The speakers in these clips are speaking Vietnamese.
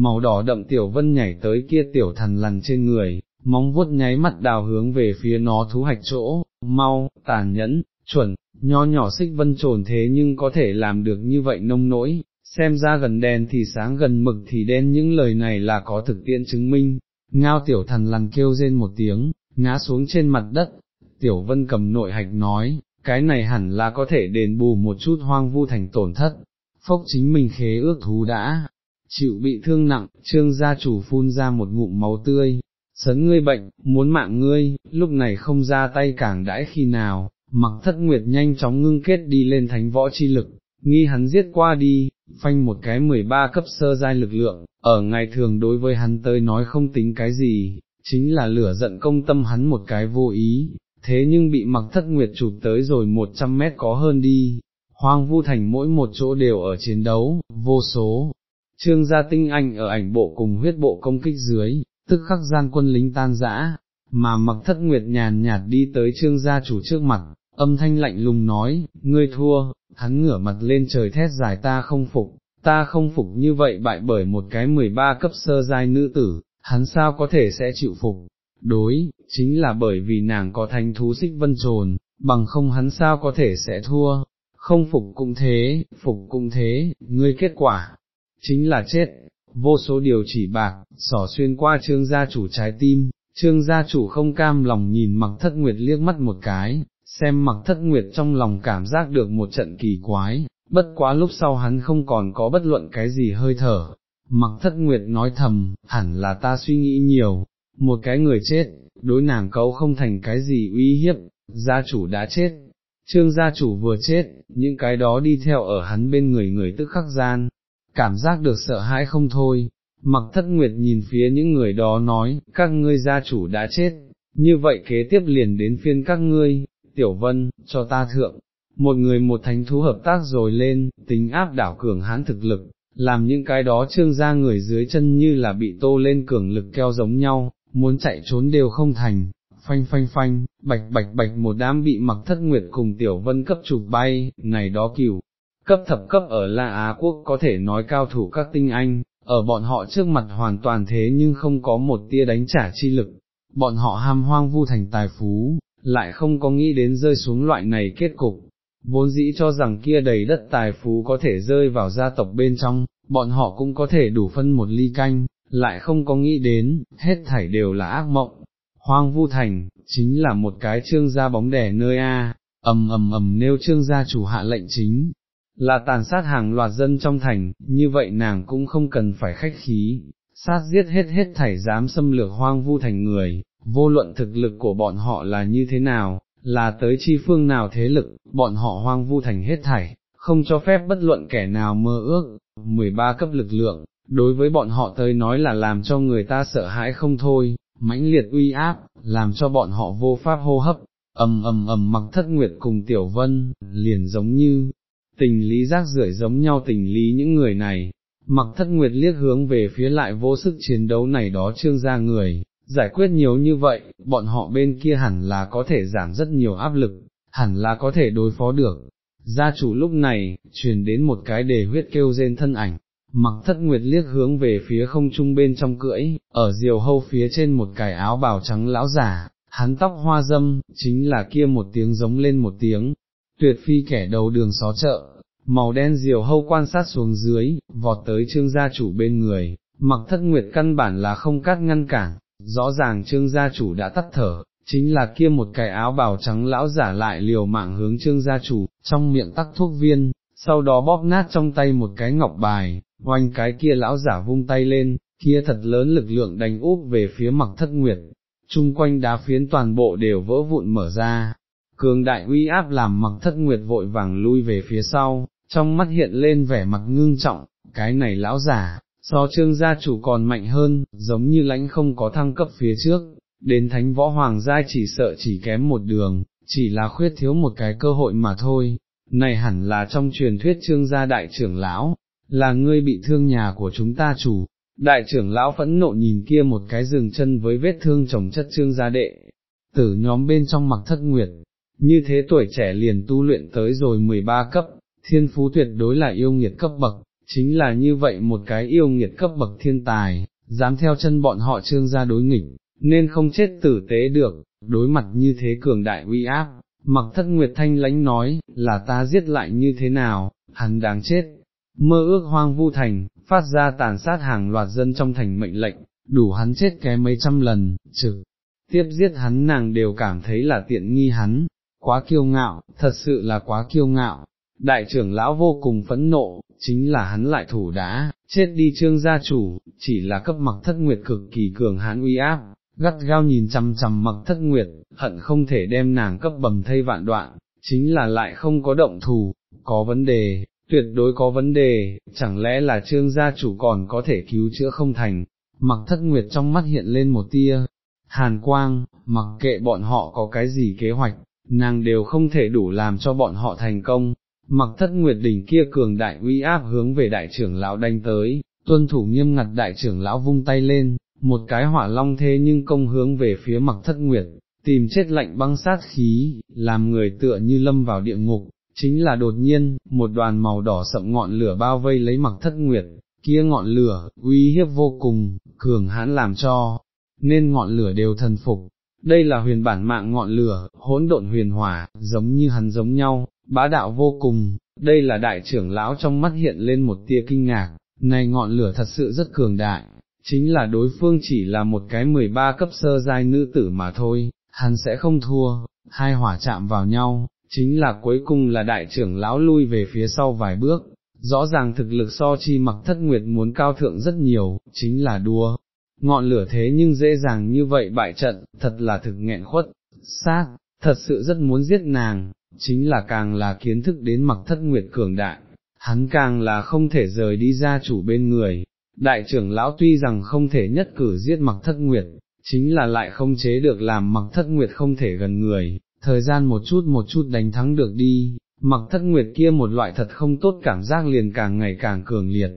màu đỏ đậm tiểu vân nhảy tới kia tiểu thần lằn trên người, móng vuốt nháy mắt đào hướng về phía nó thú hạch chỗ, mau, tàn nhẫn, chuẩn, nho nhỏ xích vân trồn thế nhưng có thể làm được như vậy nông nỗi, xem ra gần đèn thì sáng gần mực thì đen những lời này là có thực tiễn chứng minh, ngao tiểu thần lằn kêu rên một tiếng, ngã xuống trên mặt đất, tiểu vân cầm nội hạch nói, cái này hẳn là có thể đền bù một chút hoang vu thành tổn thất, phốc chính mình khế ước thú đã, chịu bị thương nặng, trương gia chủ phun ra một ngụm máu tươi, sấn ngươi bệnh, muốn mạng ngươi, lúc này không ra tay cảng đãi khi nào, mặc thất nguyệt nhanh chóng ngưng kết đi lên thánh võ chi lực, nghi hắn giết qua đi, phanh một cái 13 cấp sơ giai lực lượng, ở ngày thường đối với hắn tới nói không tính cái gì, chính là lửa giận công tâm hắn một cái vô ý, thế nhưng bị mặc thất nguyệt chụp tới rồi 100 mét có hơn đi, hoang vu thành mỗi một chỗ đều ở chiến đấu, vô số. Trương gia tinh anh ở ảnh bộ cùng huyết bộ công kích dưới, tức khắc gian quân lính tan rã, mà mặc thất nguyệt nhàn nhạt đi tới trương gia chủ trước mặt, âm thanh lạnh lùng nói, ngươi thua, hắn ngửa mặt lên trời thét dài ta không phục, ta không phục như vậy bại bởi một cái 13 cấp sơ giai nữ tử, hắn sao có thể sẽ chịu phục, đối, chính là bởi vì nàng có thanh thú xích vân trồn, bằng không hắn sao có thể sẽ thua, không phục cũng thế, phục cũng thế, ngươi kết quả, chính là chết, vô số điều chỉ bạc, sỏ xuyên qua trương gia chủ trái tim, trương gia chủ không cam lòng nhìn mặc thất nguyệt liếc mắt một cái, xem mặc thất nguyệt trong lòng cảm giác được một trận kỳ quái, bất quá lúc sau hắn không còn có bất luận cái gì hơi thở. Mặc thất nguyệt nói thầm, hẳn là ta suy nghĩ nhiều, một cái người chết, đối nàng cấu không thành cái gì uy hiếp, gia chủ đã chết, trương gia chủ vừa chết, những cái đó đi theo ở hắn bên người người tức khắc gian, cảm giác được sợ hãi không thôi, mặc thất nguyệt nhìn phía những người đó nói, các ngươi gia chủ đã chết, như vậy kế tiếp liền đến phiên các ngươi, tiểu vân, cho ta thượng, một người một thánh thú hợp tác rồi lên, tính áp đảo cường hán thực lực, làm những cái đó trương ra người dưới chân như là bị tô lên cường lực keo giống nhau, muốn chạy trốn đều không thành, phanh phanh phanh, bạch bạch bạch một đám bị mặc thất nguyệt cùng tiểu vân cấp chụp bay, này đó cửu, cấp thập cấp ở La Á Quốc có thể nói cao thủ các tinh anh, ở bọn họ trước mặt hoàn toàn thế nhưng không có một tia đánh trả chi lực, bọn họ ham hoang vu thành tài phú, lại không có nghĩ đến rơi xuống loại này kết cục, vốn dĩ cho rằng kia đầy đất tài phú có thể rơi vào gia tộc bên trong, bọn họ cũng có thể đủ phân một ly canh, lại không có nghĩ đến, hết thảy đều là ác mộng. Hoang Vu Thành, chính là một cái trương gia bóng đẻ nơi A, ầm ầm ầm nêu trương gia chủ hạ lệnh chính, là tàn sát hàng loạt dân trong thành, như vậy nàng cũng không cần phải khách khí, sát giết hết hết thảy dám xâm lược hoang vu thành người, vô luận thực lực của bọn họ là như thế nào, là tới chi phương nào thế lực, bọn họ hoang vu thành hết thảy, không cho phép bất luận kẻ nào mơ ước, 13 cấp lực lượng, đối với bọn họ tới nói là làm cho người ta sợ hãi không thôi, mãnh liệt uy áp, làm cho bọn họ vô pháp hô hấp, ầm ầm ầm mặc thất nguyệt cùng tiểu vân, liền giống như, tình lý rác rưởi giống nhau tình lý những người này, mặc thất nguyệt liếc hướng về phía lại vô sức chiến đấu này đó trương ra người, giải quyết nhiều như vậy, bọn họ bên kia hẳn là có thể giảm rất nhiều áp lực, hẳn là có thể đối phó được. Gia chủ lúc này, truyền đến một cái đề huyết kêu rên thân ảnh, mặc thất nguyệt liếc hướng về phía không trung bên trong cưỡi, ở diều hâu phía trên một cái áo bào trắng lão giả, hắn tóc hoa dâm, chính là kia một tiếng giống lên một tiếng, tuyệt phi kẻ đầu đường xó chợ, màu đen diều hâu quan sát xuống dưới, vọt tới trương gia chủ bên người, mặc thất nguyệt căn bản là không cắt ngăn cản, rõ ràng trương gia chủ đã tắt thở, chính là kia một cái áo bào trắng lão giả lại liều mạng hướng trương gia chủ, trong miệng tắc thuốc viên, sau đó bóp nát trong tay một cái ngọc bài, oanh cái kia lão giả vung tay lên, kia thật lớn lực lượng đánh úp về phía mặc thất nguyệt, chung quanh đá phiến toàn bộ đều vỡ vụn mở ra, cường đại uy áp làm mặc thất nguyệt vội vàng lui về phía sau, trong mắt hiện lên vẻ mặt ngưng trọng, cái này lão giả, so trương gia chủ còn mạnh hơn, giống như lãnh không có thăng cấp phía trước, đến thánh võ hoàng gia chỉ sợ chỉ kém một đường, chỉ là khuyết thiếu một cái cơ hội mà thôi, này hẳn là trong truyền thuyết trương gia đại trưởng lão, là ngươi bị thương nhà của chúng ta chủ. Đại trưởng lão phẫn nộ nhìn kia một cái rừng chân với vết thương chồng chất trương gia đệ, tử nhóm bên trong mặc thất nguyệt, như thế tuổi trẻ liền tu luyện tới rồi 13 cấp, thiên phú tuyệt đối là yêu nghiệt cấp bậc, chính là như vậy một cái yêu nghiệt cấp bậc thiên tài, dám theo chân bọn họ trương ra đối nghịch, nên không chết tử tế được, đối mặt như thế cường đại uy áp, mặc thất nguyệt thanh lãnh nói, là ta giết lại như thế nào, hắn đáng chết. Mơ ước hoang vu thành, phát ra tàn sát hàng loạt dân trong thành mệnh lệnh, đủ hắn chết cái mấy trăm lần, trừ tiếp giết hắn nàng đều cảm thấy là tiện nghi hắn, quá kiêu ngạo, thật sự là quá kiêu ngạo. Đại trưởng lão vô cùng phẫn nộ, chính là hắn lại thủ đá, chết đi trương gia chủ, chỉ là cấp mặc thất nguyệt cực kỳ cường hãn uy áp, gắt gao nhìn chằm chằm mặc thất nguyệt, hận không thể đem nàng cấp bầm thây vạn đoạn, chính là lại không có động thù, có vấn đề, tuyệt đối có vấn đề, chẳng lẽ là trương gia chủ còn có thể cứu chữa không thành, mặc thất nguyệt trong mắt hiện lên một tia, hàn quang, mặc kệ bọn họ có cái gì kế hoạch, nàng đều không thể đủ làm cho bọn họ thành công, mặc thất nguyệt đỉnh kia cường đại uy áp hướng về đại trưởng lão đánh tới, tuân thủ nghiêm ngặt đại trưởng lão vung tay lên, một cái hỏa long thế nhưng công hướng về phía mặc thất nguyệt, tìm chết lạnh băng sát khí, làm người tựa như lâm vào địa ngục, chính là đột nhiên, một đoàn màu đỏ sậm ngọn lửa bao vây lấy mặc thất nguyệt, kia ngọn lửa, uy hiếp vô cùng, cường hãn làm cho, nên ngọn lửa đều thần phục. Đây là huyền bản mạng ngọn lửa, hỗn độn huyền hỏa, giống như hắn giống nhau, bá đạo vô cùng, đây là đại trưởng lão trong mắt hiện lên một tia kinh ngạc, này ngọn lửa thật sự rất cường đại, chính là đối phương chỉ là một cái 13 cấp sơ giai nữ tử mà thôi, hắn sẽ không thua, hai hỏa chạm vào nhau, chính là cuối cùng là đại trưởng lão lui về phía sau vài bước, rõ ràng thực lực so chi mặc thất nguyệt muốn cao thượng rất nhiều, chính là đua, ngọn lửa thế nhưng dễ dàng như vậy bại trận, thật là thực nghẹn khuất, xác, thật sự rất muốn giết nàng, chính là càng là kiến thức đến mặc thất nguyệt cường đại, hắn càng là không thể rời đi ra chủ bên người, đại trưởng lão tuy rằng không thể nhất cử giết mặc thất nguyệt, chính là lại không chế được làm mặc thất nguyệt không thể gần người, thời gian một chút một chút đánh thắng được đi, mặc thất nguyệt kia một loại thật không tốt cảm giác liền càng ngày càng cường liệt.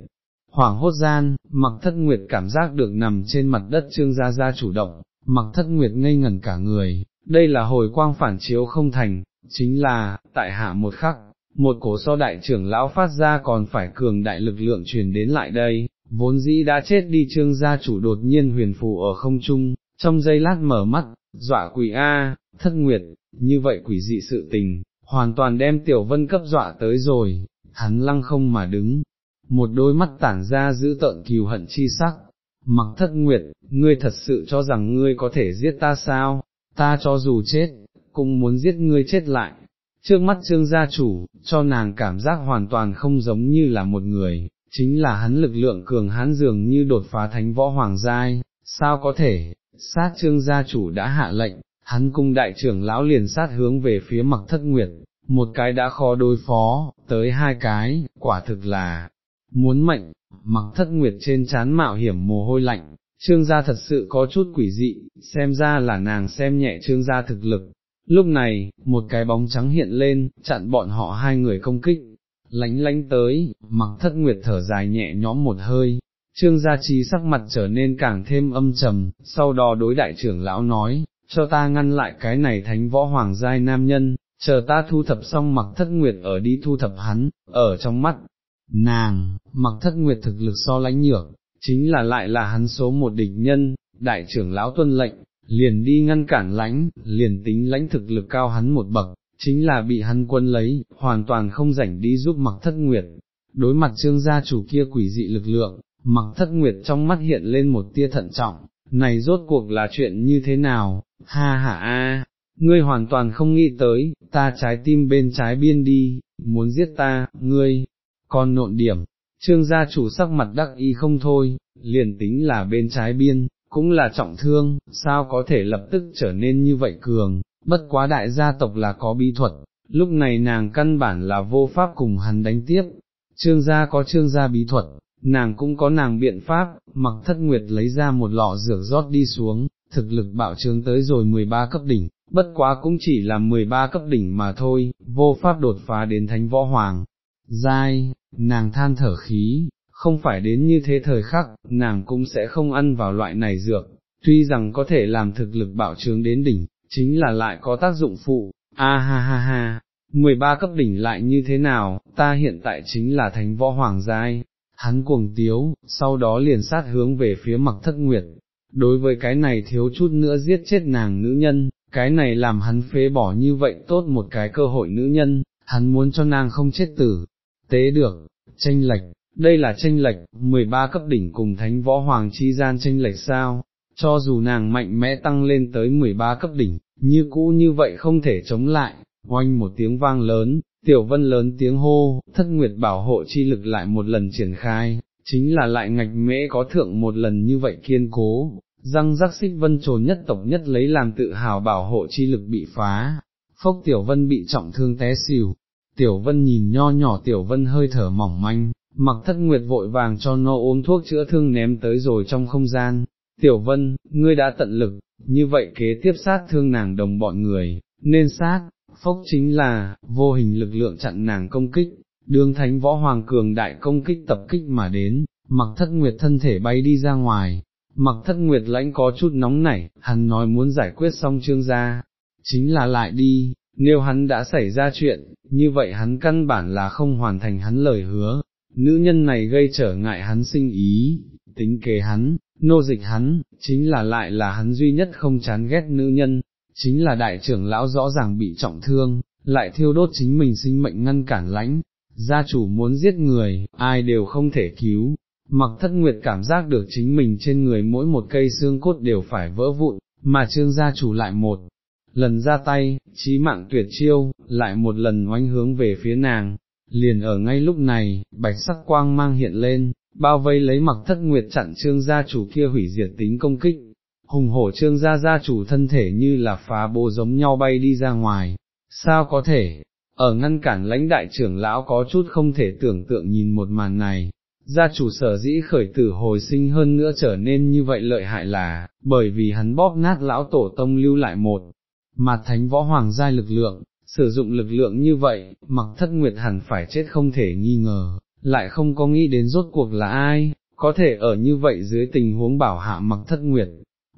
Hoàng hốt gian, mặc thất nguyệt cảm giác được nằm trên mặt đất trương gia gia chủ động, mặc thất nguyệt ngây ngẩn cả người, đây là hồi quang phản chiếu không thành, chính là, tại hạ một khắc, một cổ so đại trưởng lão phát ra còn phải cường đại lực lượng truyền đến lại đây, vốn dĩ đã chết đi trương gia chủ đột nhiên huyền phù ở không trung, trong giây lát mở mắt, dọa quỷ A, thất nguyệt, như vậy quỷ dị sự tình, hoàn toàn đem tiểu vân cấp dọa tới rồi, hắn lăng không mà đứng, một đôi mắt tản ra giữ tợn kiều hận chi sắc, mặc thất nguyệt, ngươi thật sự cho rằng ngươi có thể giết ta sao, ta cho dù chết, cũng muốn giết ngươi chết lại. Trước mắt trương gia chủ, cho nàng cảm giác hoàn toàn không giống như là một người, chính là hắn lực lượng cường hán dường như đột phá thánh võ hoàng giai, sao có thể, sát trương gia chủ đã hạ lệnh, hắn cung đại trưởng lão liền sát hướng về phía mặc thất nguyệt, một cái đã khó đối phó, tới hai cái, quả thực là, muốn mệnh, mặc thất nguyệt trên chán mạo hiểm mồ hôi lạnh, trương gia thật sự có chút quỷ dị, xem ra là nàng xem nhẹ trương gia thực lực. Lúc này, một cái bóng trắng hiện lên, chặn bọn họ hai người công kích, lánh lánh tới, mặc thất nguyệt thở dài nhẹ nhõm một hơi, trương gia trí sắc mặt trở nên càng thêm âm trầm, sau đó đối đại trưởng lão nói, cho ta ngăn lại cái này thánh võ hoàng giai nam nhân, chờ ta thu thập xong mặc thất nguyệt ở đi thu thập hắn, ở trong mắt, nàng, mặc thất nguyệt thực lực so lãnh nhược, chính là lại là hắn số một địch nhân, đại trưởng lão tuân lệnh, liền đi ngăn cản lãnh, liền tính lãnh thực lực cao hắn một bậc, chính là bị hắn quân lấy, hoàn toàn không rảnh đi giúp mặc thất nguyệt. Đối mặt trương gia chủ kia quỷ dị lực lượng, mặc thất nguyệt trong mắt hiện lên một tia thận trọng, này rốt cuộc là chuyện như thế nào, ha ha a, ngươi hoàn toàn không nghĩ tới, ta trái tim bên trái biên đi, muốn giết ta, ngươi, còn nộn điểm, trương gia chủ sắc mặt đắc y không thôi, liền tính là bên trái biên, cũng là trọng thương, sao có thể lập tức trở nên như vậy cường, bất quá đại gia tộc là có bí thuật, lúc này nàng căn bản là vô pháp cùng hắn đánh tiếp, trương gia có trương gia bí thuật, nàng cũng có nàng biện pháp, mặc thất nguyệt lấy ra một lọ dược rót đi xuống, thực lực bạo trương tới rồi 13 cấp đỉnh, bất quá cũng chỉ là 13 cấp đỉnh mà thôi, vô pháp đột phá đến thánh võ hoàng. Giai, nàng than thở khí, không phải đến như thế thời khắc, nàng cũng sẽ không ăn vào loại này dược, tuy rằng có thể làm thực lực bạo trướng đến đỉnh, chính là lại có tác dụng phụ, a ha ha ha, 13 cấp đỉnh lại như thế nào, ta hiện tại chính là thánh võ hoàng giai, hắn cuồng tiếu, sau đó liền sát hướng về phía mặc thất nguyệt. Đối với cái này thiếu chút nữa giết chết nàng nữ nhân, cái này làm hắn phế bỏ như vậy tốt một cái cơ hội nữ nhân, hắn muốn cho nàng không chết tử, tế được, tranh lệch, đây là tranh lệch, 13 cấp đỉnh cùng thánh võ hoàng chi gian tranh lệch sao, cho dù nàng mạnh mẽ tăng lên tới 13 cấp đỉnh, như cũ như vậy không thể chống lại, oanh một tiếng vang lớn, tiểu vân lớn tiếng hô, thất nguyệt bảo hộ chi lực lại một lần triển khai, chính là lại ngạch mễ có thượng một lần như vậy kiên cố, răng rắc xích vân trồn nhất tộc nhất lấy làm tự hào bảo hộ chi lực bị phá, phốc tiểu vân bị trọng thương té xỉu, tiểu vân nhìn nho nhỏ tiểu vân hơi thở mỏng manh, mặc thất nguyệt vội vàng cho nó uống thuốc chữa thương ném tới rồi trong không gian, tiểu vân, ngươi đã tận lực, như vậy kế tiếp sát thương nàng đồng bọn người, nên sát, phốc chính là, vô hình lực lượng chặn nàng công kích, đương thánh võ hoàng cường đại công kích tập kích mà đến, mặc thất nguyệt thân thể bay đi ra ngoài, mặc thất nguyệt lãnh có chút nóng nảy, hắn nói muốn giải quyết xong trương gia, chính là lại đi, nếu hắn đã xảy ra chuyện, như vậy hắn căn bản là không hoàn thành hắn lời hứa, nữ nhân này gây trở ngại hắn sinh ý, tính kế hắn, nô dịch hắn, chính là lại là hắn duy nhất không chán ghét nữ nhân, chính là đại trưởng lão rõ ràng bị trọng thương, lại thiêu đốt chính mình sinh mệnh ngăn cản lãnh, gia chủ muốn giết người, ai đều không thể cứu, mặc thất nguyệt cảm giác được chính mình trên người mỗi một cây xương cốt đều phải vỡ vụn, mà trương gia chủ lại một lần ra tay, chí mạng tuyệt chiêu, lại một lần oanh hướng về phía nàng, liền ở ngay lúc này, bạch sắc quang mang hiện lên, bao vây lấy mặc thất nguyệt chặn trương gia chủ kia hủy diệt tính công kích, hùng hổ trương gia gia chủ thân thể như là phá bố giống nhau bay đi ra ngoài, sao có thể, ở ngăn cản lãnh đại trưởng lão có chút không thể tưởng tượng nhìn một màn này, gia chủ sở dĩ khởi tử hồi sinh hơn nữa trở nên như vậy lợi hại là, bởi vì hắn bóp nát lão tổ tông lưu lại một, mà thánh võ hoàng giai lực lượng, sử dụng lực lượng như vậy, mặc thất nguyệt hẳn phải chết không thể nghi ngờ, lại không có nghĩ đến rốt cuộc là ai, có thể ở như vậy dưới tình huống bảo hạ mặc thất nguyệt,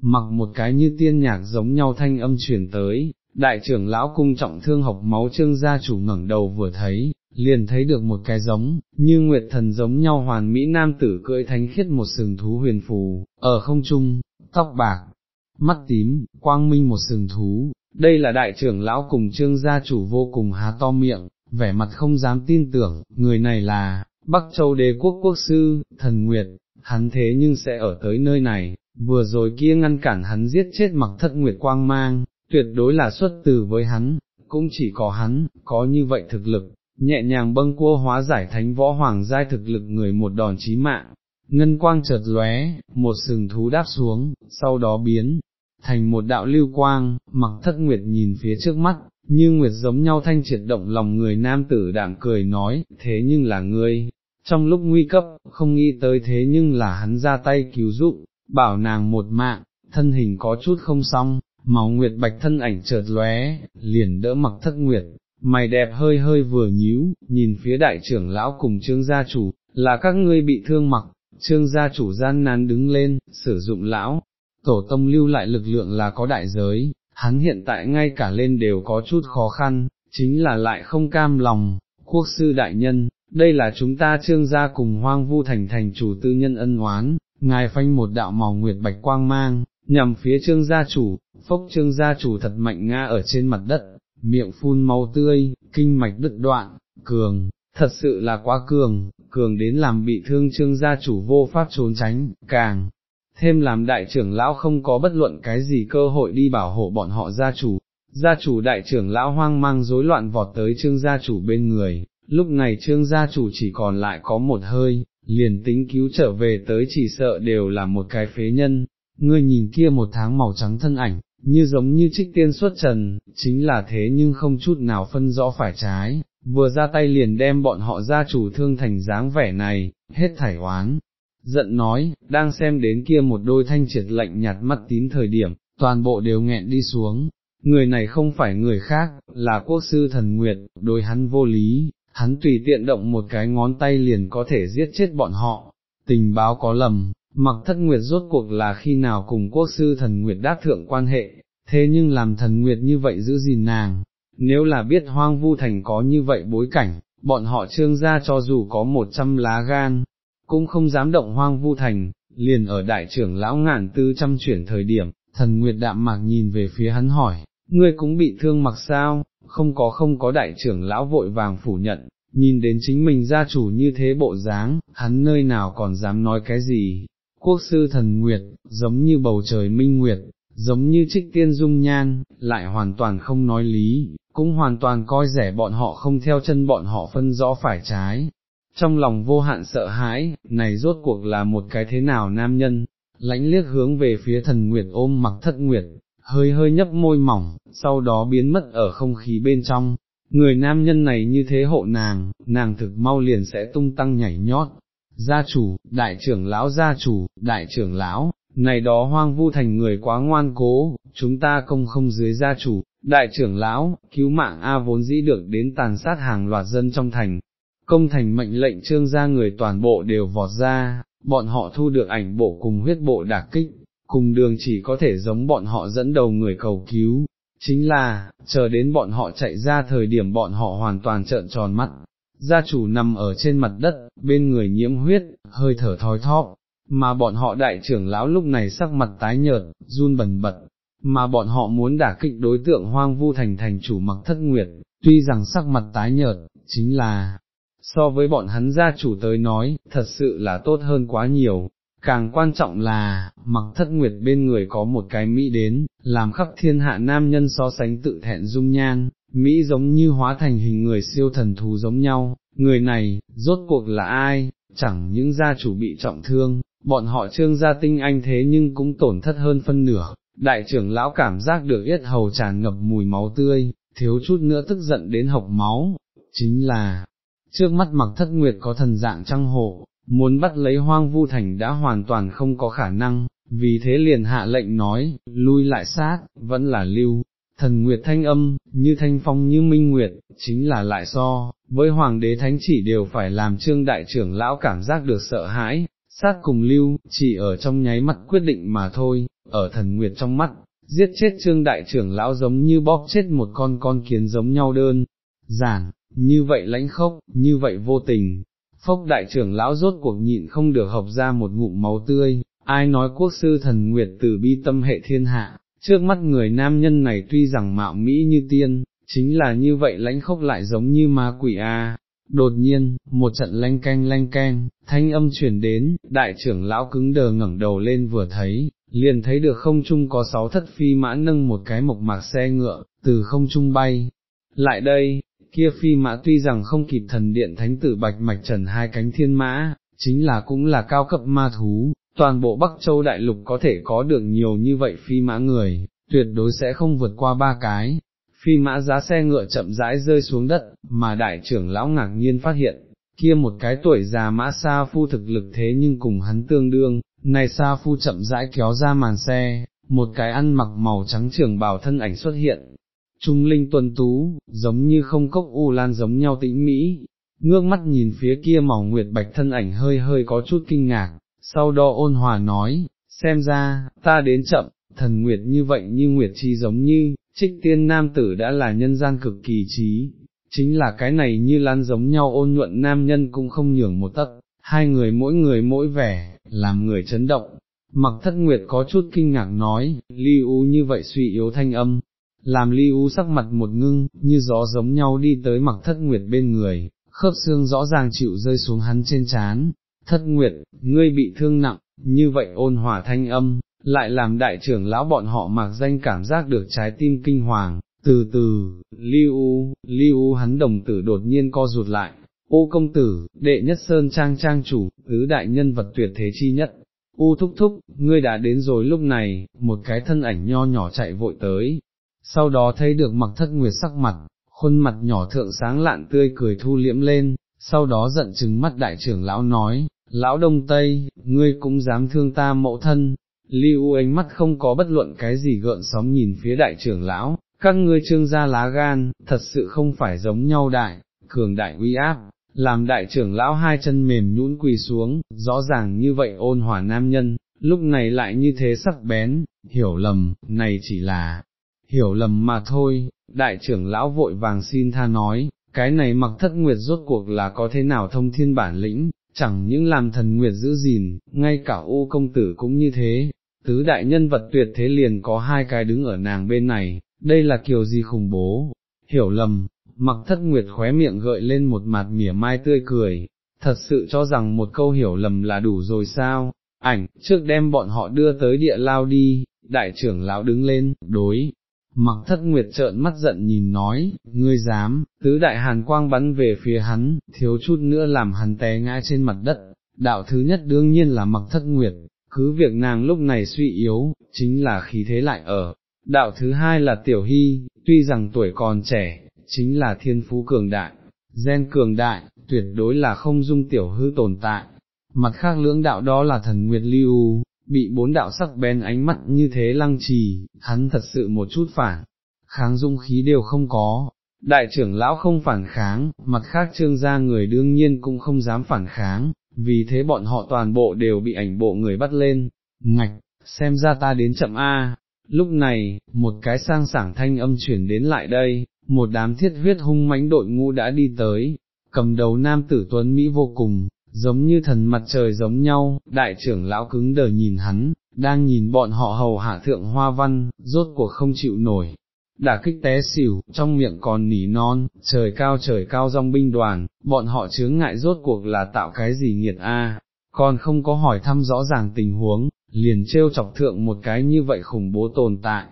mặc một cái như tiên nhạc giống nhau thanh âm truyền tới, đại trưởng lão cung trọng thương học máu trương gia chủ ngẩng đầu vừa thấy, liền thấy được một cái giống, như nguyệt thần giống nhau hoàn mỹ nam tử cưỡi thánh khiết một sừng thú huyền phù, ở không trung, tóc bạc, mắt tím, quang minh một sừng thú, đây là đại trưởng lão cùng trương gia chủ vô cùng há to miệng, vẻ mặt không dám tin tưởng, người này là, Bắc Châu đế quốc quốc sư, thần Nguyệt, hắn thế nhưng sẽ ở tới nơi này, vừa rồi kia ngăn cản hắn giết chết mặc thất Nguyệt quang mang, tuyệt đối là xuất từ với hắn, cũng chỉ có hắn, có như vậy thực lực, nhẹ nhàng bâng cua hóa giải thánh võ hoàng giai thực lực người một đòn chí mạng, ngân quang chợt lóe, một sừng thú đáp xuống, sau đó biến, thành một đạo lưu quang, mặc thất nguyệt nhìn phía trước mắt, như nguyệt giống nhau thanh triệt động lòng người nam tử đạm cười nói, thế nhưng là ngươi, trong lúc nguy cấp, không nghĩ tới thế nhưng là hắn ra tay cứu giúp, bảo nàng một mạng, thân hình có chút không xong, máu nguyệt bạch thân ảnh chợt lóe, liền đỡ mặc thất nguyệt, mày đẹp hơi hơi vừa nhíu, nhìn phía đại trưởng lão cùng trương gia chủ, là các ngươi bị thương mặc, trương gia chủ gian nan đứng lên, sử dụng lão, tổ tông lưu lại lực lượng là có đại giới, hắn hiện tại ngay cả lên đều có chút khó khăn, chính là lại không cam lòng, quốc sư đại nhân, đây là chúng ta trương gia cùng hoang vu thành thành chủ tư nhân ân oán, ngài phanh một đạo màu nguyệt bạch quang mang, nhằm phía trương gia chủ, phốc trương gia chủ thật mạnh nga ở trên mặt đất, miệng phun máu tươi, kinh mạch đứt đoạn, cường, thật sự là quá cường, cường đến làm bị thương trương gia chủ vô pháp trốn tránh, càng, thêm làm đại trưởng lão không có bất luận cái gì cơ hội đi bảo hộ bọn họ gia chủ, gia chủ đại trưởng lão hoang mang rối loạn vọt tới trương gia chủ bên người, lúc này trương gia chủ chỉ còn lại có một hơi, liền tính cứu trở về tới chỉ sợ đều là một cái phế nhân, ngươi nhìn kia một tháng màu trắng thân ảnh, như giống như trích tiên xuất trần, chính là thế nhưng không chút nào phân rõ phải trái, vừa ra tay liền đem bọn họ gia chủ thương thành dáng vẻ này, hết thảy oán. Giận nói, đang xem đến kia một đôi thanh triệt lạnh nhạt mắt tín thời điểm, toàn bộ đều nghẹn đi xuống, người này không phải người khác, là quốc sư thần Nguyệt, đối hắn vô lý, hắn tùy tiện động một cái ngón tay liền có thể giết chết bọn họ, tình báo có lầm, mặc thất Nguyệt rốt cuộc là khi nào cùng quốc sư thần Nguyệt đáp thượng quan hệ, thế nhưng làm thần Nguyệt như vậy giữ gìn nàng, nếu là biết hoang vu thành có như vậy bối cảnh, bọn họ trương ra cho dù có một trăm lá gan, cũng không dám động hoang vu thành, liền ở đại trưởng lão ngàn tư trăm chuyển thời điểm, thần nguyệt đạm mạc nhìn về phía hắn hỏi, ngươi cũng bị thương mặc sao, không có không có đại trưởng lão vội vàng phủ nhận, nhìn đến chính mình gia chủ như thế bộ dáng, hắn nơi nào còn dám nói cái gì, quốc sư thần nguyệt, giống như bầu trời minh nguyệt, giống như trích tiên dung nhan, lại hoàn toàn không nói lý, cũng hoàn toàn coi rẻ bọn họ không theo chân bọn họ phân rõ phải trái. Trong lòng vô hạn sợ hãi, này rốt cuộc là một cái thế nào nam nhân, lãnh liếc hướng về phía thần nguyệt ôm mặc thất nguyệt, hơi hơi nhấp môi mỏng, sau đó biến mất ở không khí bên trong. Người nam nhân này như thế hộ nàng, nàng thực mau liền sẽ tung tăng nhảy nhót. Gia chủ, đại trưởng lão gia chủ, đại trưởng lão, này đó hoang vu thành người quá ngoan cố, chúng ta công không dưới gia chủ, đại trưởng lão, cứu mạng A vốn dĩ được đến tàn sát hàng loạt dân trong thành. Công thành mệnh lệnh trương gia người toàn bộ đều vọt ra, bọn họ thu được ảnh bộ cùng huyết bộ đả kích, cùng đường chỉ có thể giống bọn họ dẫn đầu người cầu cứu, chính là, chờ đến bọn họ chạy ra thời điểm bọn họ hoàn toàn trợn tròn mắt, gia chủ nằm ở trên mặt đất, bên người nhiễm huyết, hơi thở thói thóp, mà bọn họ đại trưởng lão lúc này sắc mặt tái nhợt, run bần bật, mà bọn họ muốn đả kích đối tượng hoang vu thành thành chủ mặc thất nguyệt, tuy rằng sắc mặt tái nhợt, chính là, so với bọn hắn gia chủ tới nói, thật sự là tốt hơn quá nhiều, càng quan trọng là, mặc thất nguyệt bên người có một cái Mỹ đến, làm khắp thiên hạ nam nhân so sánh tự thẹn dung nhan, Mỹ giống như hóa thành hình người siêu thần thú giống nhau, người này, rốt cuộc là ai, chẳng những gia chủ bị trọng thương, bọn họ trương gia tinh anh thế nhưng cũng tổn thất hơn phân nửa, đại trưởng lão cảm giác được yết hầu tràn ngập mùi máu tươi, thiếu chút nữa tức giận đến hộc máu, chính là, trước mắt mặc thất nguyệt có thần dạng trăng hổ, muốn bắt lấy hoang vu thành đã hoàn toàn không có khả năng, vì thế liền hạ lệnh nói, lui lại sát, vẫn là lưu, thần nguyệt thanh âm, như thanh phong như minh nguyệt, chính là lại so, với hoàng đế thánh chỉ đều phải làm trương đại trưởng lão cảm giác được sợ hãi, sát cùng lưu, chỉ ở trong nháy mắt quyết định mà thôi, ở thần nguyệt trong mắt, giết chết trương đại trưởng lão giống như bóp chết một con con kiến giống nhau đơn, giản, như vậy lãnh khốc, như vậy vô tình, phốc đại trưởng lão rốt cuộc nhịn không được học ra một ngụm máu tươi, ai nói quốc sư thần nguyệt từ bi tâm hệ thiên hạ, trước mắt người nam nhân này tuy rằng mạo mỹ như tiên, chính là như vậy lãnh khốc lại giống như ma quỷ a. Đột nhiên, một trận lanh canh lanh canh, thanh âm chuyển đến, đại trưởng lão cứng đờ ngẩng đầu lên vừa thấy, liền thấy được không trung có sáu thất phi mã nâng một cái mộc mạc xe ngựa, từ không trung bay. Lại đây, kia phi mã tuy rằng không kịp thần điện thánh tử bạch mạch trần hai cánh thiên mã, chính là cũng là cao cấp ma thú, toàn bộ Bắc Châu Đại Lục có thể có được nhiều như vậy phi mã người, tuyệt đối sẽ không vượt qua ba cái. Phi mã giá xe ngựa chậm rãi rơi xuống đất, mà đại trưởng lão ngạc nhiên phát hiện, kia một cái tuổi già mã sa phu thực lực thế nhưng cùng hắn tương đương, này sa phu chậm rãi kéo ra màn xe, một cái ăn mặc màu trắng trưởng bào thân ảnh xuất hiện, trung linh tuần tú, giống như không cốc u lan giống nhau tĩnh mỹ, ngước mắt nhìn phía kia màu nguyệt bạch thân ảnh hơi hơi có chút kinh ngạc, sau đó ôn hòa nói, xem ra, ta đến chậm, thần nguyệt như vậy như nguyệt chi giống như, trích tiên nam tử đã là nhân gian cực kỳ trí, chính là cái này như lan giống nhau ôn nhuận nam nhân cũng không nhường một tấc, hai người mỗi người mỗi vẻ, làm người chấn động. Mặc thất nguyệt có chút kinh ngạc nói, ly u như vậy suy yếu thanh âm, làm ly u sắc mặt một ngưng, như gió giống nhau đi tới mặc thất nguyệt bên người, khớp xương rõ ràng chịu rơi xuống hắn trên chán, thất nguyệt, ngươi bị thương nặng, như vậy ôn hòa thanh âm, lại làm đại trưởng lão bọn họ mặc danh cảm giác được trái tim kinh hoàng, từ từ, Liu, Liu hắn đồng tử đột nhiên co rụt lại, ô công tử, đệ nhất sơn trang trang chủ, tứ đại nhân vật tuyệt thế chi nhất. U thúc thúc, ngươi đã đến rồi lúc này, một cái thân ảnh nho nhỏ chạy vội tới, sau đó thấy được mặc thất nguyệt sắc mặt, khuôn mặt nhỏ thượng sáng lạn tươi cười thu liễm lên, sau đó giận chừng mắt đại trưởng lão nói, lão đông tây, ngươi cũng dám thương ta mẫu thân, lưu ánh mắt không có bất luận cái gì gợn sóng nhìn phía đại trưởng lão, các ngươi trương gia lá gan, thật sự không phải giống nhau đại, cường đại uy áp, làm đại trưởng lão hai chân mềm nhũn quỳ xuống, rõ ràng như vậy ôn hòa nam nhân, lúc này lại như thế sắc bén, hiểu lầm, này chỉ là, hiểu lầm mà thôi, đại trưởng lão vội vàng xin tha nói, cái này mặc thất nguyệt rốt cuộc là có thế nào thông thiên bản lĩnh, chẳng những làm thần nguyệt giữ gìn, ngay cả u công tử cũng như thế, tứ đại nhân vật tuyệt thế liền có hai cái đứng ở nàng bên này, đây là kiểu gì khủng bố, hiểu lầm, mặc thất nguyệt khóe miệng gợi lên một mặt mỉa mai tươi cười, thật sự cho rằng một câu hiểu lầm là đủ rồi sao, ảnh, trước đem bọn họ đưa tới địa lao đi, đại trưởng lão đứng lên, đối. Mặc thất nguyệt trợn mắt giận nhìn nói, ngươi dám, tứ đại hàn quang bắn về phía hắn, thiếu chút nữa làm hắn té ngã trên mặt đất, đạo thứ nhất đương nhiên là mặc thất nguyệt, cứ việc nàng lúc này suy yếu, chính là khí thế lại ở. Đạo thứ hai là tiểu hy, tuy rằng tuổi còn trẻ, chính là thiên phú cường đại, gen cường đại, tuyệt đối là không dung tiểu hư tồn tại. Mặt khác lưỡng đạo đó là thần Nguyệt Lưu, bị bốn đạo sắc bén ánh mắt như thế lăng trì, hắn thật sự một chút phản, kháng dung khí đều không có. Đại trưởng lão không phản kháng, mặt khác trương gia người đương nhiên cũng không dám phản kháng, vì thế bọn họ toàn bộ đều bị ảnh bộ người bắt lên, ngạch, xem ra ta đến chậm A. Lúc này, một cái sang sảng thanh âm chuyển đến lại đây, một đám thiết huyết hung mãnh đội ngũ đã đi tới, cầm đầu nam tử tuấn Mỹ vô cùng, giống như thần mặt trời giống nhau, đại trưởng lão cứng đờ nhìn hắn, đang nhìn bọn họ hầu hạ thượng hoa văn, rốt cuộc không chịu nổi. Đả kích té xỉu, trong miệng còn nỉ non, trời cao trời cao dòng binh đoàn, bọn họ chướng ngại rốt cuộc là tạo cái gì nghiệt a còn không có hỏi thăm rõ ràng tình huống, liền trêu chọc thượng một cái như vậy khủng bố tồn tại.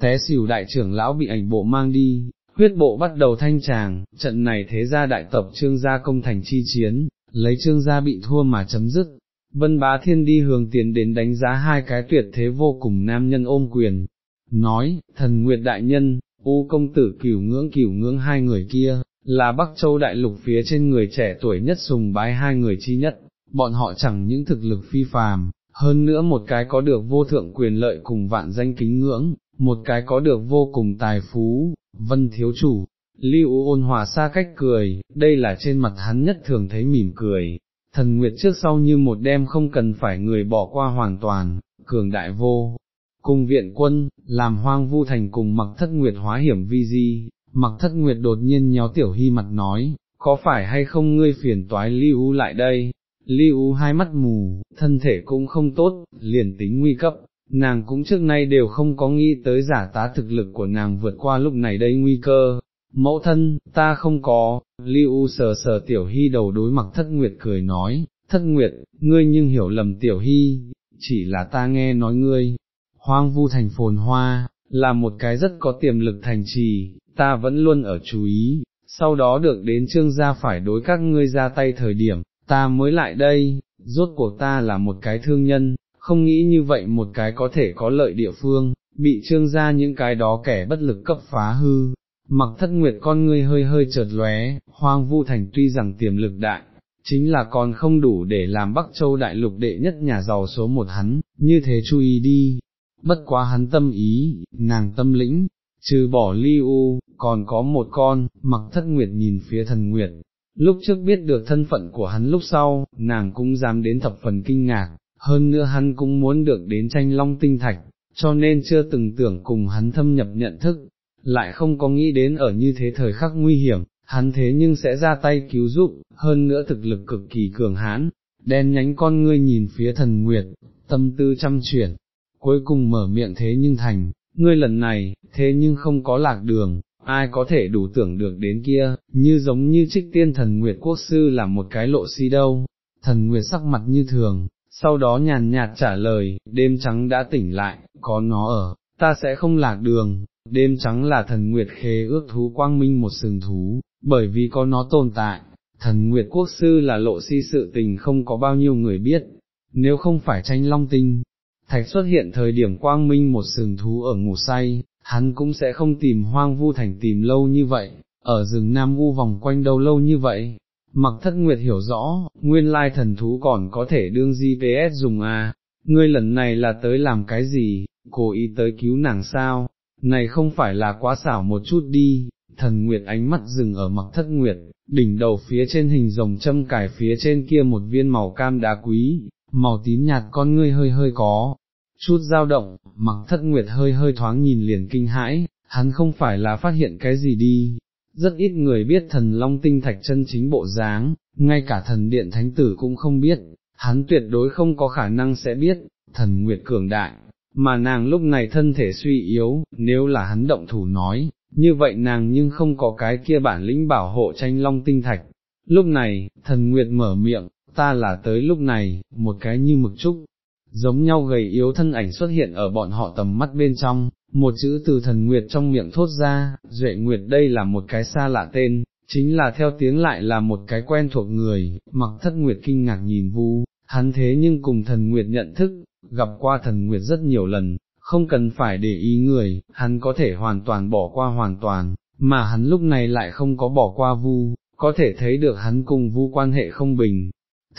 Té xỉu đại trưởng lão bị ảnh bộ mang đi, huyết bộ bắt đầu thanh tràng, trận này thế ra đại tập trương gia công thành chi chiến, lấy trương gia bị thua mà chấm dứt. Vân bá thiên đi hướng tiến đến đánh giá hai cái tuyệt thế vô cùng nam nhân ôm quyền, nói, thần nguyệt đại nhân, u công tử cửu ngưỡng cửu ngưỡng hai người kia, là Bắc Châu đại lục phía trên người trẻ tuổi nhất sùng bái hai người chi nhất, bọn họ chẳng những thực lực phi phàm, hơn nữa một cái có được vô thượng quyền lợi cùng vạn danh kính ngưỡng, một cái có được vô cùng tài phú, vân thiếu chủ, lưu ôn hòa xa cách cười, đây là trên mặt hắn nhất thường thấy mỉm cười, thần nguyệt trước sau như một đêm không cần phải người bỏ qua hoàn toàn, cường đại vô. Cùng viện quân, làm hoang vu thành cùng mặc thất nguyệt hóa hiểm vi di, mặc thất nguyệt đột nhiên nhéo tiểu hy mặt nói, có phải hay không ngươi phiền toái lưu lại đây, lưu hai mắt mù, thân thể cũng không tốt, liền tính nguy cấp, nàng cũng trước nay đều không có nghĩ tới giả tá thực lực của nàng vượt qua lúc này đây nguy cơ. Mẫu thân, ta không có, Lưu sờ sờ tiểu hy đầu đối mặt thất nguyệt cười nói, thất nguyệt, ngươi nhưng hiểu lầm tiểu hy, chỉ là ta nghe nói ngươi, hoang vu thành phồn hoa, là một cái rất có tiềm lực thành trì, ta vẫn luôn ở chú ý, sau đó được đến trương gia phải đối các ngươi ra tay thời điểm, ta mới lại đây, rốt cuộc ta là một cái thương nhân, không nghĩ như vậy một cái có thể có lợi địa phương, bị trương ra những cái đó kẻ bất lực cấp phá hư. Mặc thất nguyệt con ngươi hơi hơi chợt lóe, hoang vu thành tuy rằng tiềm lực đại, chính là còn không đủ để làm Bắc Châu đại lục đệ nhất nhà giàu số một hắn, như thế chú ý đi, bất quá hắn tâm ý, nàng tâm lĩnh, trừ bỏ ly u, còn có một con, mặc thất nguyệt nhìn phía thần nguyệt, lúc trước biết được thân phận của hắn lúc sau, nàng cũng dám đến thập phần kinh ngạc, hơn nữa hắn cũng muốn được đến tranh long tinh thạch, cho nên chưa từng tưởng cùng hắn thâm nhập nhận thức, lại không có nghĩ đến ở như thế thời khắc nguy hiểm, hắn thế nhưng sẽ ra tay cứu giúp, hơn nữa thực lực cực kỳ cường hãn, đen nhánh con ngươi nhìn phía thần nguyệt, tâm tư chăm chuyển, cuối cùng mở miệng thế nhưng thành, ngươi lần này, thế nhưng không có lạc đường, ai có thể đủ tưởng được đến kia, như giống như trích tiên thần Nguyệt Quốc Sư là một cái lộ si đâu, thần Nguyệt sắc mặt như thường, sau đó nhàn nhạt trả lời, đêm trắng đã tỉnh lại, có nó ở, ta sẽ không lạc đường, đêm trắng là thần Nguyệt khế ước thú quang minh một sừng thú, bởi vì có nó tồn tại, thần Nguyệt Quốc Sư là lộ si sự tình không có bao nhiêu người biết, nếu không phải tranh long tinh. Thạch xuất hiện thời điểm quang minh một sừng thú ở ngủ say, hắn cũng sẽ không tìm hoang vu thành tìm lâu như vậy, ở rừng Nam U vòng quanh đâu lâu như vậy. Mặc thất nguyệt hiểu rõ, nguyên lai thần thú còn có thể đương GPS dùng à, ngươi lần này là tới làm cái gì, cố ý tới cứu nàng sao, này không phải là quá xảo một chút đi, thần nguyệt ánh mắt dừng ở mặc thất nguyệt, đỉnh đầu phía trên hình rồng châm cải phía trên kia một viên màu cam đá quý, màu tím nhạt con ngươi hơi hơi có, chút dao động, mặc thất nguyệt hơi hơi thoáng nhìn liền kinh hãi, hắn không phải là phát hiện cái gì đi, rất ít người biết thần long tinh thạch chân chính bộ dáng, ngay cả thần điện thánh tử cũng không biết, hắn tuyệt đối không có khả năng sẽ biết, thần nguyệt cường đại, mà nàng lúc này thân thể suy yếu, nếu là hắn động thủ nói, như vậy nàng nhưng không có cái kia bản lĩnh bảo hộ tranh long tinh thạch. Lúc này, thần nguyệt mở miệng, ta là tới lúc này, một cái như mực trúc, giống nhau gầy yếu thân ảnh xuất hiện ở bọn họ tầm mắt bên trong, một chữ từ thần nguyệt trong miệng thốt ra, duệ nguyệt đây là một cái xa lạ tên, chính là theo tiếng lại là một cái quen thuộc người, mặc thất nguyệt kinh ngạc nhìn vu, hắn thế nhưng cùng thần nguyệt nhận thức, gặp qua thần nguyệt rất nhiều lần, không cần phải để ý người, hắn có thể hoàn toàn bỏ qua hoàn toàn, mà hắn lúc này lại không có bỏ qua vu, có thể thấy được hắn cùng vu quan hệ không bình.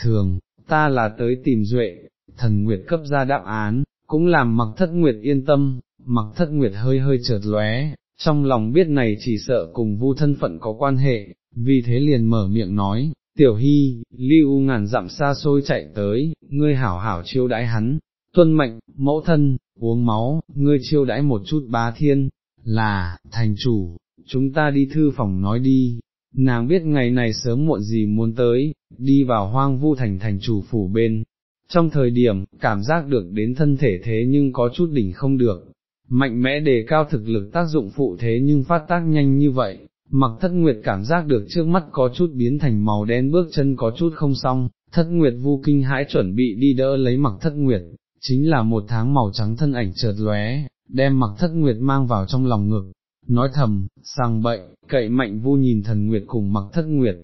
Thường, ta là tới tìm duệ, thần nguyệt cấp ra đáp án, cũng làm mặc thất nguyệt yên tâm, mặc thất nguyệt hơi hơi chợt lóe, trong lòng biết này chỉ sợ cùng vu thân phận có quan hệ, vì thế liền mở miệng nói, tiểu hy, lưu ngàn dặm xa xôi chạy tới, ngươi hảo hảo chiêu đãi hắn, tuân mệnh, mẫu thân, uống máu, ngươi chiêu đãi một chút bá thiên, là, thành chủ, chúng ta đi thư phòng nói đi, nàng biết ngày này sớm muộn gì muốn tới, đi vào hoang vu thành thành chủ phủ bên. Trong thời điểm, cảm giác được đến thân thể thế nhưng có chút đỉnh không được, mạnh mẽ đề cao thực lực tác dụng phụ thế nhưng phát tác nhanh như vậy, mặc thất nguyệt cảm giác được trước mắt có chút biến thành màu đen bước chân có chút không xong, thất nguyệt vu kinh hãi chuẩn bị đi đỡ lấy mặc thất nguyệt, chính là một tháng màu trắng thân ảnh chợt lóe, đem mặc thất nguyệt mang vào trong lòng ngực, nói thầm, sang bậy, cậy mạnh vu nhìn thần nguyệt cùng mặc thất nguyệt,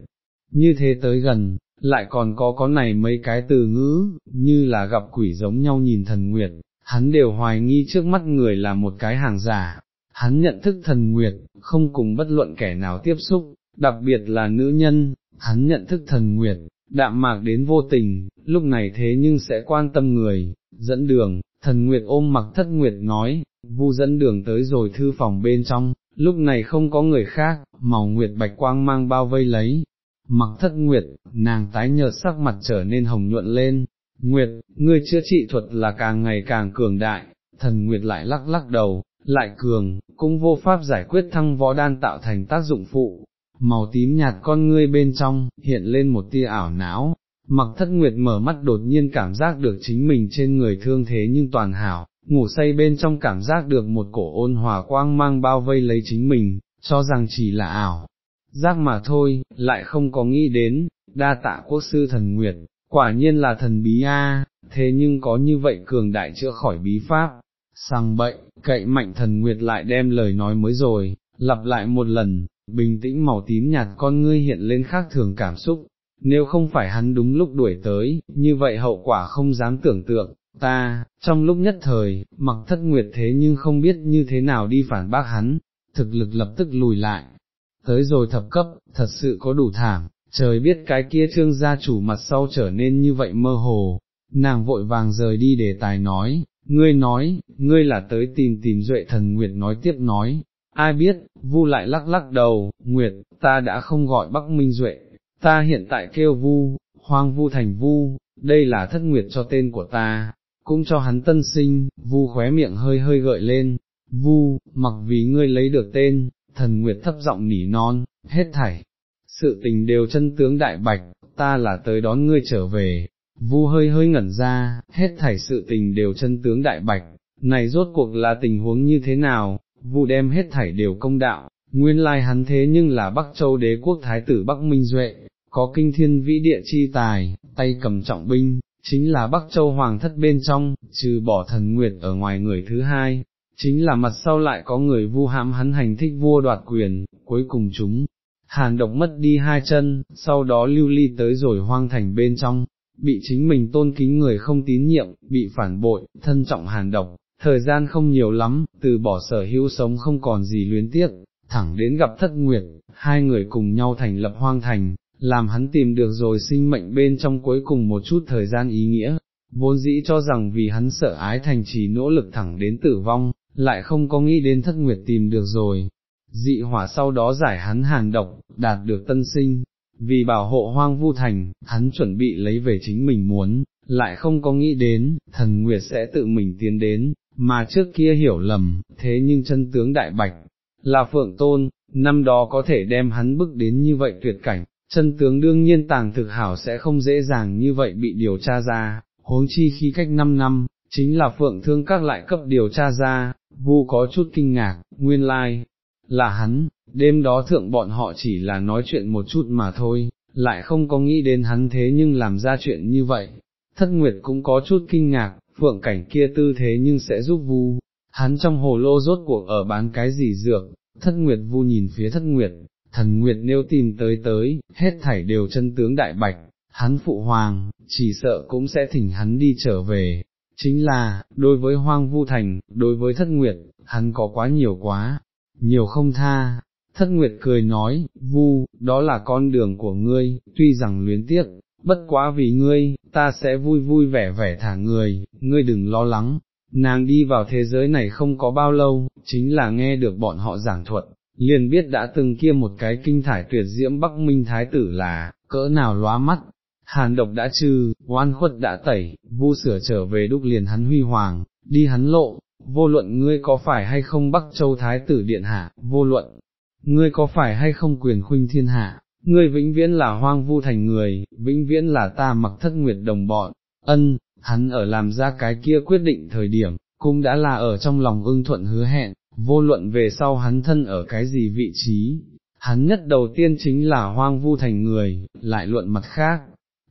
như thế tới gần, lại còn có có này mấy cái từ ngữ, như là gặp quỷ giống nhau nhìn thần nguyệt, hắn đều hoài nghi trước mắt người là một cái hàng giả, hắn nhận thức thần nguyệt, không cùng bất luận kẻ nào tiếp xúc, đặc biệt là nữ nhân, hắn nhận thức thần nguyệt, đạm mạc đến vô tình, lúc này thế nhưng sẽ quan tâm người, dẫn đường, thần nguyệt ôm mặc thất nguyệt nói, vu dẫn đường tới rồi thư phòng bên trong, lúc này không có người khác, màu nguyệt bạch quang mang bao vây lấy, mặc thất nguyệt, nàng tái nhợt sắc mặt trở nên hồng nhuận lên, nguyệt, ngươi chữa trị thuật là càng ngày càng cường đại, thần nguyệt lại lắc lắc đầu, lại cường, cũng vô pháp giải quyết thăng võ đan tạo thành tác dụng phụ, màu tím nhạt con ngươi bên trong, hiện lên một tia ảo não, mặc thất nguyệt mở mắt đột nhiên cảm giác được chính mình trên người thương thế nhưng toàn hảo, ngủ say bên trong cảm giác được một cổ ôn hòa quang mang bao vây lấy chính mình, cho rằng chỉ là ảo, giác mà thôi, lại không có nghĩ đến, đa tạ quốc sư thần nguyệt, quả nhiên là thần bí a, thế nhưng có như vậy cường đại chữa khỏi bí pháp, sang bậy, cậy mạnh thần nguyệt lại đem lời nói mới rồi, lặp lại một lần, bình tĩnh màu tím nhạt con ngươi hiện lên khác thường cảm xúc, nếu không phải hắn đúng lúc đuổi tới, như vậy hậu quả không dám tưởng tượng, ta, trong lúc nhất thời, mặc thất nguyệt thế nhưng không biết như thế nào đi phản bác hắn, thực lực lập tức lùi lại, tới rồi thập cấp, thật sự có đủ thảm, trời biết cái kia trương gia chủ mặt sau trở nên như vậy mơ hồ, nàng vội vàng rời đi để tài nói, ngươi nói, ngươi là tới tìm tìm duệ thần Nguyệt nói tiếp nói, ai biết, vu lại lắc lắc đầu, Nguyệt, ta đã không gọi Bắc Minh Duệ, ta hiện tại kêu vu, hoang vu thành vu, đây là thất nguyệt cho tên của ta, cũng cho hắn tân sinh, vu khóe miệng hơi hơi gợi lên, vu, mặc vì ngươi lấy được tên, thần nguyệt thấp giọng nỉ non, hết thảy, sự tình đều chân tướng đại bạch, ta là tới đón ngươi trở về, vu hơi hơi ngẩn ra, hết thảy sự tình đều chân tướng đại bạch, này rốt cuộc là tình huống như thế nào, vu đem hết thảy đều công đạo, nguyên lai hắn thế nhưng là Bắc Châu đế quốc thái tử Bắc Minh Duệ, có kinh thiên vĩ địa chi tài, tay cầm trọng binh, chính là Bắc Châu Hoàng thất bên trong, trừ bỏ thần nguyệt ở ngoài người thứ hai, chính là mặt sau lại có người vu hãm hắn hành thích vua đoạt quyền, cuối cùng chúng, hàn độc mất đi hai chân, sau đó lưu ly tới rồi hoang thành bên trong, bị chính mình tôn kính người không tín nhiệm, bị phản bội, thân trọng hàn độc, thời gian không nhiều lắm, từ bỏ sở hữu sống không còn gì luyến tiếc, thẳng đến gặp thất nguyệt, hai người cùng nhau thành lập hoang thành, làm hắn tìm được rồi sinh mệnh bên trong cuối cùng một chút thời gian ý nghĩa, vốn dĩ cho rằng vì hắn sợ ái thành chỉ nỗ lực thẳng đến tử vong, lại không có nghĩ đến thất nguyệt tìm được rồi. Dị hỏa sau đó giải hắn hàn độc, đạt được tân sinh, vì bảo hộ hoang vu thành, hắn chuẩn bị lấy về chính mình muốn, lại không có nghĩ đến, thần nguyệt sẽ tự mình tiến đến, mà trước kia hiểu lầm, thế nhưng chân tướng đại bạch, là phượng tôn, năm đó có thể đem hắn bức đến như vậy tuyệt cảnh, chân tướng đương nhiên tàng thực hảo sẽ không dễ dàng như vậy bị điều tra ra, huống chi khi cách 5 năm, chính là phượng thương các lại cấp điều tra ra, vu có chút kinh ngạc, nguyên lai, like, là hắn, đêm đó thượng bọn họ chỉ là nói chuyện một chút mà thôi, lại không có nghĩ đến hắn thế nhưng làm ra chuyện như vậy, thất nguyệt cũng có chút kinh ngạc, phượng cảnh kia tư thế nhưng sẽ giúp vu, hắn trong hồ lô rốt cuộc ở bán cái gì dược, thất nguyệt vu nhìn phía thất nguyệt, thần nguyệt nếu tìm tới tới, hết thảy đều chân tướng đại bạch, hắn phụ hoàng, chỉ sợ cũng sẽ thỉnh hắn đi trở về. Chính là, đối với hoang vu thành, đối với thất nguyệt, hắn có quá nhiều quá, nhiều không tha, thất nguyệt cười nói, vu, đó là con đường của ngươi, tuy rằng luyến tiếc, bất quá vì ngươi, ta sẽ vui vui vẻ vẻ thả người, ngươi đừng lo lắng. Nàng đi vào thế giới này không có bao lâu, chính là nghe được bọn họ giảng thuật, liền biết đã từng kia một cái kinh thải tuyệt diễm Bắc Minh Thái tử là, cỡ nào lóa mắt, hàn độc đã trừ, oan khuất đã tẩy, vu sửa trở về đúc liền hắn huy hoàng, đi hắn lộ, vô luận ngươi có phải hay không Bắc Châu Thái tử Điện Hạ, vô luận, ngươi có phải hay không quyền khuynh thiên hạ, ngươi vĩnh viễn là hoang vu thành người, vĩnh viễn là ta mặc thất nguyệt đồng bọn, ân, hắn ở làm ra cái kia quyết định thời điểm, cũng đã là ở trong lòng ưng thuận hứa hẹn, vô luận về sau hắn thân ở cái gì vị trí, hắn nhất đầu tiên chính là hoang vu thành người, lại luận mặt khác.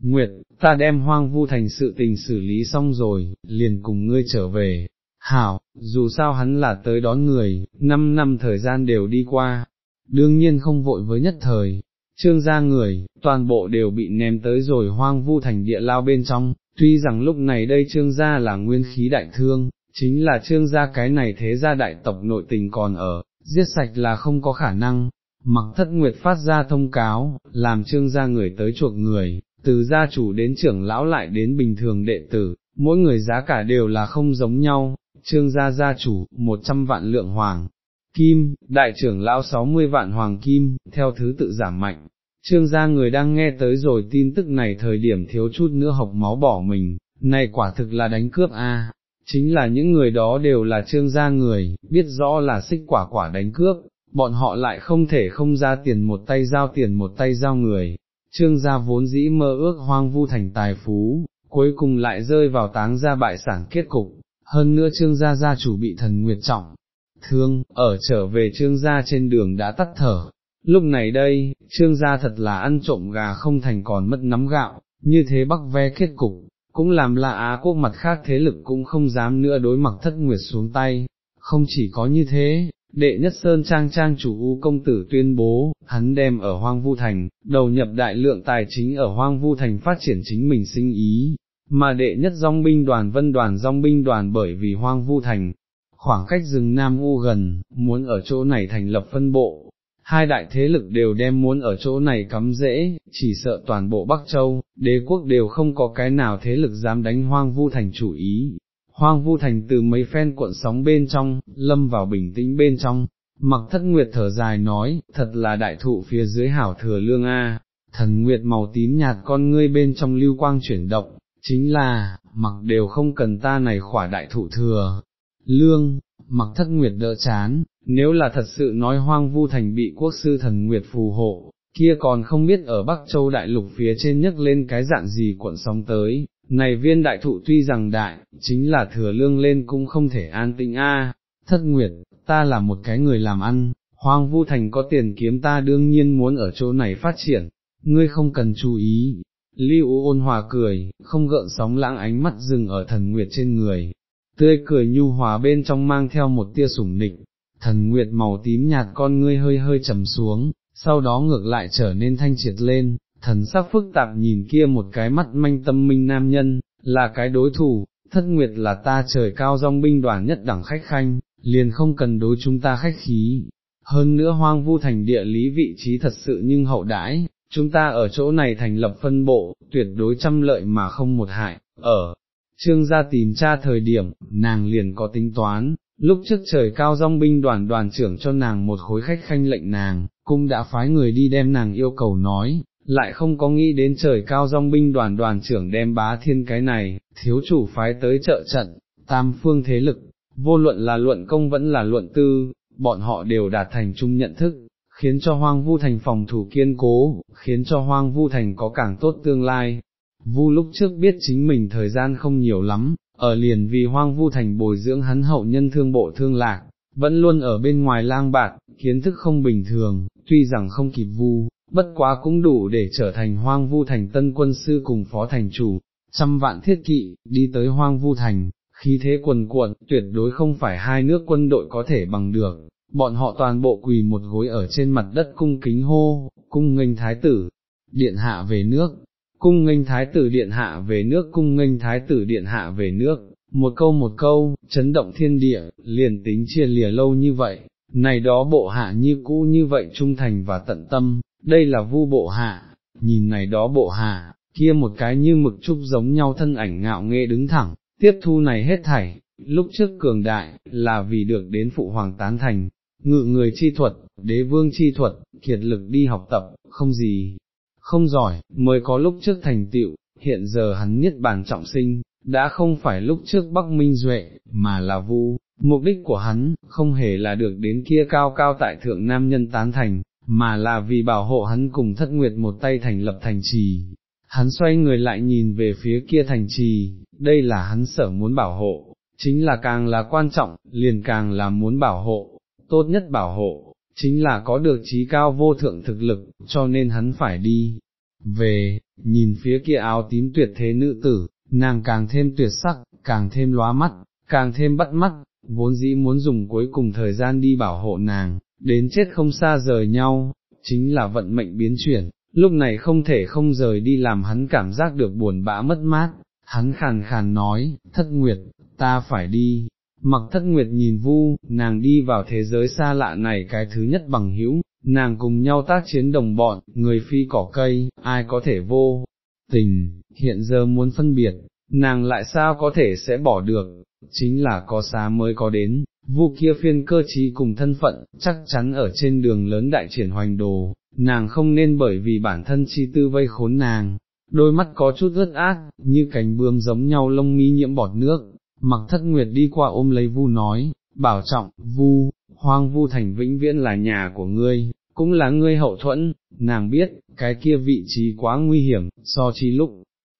Nguyệt, ta đem hoang vu thành sự tình xử lý xong rồi, liền cùng ngươi trở về. Hảo, dù sao hắn là tới đón người, năm năm thời gian đều đi qua, đương nhiên không vội với nhất thời, trương gia người, toàn bộ đều bị ném tới rồi hoang vu thành địa lao bên trong, tuy rằng lúc này đây trương gia là nguyên khí đại thương, chính là trương gia cái này thế gia đại tộc nội tình còn ở, giết sạch là không có khả năng, mặc thất nguyệt phát ra thông cáo, làm trương gia người tới chuộc người, từ gia chủ đến trưởng lão lại đến bình thường đệ tử, mỗi người giá cả đều là không giống nhau, trương gia gia chủ, một trăm vạn lượng hoàng, kim, đại trưởng lão 60 vạn hoàng kim, theo thứ tự giảm mạnh. Trương gia người đang nghe tới rồi tin tức này thời điểm thiếu chút nữa học máu bỏ mình, này quả thực là đánh cướp a chính là những người đó đều là trương gia người, biết rõ là xích quả quả đánh cướp, bọn họ lại không thể không ra tiền một tay giao tiền một tay giao người. Trương gia vốn dĩ mơ ước hoang vu thành tài phú, cuối cùng lại rơi vào táng gia bại sản kết cục, hơn nữa trương gia gia chủ bị thần nguyệt trọng, thương, ở trở về trương gia trên đường đã tắt thở. Lúc này đây, trương gia thật là ăn trộm gà không thành còn mất nắm gạo, như thế bắc ve kết cục, cũng làm là Á quốc mặt khác thế lực cũng không dám nữa đối mặt thất nguyệt xuống tay. Không chỉ có như thế, đệ nhất sơn trang trang chủ U công tử tuyên bố, hắn đem ở Hoang Vu Thành, đầu nhập đại lượng tài chính ở Hoang Vu Thành phát triển chính mình sinh ý, mà đệ nhất dòng binh đoàn vân đoàn dòng binh đoàn bởi vì Hoang Vu Thành, khoảng cách rừng Nam U gần, muốn ở chỗ này thành lập phân bộ, hai đại thế lực đều đem muốn ở chỗ này cắm dễ, chỉ sợ toàn bộ Bắc Châu, đế quốc đều không có cái nào thế lực dám đánh hoang vu thành chủ ý. Hoang vu thành từ mấy phen cuộn sóng bên trong, lâm vào bình tĩnh bên trong, mặc thất nguyệt thở dài nói, thật là đại thụ phía dưới hảo thừa lương A, thần nguyệt màu tím nhạt con ngươi bên trong lưu quang chuyển động, chính là, mặc đều không cần ta này khỏa đại thụ thừa, lương, mặc thất nguyệt đỡ chán, nếu là thật sự nói hoang vu thành bị quốc sư thần nguyệt phù hộ, kia còn không biết ở Bắc Châu đại lục phía trên nhấc lên cái dạng gì cuộn sóng tới, này viên đại thụ tuy rằng đại, chính là thừa lương lên cũng không thể an tĩnh a. thất nguyệt, ta là một cái người làm ăn, hoang vu thành có tiền kiếm ta đương nhiên muốn ở chỗ này phát triển, ngươi không cần chú ý. Lưu ôn hòa cười, không gợn sóng lãng ánh mắt dừng ở thần nguyệt trên người, tươi cười nhu hòa bên trong mang theo một tia sủng nịch, thần nguyệt màu tím nhạt con ngươi hơi hơi trầm xuống, sau đó ngược lại trở nên thanh triệt lên, thần sắc phức tạp nhìn kia một cái mắt manh tâm minh nam nhân, là cái đối thủ, thất nguyệt là ta trời cao dòng binh đoàn nhất đẳng khách khanh, liền không cần đối chúng ta khách khí. Hơn nữa hoang vu thành địa lý vị trí thật sự nhưng hậu đãi, chúng ta ở chỗ này thành lập phân bộ, tuyệt đối trăm lợi mà không một hại, ở, trương gia tìm tra thời điểm, nàng liền có tính toán, lúc trước trời cao dòng binh đoàn đoàn trưởng cho nàng một khối khách khanh lệnh nàng, cũng đã phái người đi đem nàng yêu cầu nói, lại không có nghĩ đến trời cao dòng binh đoàn đoàn trưởng đem bá thiên cái này, thiếu chủ phái tới trợ trận, tam phương thế lực, vô luận là luận công vẫn là luận tư, bọn họ đều đạt thành chung nhận thức, khiến cho hoang vu thành phòng thủ kiên cố, khiến cho hoang vu thành có càng tốt tương lai. Vu lúc trước biết chính mình thời gian không nhiều lắm, ở liền vì hoang vu thành bồi dưỡng hắn hậu nhân thương bộ thương lạc, vẫn luôn ở bên ngoài lang bạt, kiến thức không bình thường, tuy rằng không kịp vu, bất quá cũng đủ để trở thành hoang vu thành tân quân sư cùng phó thành chủ, trăm vạn thiết kỵ, đi tới hoang vu thành, khí thế quần cuộn, tuyệt đối không phải hai nước quân đội có thể bằng được, bọn họ toàn bộ quỳ một gối ở trên mặt đất cung kính hô, cung nghênh thái tử, điện hạ về nước, cung nghênh thái tử điện hạ về nước cung nghênh thái tử điện hạ về nước, một câu một câu, chấn động thiên địa, liền tính chia lìa lâu như vậy, này đó bộ hạ như cũ như vậy trung thành và tận tâm, đây là vu bộ hạ, nhìn này đó bộ hạ, kia một cái như mực trúc giống nhau thân ảnh ngạo nghệ đứng thẳng, tiếp thu này hết thảy, lúc trước cường đại, là vì được đến phụ hoàng tán thành, ngự người chi thuật, đế vương chi thuật, kiệt lực đi học tập, không gì, không giỏi, mới có lúc trước thành tựu, hiện giờ hắn niết bàn trọng sinh, đã không phải lúc trước Bắc Minh Duệ, mà là vu, mục đích của hắn, không hề là được đến kia cao cao tại thượng nam nhân tán thành, mà là vì bảo hộ hắn cùng thất nguyệt một tay thành lập thành trì. Hắn xoay người lại nhìn về phía kia thành trì, đây là hắn sở muốn bảo hộ, chính là càng là quan trọng, liền càng là muốn bảo hộ, tốt nhất bảo hộ, chính là có được trí cao vô thượng thực lực, cho nên hắn phải đi. Về, nhìn phía kia áo tím tuyệt thế nữ tử, nàng càng thêm tuyệt sắc, càng thêm lóa mắt, càng thêm bắt mắt, vốn dĩ muốn dùng cuối cùng thời gian đi bảo hộ nàng, đến chết không xa rời nhau, chính là vận mệnh biến chuyển, lúc này không thể không rời đi làm hắn cảm giác được buồn bã mất mát, hắn khàn khàn nói, thất nguyệt, ta phải đi. Mặc thất nguyệt nhìn vu, nàng đi vào thế giới xa lạ này cái thứ nhất bằng hữu, nàng cùng nhau tác chiến đồng bọn, người phi cỏ cây, ai có thể vô, tình, hiện giờ muốn phân biệt, nàng lại sao có thể sẽ bỏ được, chính là có xá mới có đến, vu kia phiên cơ trí cùng thân phận, chắc chắn ở trên đường lớn đại triển hoành đồ, nàng không nên bởi vì bản thân chi tư vây khốn nàng, đôi mắt có chút ướt át, như cánh bươm giống nhau lông mi nhiễm bọt nước, mặc thất nguyệt đi qua ôm lấy vu nói, bảo trọng, vu, hoang vu thành vĩnh viễn là nhà của ngươi, cũng là ngươi hậu thuẫn, nàng biết, cái kia vị trí quá nguy hiểm, so chi lúc,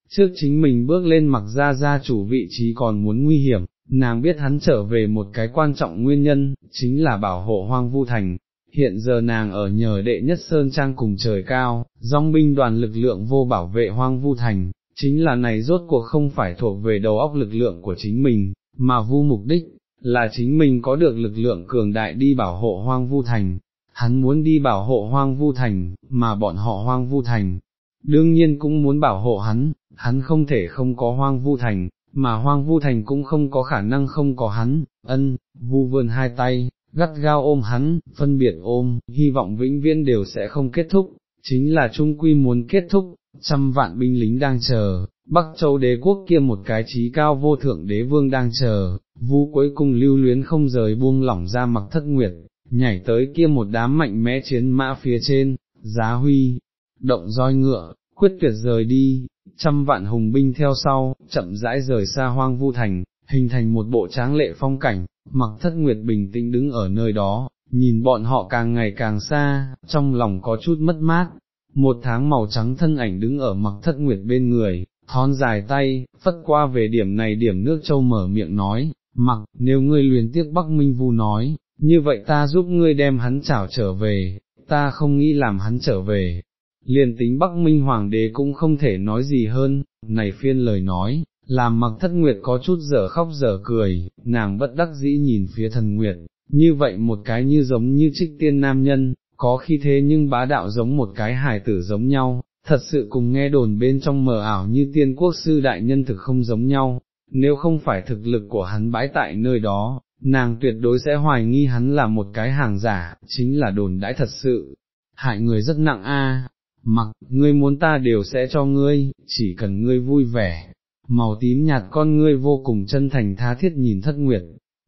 trước chính mình bước lên mặc ra gia chủ vị trí còn muốn nguy hiểm, nàng biết hắn trở về một cái quan trọng nguyên nhân, chính là bảo hộ hoang vu thành. Hiện giờ nàng ở nhờ đệ nhất Sơn Trang cùng trời cao, dòng binh đoàn lực lượng vô bảo vệ hoang vu thành, chính là này rốt cuộc không phải thuộc về đầu óc lực lượng của chính mình, mà vu mục đích, là chính mình có được lực lượng cường đại đi bảo hộ hoang vu thành, hắn muốn đi bảo hộ hoang vu thành, mà bọn họ hoang vu thành, đương nhiên cũng muốn bảo hộ hắn, hắn không thể không có hoang vu thành, mà hoang vu thành cũng không có khả năng không có hắn, ân, vu vươn hai tay, gắt gao ôm hắn, phân biệt ôm, hy vọng vĩnh viễn đều sẽ không kết thúc, chính là trung quy muốn kết thúc, trăm vạn binh lính đang chờ, Bắc Châu đế quốc kia một cái trí cao vô thượng đế vương đang chờ, vu cuối cùng lưu luyến không rời buông lỏng ra mặc thất nguyệt, nhảy tới kia một đám mạnh mẽ chiến mã phía trên, giá huy, động roi ngựa, quyết tuyệt rời đi, trăm vạn hùng binh theo sau, chậm rãi rời xa hoang vu thành, hình thành một bộ tráng lệ phong cảnh, mặc thất nguyệt bình tĩnh đứng ở nơi đó, nhìn bọn họ càng ngày càng xa, trong lòng có chút mất mát, một tháng màu trắng thân ảnh đứng ở mặc thất nguyệt bên người, thon dài tay, phất qua về điểm này điểm nước châu mở miệng nói, mặc, nếu ngươi luyến tiếc Bắc Minh Vu nói, như vậy ta giúp ngươi đem hắn chảo trở về, ta không nghĩ làm hắn trở về. Liền tính Bắc Minh Hoàng đế cũng không thể nói gì hơn, này phiên lời nói, làm mặc thất nguyệt có chút dở khóc dở cười, nàng bất đắc dĩ nhìn phía thần nguyệt, như vậy một cái như giống như trích tiên nam nhân, có khi thế nhưng bá đạo giống một cái hài tử giống nhau, thật sự cùng nghe đồn bên trong mờ ảo như tiên quốc sư đại nhân thực không giống nhau, nếu không phải thực lực của hắn bãi tại nơi đó, nàng tuyệt đối sẽ hoài nghi hắn là một cái hàng giả, chính là đồn đãi thật sự, hại người rất nặng a. mặc, ngươi muốn ta đều sẽ cho ngươi, chỉ cần ngươi vui vẻ, màu tím nhạt con ngươi vô cùng chân thành tha thiết nhìn thất nguyệt,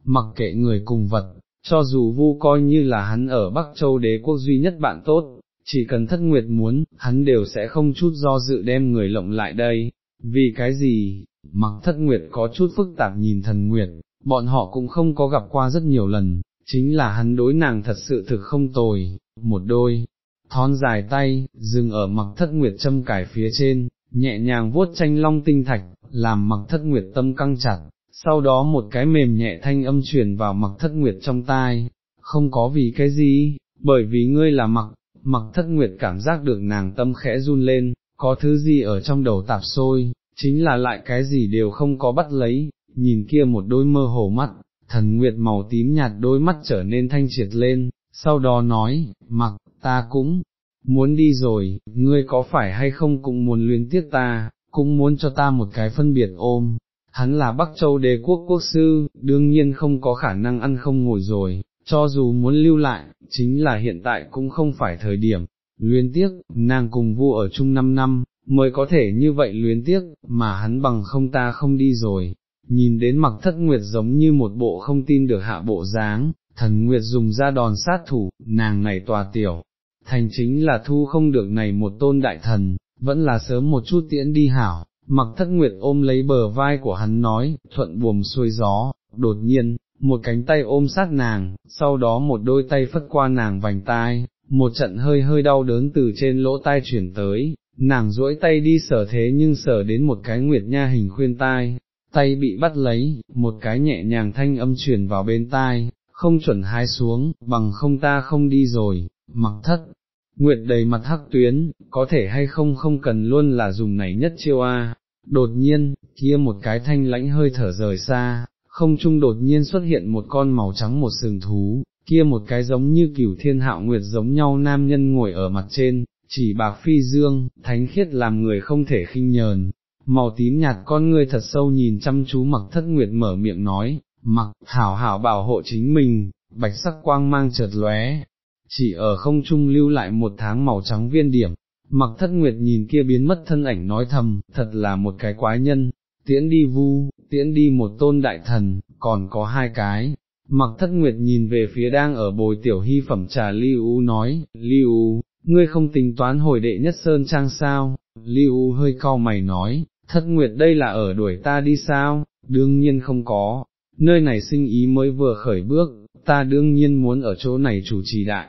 mặc kệ người cùng vật, cho dù vu coi như là hắn ở Bắc Châu đế quốc duy nhất bạn tốt, chỉ cần thất nguyệt muốn, hắn đều sẽ không chút do dự đem người lộng lại đây, vì cái gì, mặc thất nguyệt có chút phức tạp nhìn thần nguyệt, bọn họ cũng không có gặp qua rất nhiều lần, chính là hắn đối nàng thật sự thực không tồi, một đôi, thon dài tay, dừng ở mặc thất nguyệt châm cải phía trên, nhẹ nhàng vuốt tranh long tinh thạch, làm mặc thất nguyệt tâm căng chặt, sau đó một cái mềm nhẹ thanh âm truyền vào mặc thất nguyệt trong tai, không có vì cái gì, bởi vì ngươi là mặc, mặc thất nguyệt cảm giác được nàng tâm khẽ run lên, có thứ gì ở trong đầu tạp xôi, chính là lại cái gì đều không có bắt lấy, nhìn kia một đôi mơ hồ mắt, thần nguyệt màu tím nhạt đôi mắt trở nên thanh triệt lên, sau đó nói, mặc, ta cũng muốn đi rồi, ngươi có phải hay không cũng muốn luyến tiếc ta, cũng muốn cho ta một cái phân biệt ôm. Hắn là Bắc Châu đế quốc quốc sư, đương nhiên không có khả năng ăn không ngồi rồi, cho dù muốn lưu lại, chính là hiện tại cũng không phải thời điểm, luyến tiếc, nàng cùng vua ở chung 5 năm, mới có thể như vậy luyến tiếc, mà hắn bằng không ta không đi rồi, nhìn đến mặc thất nguyệt giống như một bộ không tin được hạ bộ dáng, thần nguyệt dùng ra đòn sát thủ, nàng này tòa tiểu, thành chính là thu không được này một tôn đại thần, vẫn là sớm một chút tiễn đi hảo, mặc thất nguyệt ôm lấy bờ vai của hắn nói, thuận buồm xuôi gió, đột nhiên, một cánh tay ôm sát nàng, sau đó một đôi tay phất qua nàng vành tai, một trận hơi hơi đau đớn từ trên lỗ tai chuyển tới, nàng duỗi tay đi sở thế nhưng sở đến một cái nguyệt nha hình khuyên tai, tay bị bắt lấy, một cái nhẹ nhàng thanh âm truyền vào bên tai, không chuẩn hái xuống, bằng không ta không đi rồi, mặc thất. Nguyệt đầy mặt hắc tuyến, có thể hay không không cần luôn là dùng này nhất chiêu a. Đột nhiên, kia một cái thanh lãnh hơi thở rời xa, không trung đột nhiên xuất hiện một con màu trắng một sừng thú, kia một cái giống như cửu thiên hạo nguyệt giống nhau nam nhân ngồi ở mặt trên, chỉ bạc phi dương, thánh khiết làm người không thể khinh nhờn, màu tím nhạt con ngươi thật sâu nhìn chăm chú mặc thất nguyệt mở miệng nói, mặc, hảo hảo bảo hộ chính mình, bạch sắc quang mang chợt lóe, chỉ ở không trung lưu lại một tháng màu trắng viên điểm, mặc thất nguyệt nhìn kia biến mất thân ảnh nói thầm, thật là một cái quái nhân, tiễn đi vu, tiễn đi một tôn đại thần, còn có hai cái. Mặc thất nguyệt nhìn về phía đang ở bồi tiểu hy phẩm trà liu nói, liu ngươi không tính toán hồi đệ nhất sơn trang sao, liu hơi cau mày nói, thất nguyệt đây là ở đuổi ta đi sao, đương nhiên không có, nơi này sinh ý mới vừa khởi bước, ta đương nhiên muốn ở chỗ này chủ trì đại.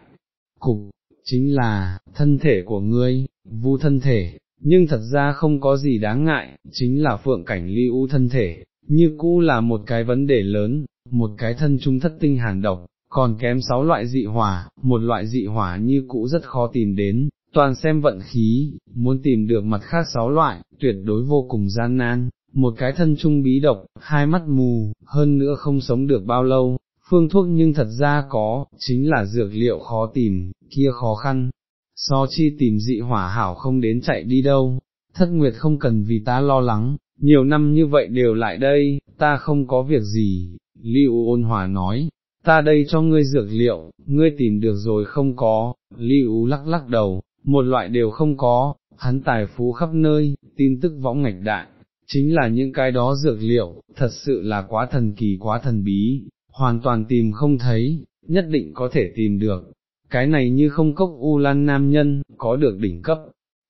Cục, chính là, thân thể của ngươi, vu thân thể, nhưng thật ra không có gì đáng ngại, chính là phượng cảnh ly u thân thể, như cũ là một cái vấn đề lớn, một cái thân trung thất tinh hàn độc, còn kém sáu loại dị hỏa, một loại dị hỏa như cũ rất khó tìm đến, toàn xem vận khí, muốn tìm được mặt khác sáu loại, tuyệt đối vô cùng gian nan, một cái thân trung bí độc, hai mắt mù, hơn nữa không sống được bao lâu, phương thuốc nhưng thật ra có, chính là dược liệu khó tìm, kia khó khăn, so chi tìm dị hỏa hảo không đến chạy đi đâu, thất nguyệt không cần vì ta lo lắng, nhiều năm như vậy đều lại đây, ta không có việc gì, Lưu ôn hòa nói, ta đây cho ngươi dược liệu, ngươi tìm được rồi không có, Lưu lắc lắc đầu, một loại đều không có, hắn tài phú khắp nơi, tin tức võng ngạch đại, chính là những cái đó dược liệu, thật sự là quá thần kỳ quá thần bí, hoàn toàn tìm không thấy, nhất định có thể tìm được, cái này như không cốc u lan nam nhân, có được đỉnh cấp,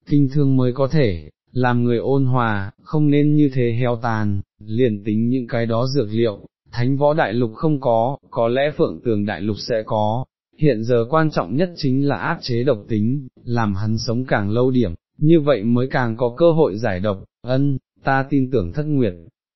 kinh thương mới có thể, làm người ôn hòa, không nên như thế heo tàn, liền tính những cái đó dược liệu, thánh võ đại lục không có, có lẽ phượng tường đại lục sẽ có, hiện giờ quan trọng nhất chính là áp chế độc tính, làm hắn sống càng lâu điểm, như vậy mới càng có cơ hội giải độc, ân, ta tin tưởng thất nguyệt.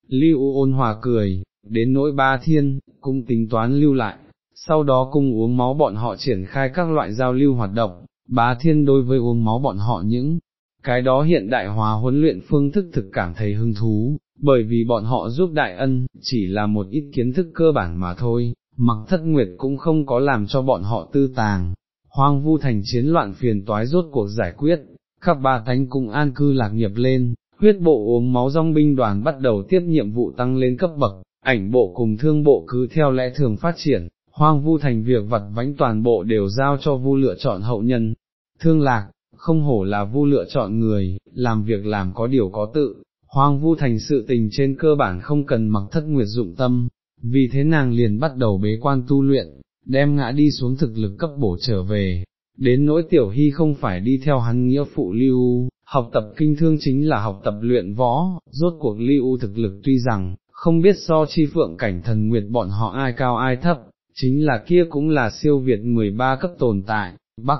Lưu ôn hòa cười, đến nỗi ba thiên, cũng tính toán lưu lại, sau đó cùng uống máu bọn họ triển khai các loại giao lưu hoạt động, bá thiên đối với uống máu bọn họ những, cái đó hiện đại hóa huấn luyện phương thức thực cảm thấy hứng thú, bởi vì bọn họ giúp đại ân, chỉ là một ít kiến thức cơ bản mà thôi, mặc thất nguyệt cũng không có làm cho bọn họ tư tàng, hoang vu thành chiến loạn phiền toái rốt cuộc giải quyết, các ba thánh cùng an cư lạc nghiệp lên, huyết bộ uống máu rong binh đoàn bắt đầu tiếp nhiệm vụ tăng lên cấp bậc, ảnh bộ cùng thương bộ cứ theo lẽ thường phát triển, hoang vu thành việc vặt vánh toàn bộ đều giao cho vu lựa chọn hậu nhân, thương lạc, không hổ là vu lựa chọn người, làm việc làm có điều có tự, hoang vu thành sự tình trên cơ bản không cần mặc thất nguyệt dụng tâm, vì thế nàng liền bắt đầu bế quan tu luyện, đem ngã đi xuống thực lực cấp bổ trở về, đến nỗi tiểu hy không phải đi theo hắn nghĩa phụ lưu, học tập kinh thương chính là học tập luyện võ, rốt cuộc lưu thực lực tuy rằng, không biết so chi phượng cảnh thần nguyệt bọn họ ai cao ai thấp, chính là kia cũng là siêu việt 13 cấp tồn tại, Bắc,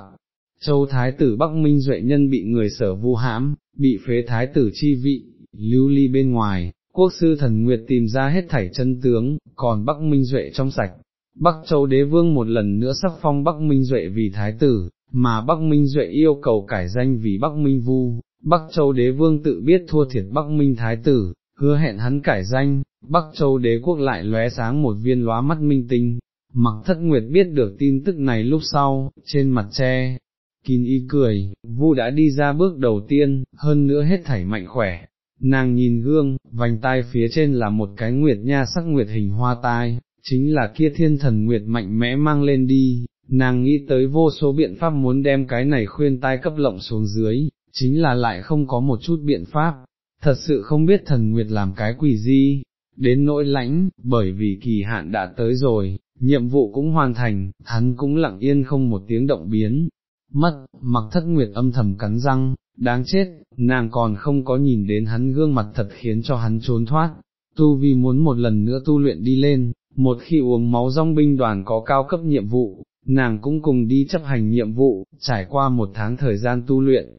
Châu Thái tử Bắc Minh Duệ nhân bị người sở vu hãm, bị phế Thái tử chi vị, lưu ly bên ngoài, quốc sư thần Nguyệt tìm ra hết thảy chân tướng, còn Bắc Minh Duệ trong sạch. Bắc Châu Đế Vương một lần nữa sắc phong Bắc Minh Duệ vì Thái tử, mà Bắc Minh Duệ yêu cầu cải danh vì Bắc Minh Vu, Bắc Châu Đế Vương tự biết thua thiệt Bắc Minh Thái tử, hứa hẹn hắn cải danh, Bắc Châu Đế Quốc lại lóe sáng một viên lóa mắt minh tinh. Mặc thất nguyệt biết được tin tức này lúc sau, trên mặt che, kín ý cười, vu đã đi ra bước đầu tiên, hơn nữa hết thảy mạnh khỏe. Nàng nhìn gương, vành tai phía trên là một cái nguyệt nha sắc nguyệt hình hoa tai, chính là kia thiên thần nguyệt mạnh mẽ mang lên đi, nàng nghĩ tới vô số biện pháp muốn đem cái này khuyên tai cấp lộng xuống dưới, chính là lại không có một chút biện pháp, thật sự không biết thần nguyệt làm cái quỷ gì, đến nỗi lãnh, bởi vì kỳ hạn đã tới rồi, nhiệm vụ cũng hoàn thành, hắn cũng lặng yên không một tiếng động biến, mất, mặc thất nguyệt âm thầm cắn răng, đáng chết, nàng còn không có nhìn đến hắn gương mặt thật khiến cho hắn trốn thoát, tu vi muốn một lần nữa tu luyện đi lên, một khi uống máu rong binh đoàn có cao cấp nhiệm vụ, nàng cũng cùng đi chấp hành nhiệm vụ, trải qua một tháng thời gian tu luyện,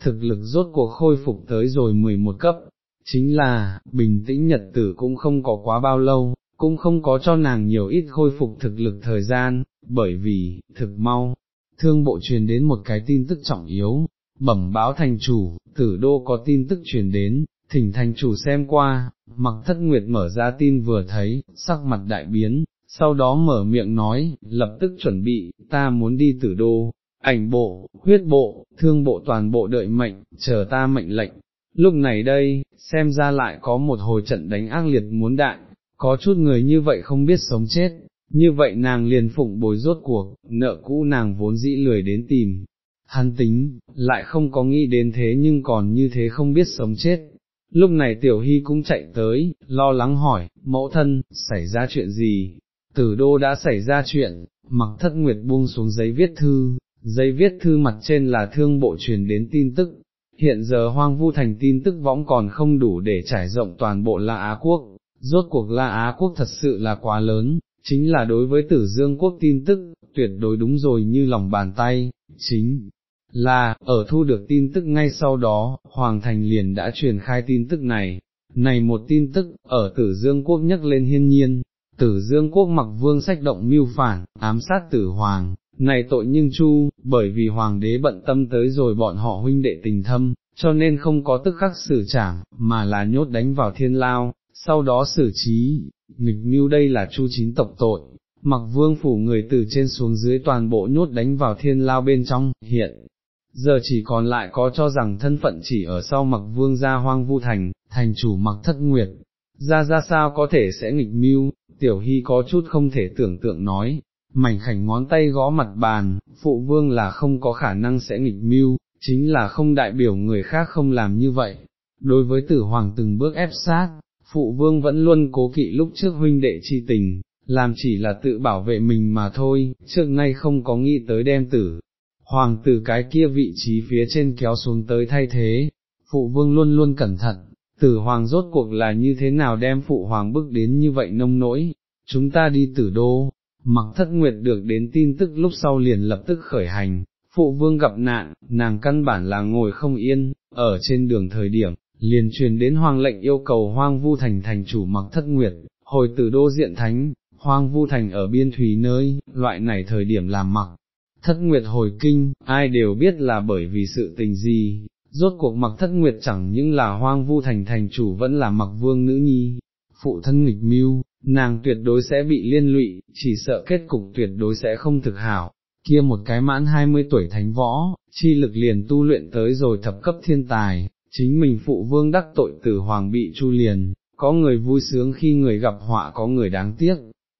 thực lực rốt cuộc khôi phục tới rồi 11 cấp, chính là, bình tĩnh nhật tử cũng không có quá bao lâu, cũng không có cho nàng nhiều ít khôi phục thực lực thời gian, bởi vì, thực mau, thương bộ truyền đến một cái tin tức trọng yếu, bẩm báo thành chủ, tử đô có tin tức truyền đến, thỉnh thành chủ xem qua, mặc thất nguyệt mở ra tin vừa thấy, sắc mặt đại biến, sau đó mở miệng nói, lập tức chuẩn bị, ta muốn đi tử đô, ảnh bộ, huyết bộ, thương bộ toàn bộ đợi mệnh, chờ ta mệnh lệnh. Lúc này đây, xem ra lại có một hồi trận đánh ác liệt muốn đại, có chút người như vậy không biết sống chết, như vậy nàng liền phụng bồi rốt cuộc, nợ cũ nàng vốn dĩ lười đến tìm. Hắn tính, lại không có nghĩ đến thế nhưng còn như thế không biết sống chết. Lúc này tiểu hy cũng chạy tới, lo lắng hỏi, mẫu thân, xảy ra chuyện gì? Tử đô đã xảy ra chuyện, mặc thất nguyệt buông xuống giấy viết thư, giấy viết thư mặt trên là thương bộ truyền đến tin tức. Hiện giờ hoang vu thành tin tức võng còn không đủ để trải rộng toàn bộ La Á Quốc, rốt cuộc La Á Quốc thật sự là quá lớn, chính là đối với tử dương quốc tin tức, tuyệt đối đúng rồi như lòng bàn tay, chính là, ở thu được tin tức ngay sau đó, Hoàng Thành liền đã truyền khai tin tức này, này một tin tức, ở tử dương quốc nhắc lên hiên nhiên, tử dương quốc mặc vương sách động mưu phản, ám sát tử hoàng, này tội nhưng chu, bởi vì hoàng đế bận tâm tới rồi bọn họ huynh đệ tình thâm, cho nên không có tức khắc xử trảm, mà là nhốt đánh vào thiên lao, sau đó xử trí, nghịch mưu đây là chu chín tộc tội, mặc vương phủ người từ trên xuống dưới toàn bộ nhốt đánh vào thiên lao bên trong, hiện, giờ chỉ còn lại có cho rằng thân phận chỉ ở sau mặc vương gia hoang vu thành, thành chủ mặc thất nguyệt, ra ra sao có thể sẽ nghịch mưu, tiểu hy có chút không thể tưởng tượng nói, mảnh khảnh ngón tay gõ mặt bàn, phụ vương là không có khả năng sẽ nghịch mưu, chính là không đại biểu người khác không làm như vậy. Đối với tử hoàng từng bước ép sát, phụ vương vẫn luôn cố kỵ lúc trước huynh đệ chi tình, làm chỉ là tự bảo vệ mình mà thôi, trước nay không có nghĩ tới đem tử. Hoàng từ cái kia vị trí phía trên kéo xuống tới thay thế, phụ vương luôn luôn cẩn thận, tử hoàng rốt cuộc là như thế nào đem phụ hoàng bước đến như vậy nông nỗi, chúng ta đi tử đô, mặc thất nguyệt được đến tin tức lúc sau liền lập tức khởi hành, phụ vương gặp nạn, nàng căn bản là ngồi không yên, ở trên đường thời điểm, liền truyền đến hoàng lệnh yêu cầu hoang vu thành thành chủ mặc thất nguyệt, hồi từ đô diện thánh, hoang vu thành ở biên thủy nơi, loại này thời điểm làm mặc. Thất Nguyệt hồi kinh, ai đều biết là bởi vì sự tình gì, rốt cuộc mặc thất nguyệt chẳng những là hoang vu thành thành chủ vẫn là mặc vương nữ nhi, phụ thân nghịch mưu, nàng tuyệt đối sẽ bị liên lụy, chỉ sợ kết cục tuyệt đối sẽ không thực hảo, kia một cái mãn 20 tuổi thánh võ, chi lực liền tu luyện tới rồi thập cấp thiên tài, chính mình phụ vương đắc tội tử hoàng bị chu liền, có người vui sướng khi người gặp họa có người đáng tiếc,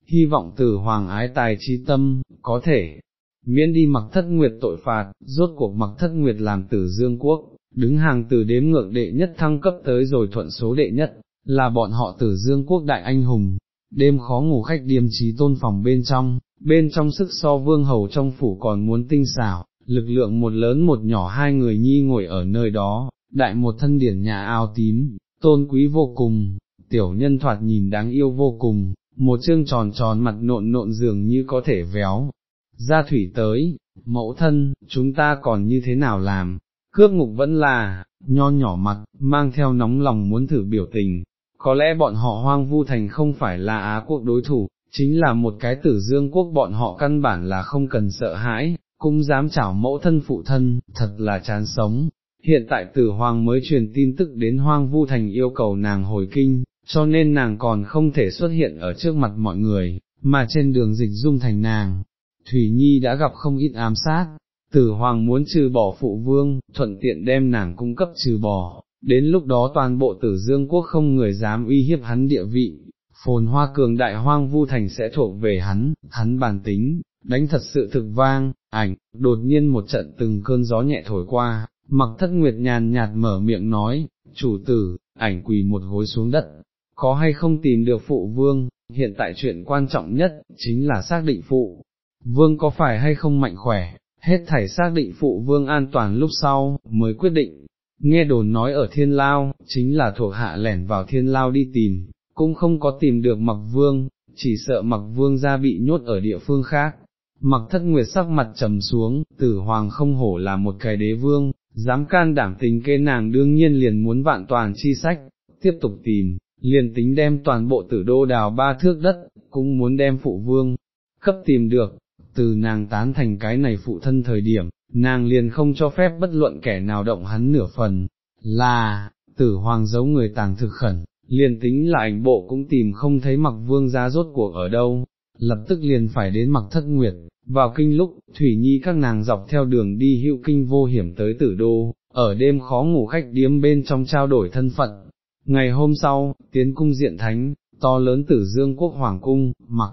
hy vọng tử hoàng ái tài chi tâm, có thể, miễn đi mặc thất nguyệt tội phạt, rốt cuộc mặc thất nguyệt làm tử dương quốc, đứng hàng từ đếm ngược đệ nhất thăng cấp tới rồi thuận số đệ nhất, là bọn họ tử dương quốc đại anh hùng, đêm khó ngủ khách điềm trí tôn phòng bên trong, bên trong sức so vương hầu trong phủ còn muốn tinh xảo, lực lượng một lớn một nhỏ hai người nhi ngồi ở nơi đó, đại một thân điển nhà áo tím, tôn quý vô cùng, tiểu nhân thoạt nhìn đáng yêu vô cùng, một chương tròn tròn mặt nộn nộn dường như có thể véo, ra thủy tới, mẫu thân, chúng ta còn như thế nào làm, cướp ngục vẫn là, nho nhỏ mặt, mang theo nóng lòng muốn thử biểu tình, có lẽ bọn họ hoang vu thành không phải là Á quốc đối thủ, chính là một cái tử dương quốc bọn họ căn bản là không cần sợ hãi, cũng dám chảo mẫu thân phụ thân, thật là chán sống. Hiện tại tử hoàng mới truyền tin tức đến hoang vu thành yêu cầu nàng hồi kinh, cho nên nàng còn không thể xuất hiện ở trước mặt mọi người, mà trên đường dịch dung thành nàng. Thủy Nhi đã gặp không ít ám sát, tử hoàng muốn trừ bỏ phụ vương, thuận tiện đem nàng cung cấp trừ bỏ, đến lúc đó toàn bộ tử dương quốc không người dám uy hiếp hắn địa vị, phồn hoa cường đại hoang vu thành sẽ thuộc về hắn, hắn bản tính, đánh thật sự thực vang, ảnh, đột nhiên một trận từng cơn gió nhẹ thổi qua, mặc thất nguyệt nhàn nhạt mở miệng nói, chủ tử, ảnh quỳ một gối xuống đất, có hay không tìm được phụ vương, hiện tại chuyện quan trọng nhất, chính là xác định phụ, vương có phải hay không mạnh khỏe, hết thảy xác định phụ vương an toàn lúc sau, mới quyết định, nghe đồn nói ở thiên lao, chính là thuộc hạ lẻn vào thiên lao đi tìm, cũng không có tìm được mặc vương, chỉ sợ mặc vương ra bị nhốt ở địa phương khác. Mặc thất nguyệt sắc mặt trầm xuống, tử hoàng không hổ là một cái đế vương, dám can đảm tính kê nàng đương nhiên liền muốn vạn toàn chi sách, tiếp tục tìm, liền tính đem toàn bộ tử đô đào ba thước đất, cũng muốn đem phụ vương, cấp tìm được, từ nàng tán thành cái này phụ thân thời điểm, nàng liền không cho phép bất luận kẻ nào động hắn nửa phần, là, tử hoàng giấu người tàng thực khẩn, liền tính là ảnh bộ cũng tìm không thấy mặc vương giá rốt cuộc ở đâu, lập tức liền phải đến mặc thất nguyệt, vào kinh lúc, Thủy Nhi các nàng dọc theo đường đi hữu kinh vô hiểm tới tử đô, ở đêm khó ngủ khách điếm bên trong trao đổi thân phận. Ngày hôm sau, tiến cung diện thánh, to lớn tử dương quốc hoàng cung, mặc,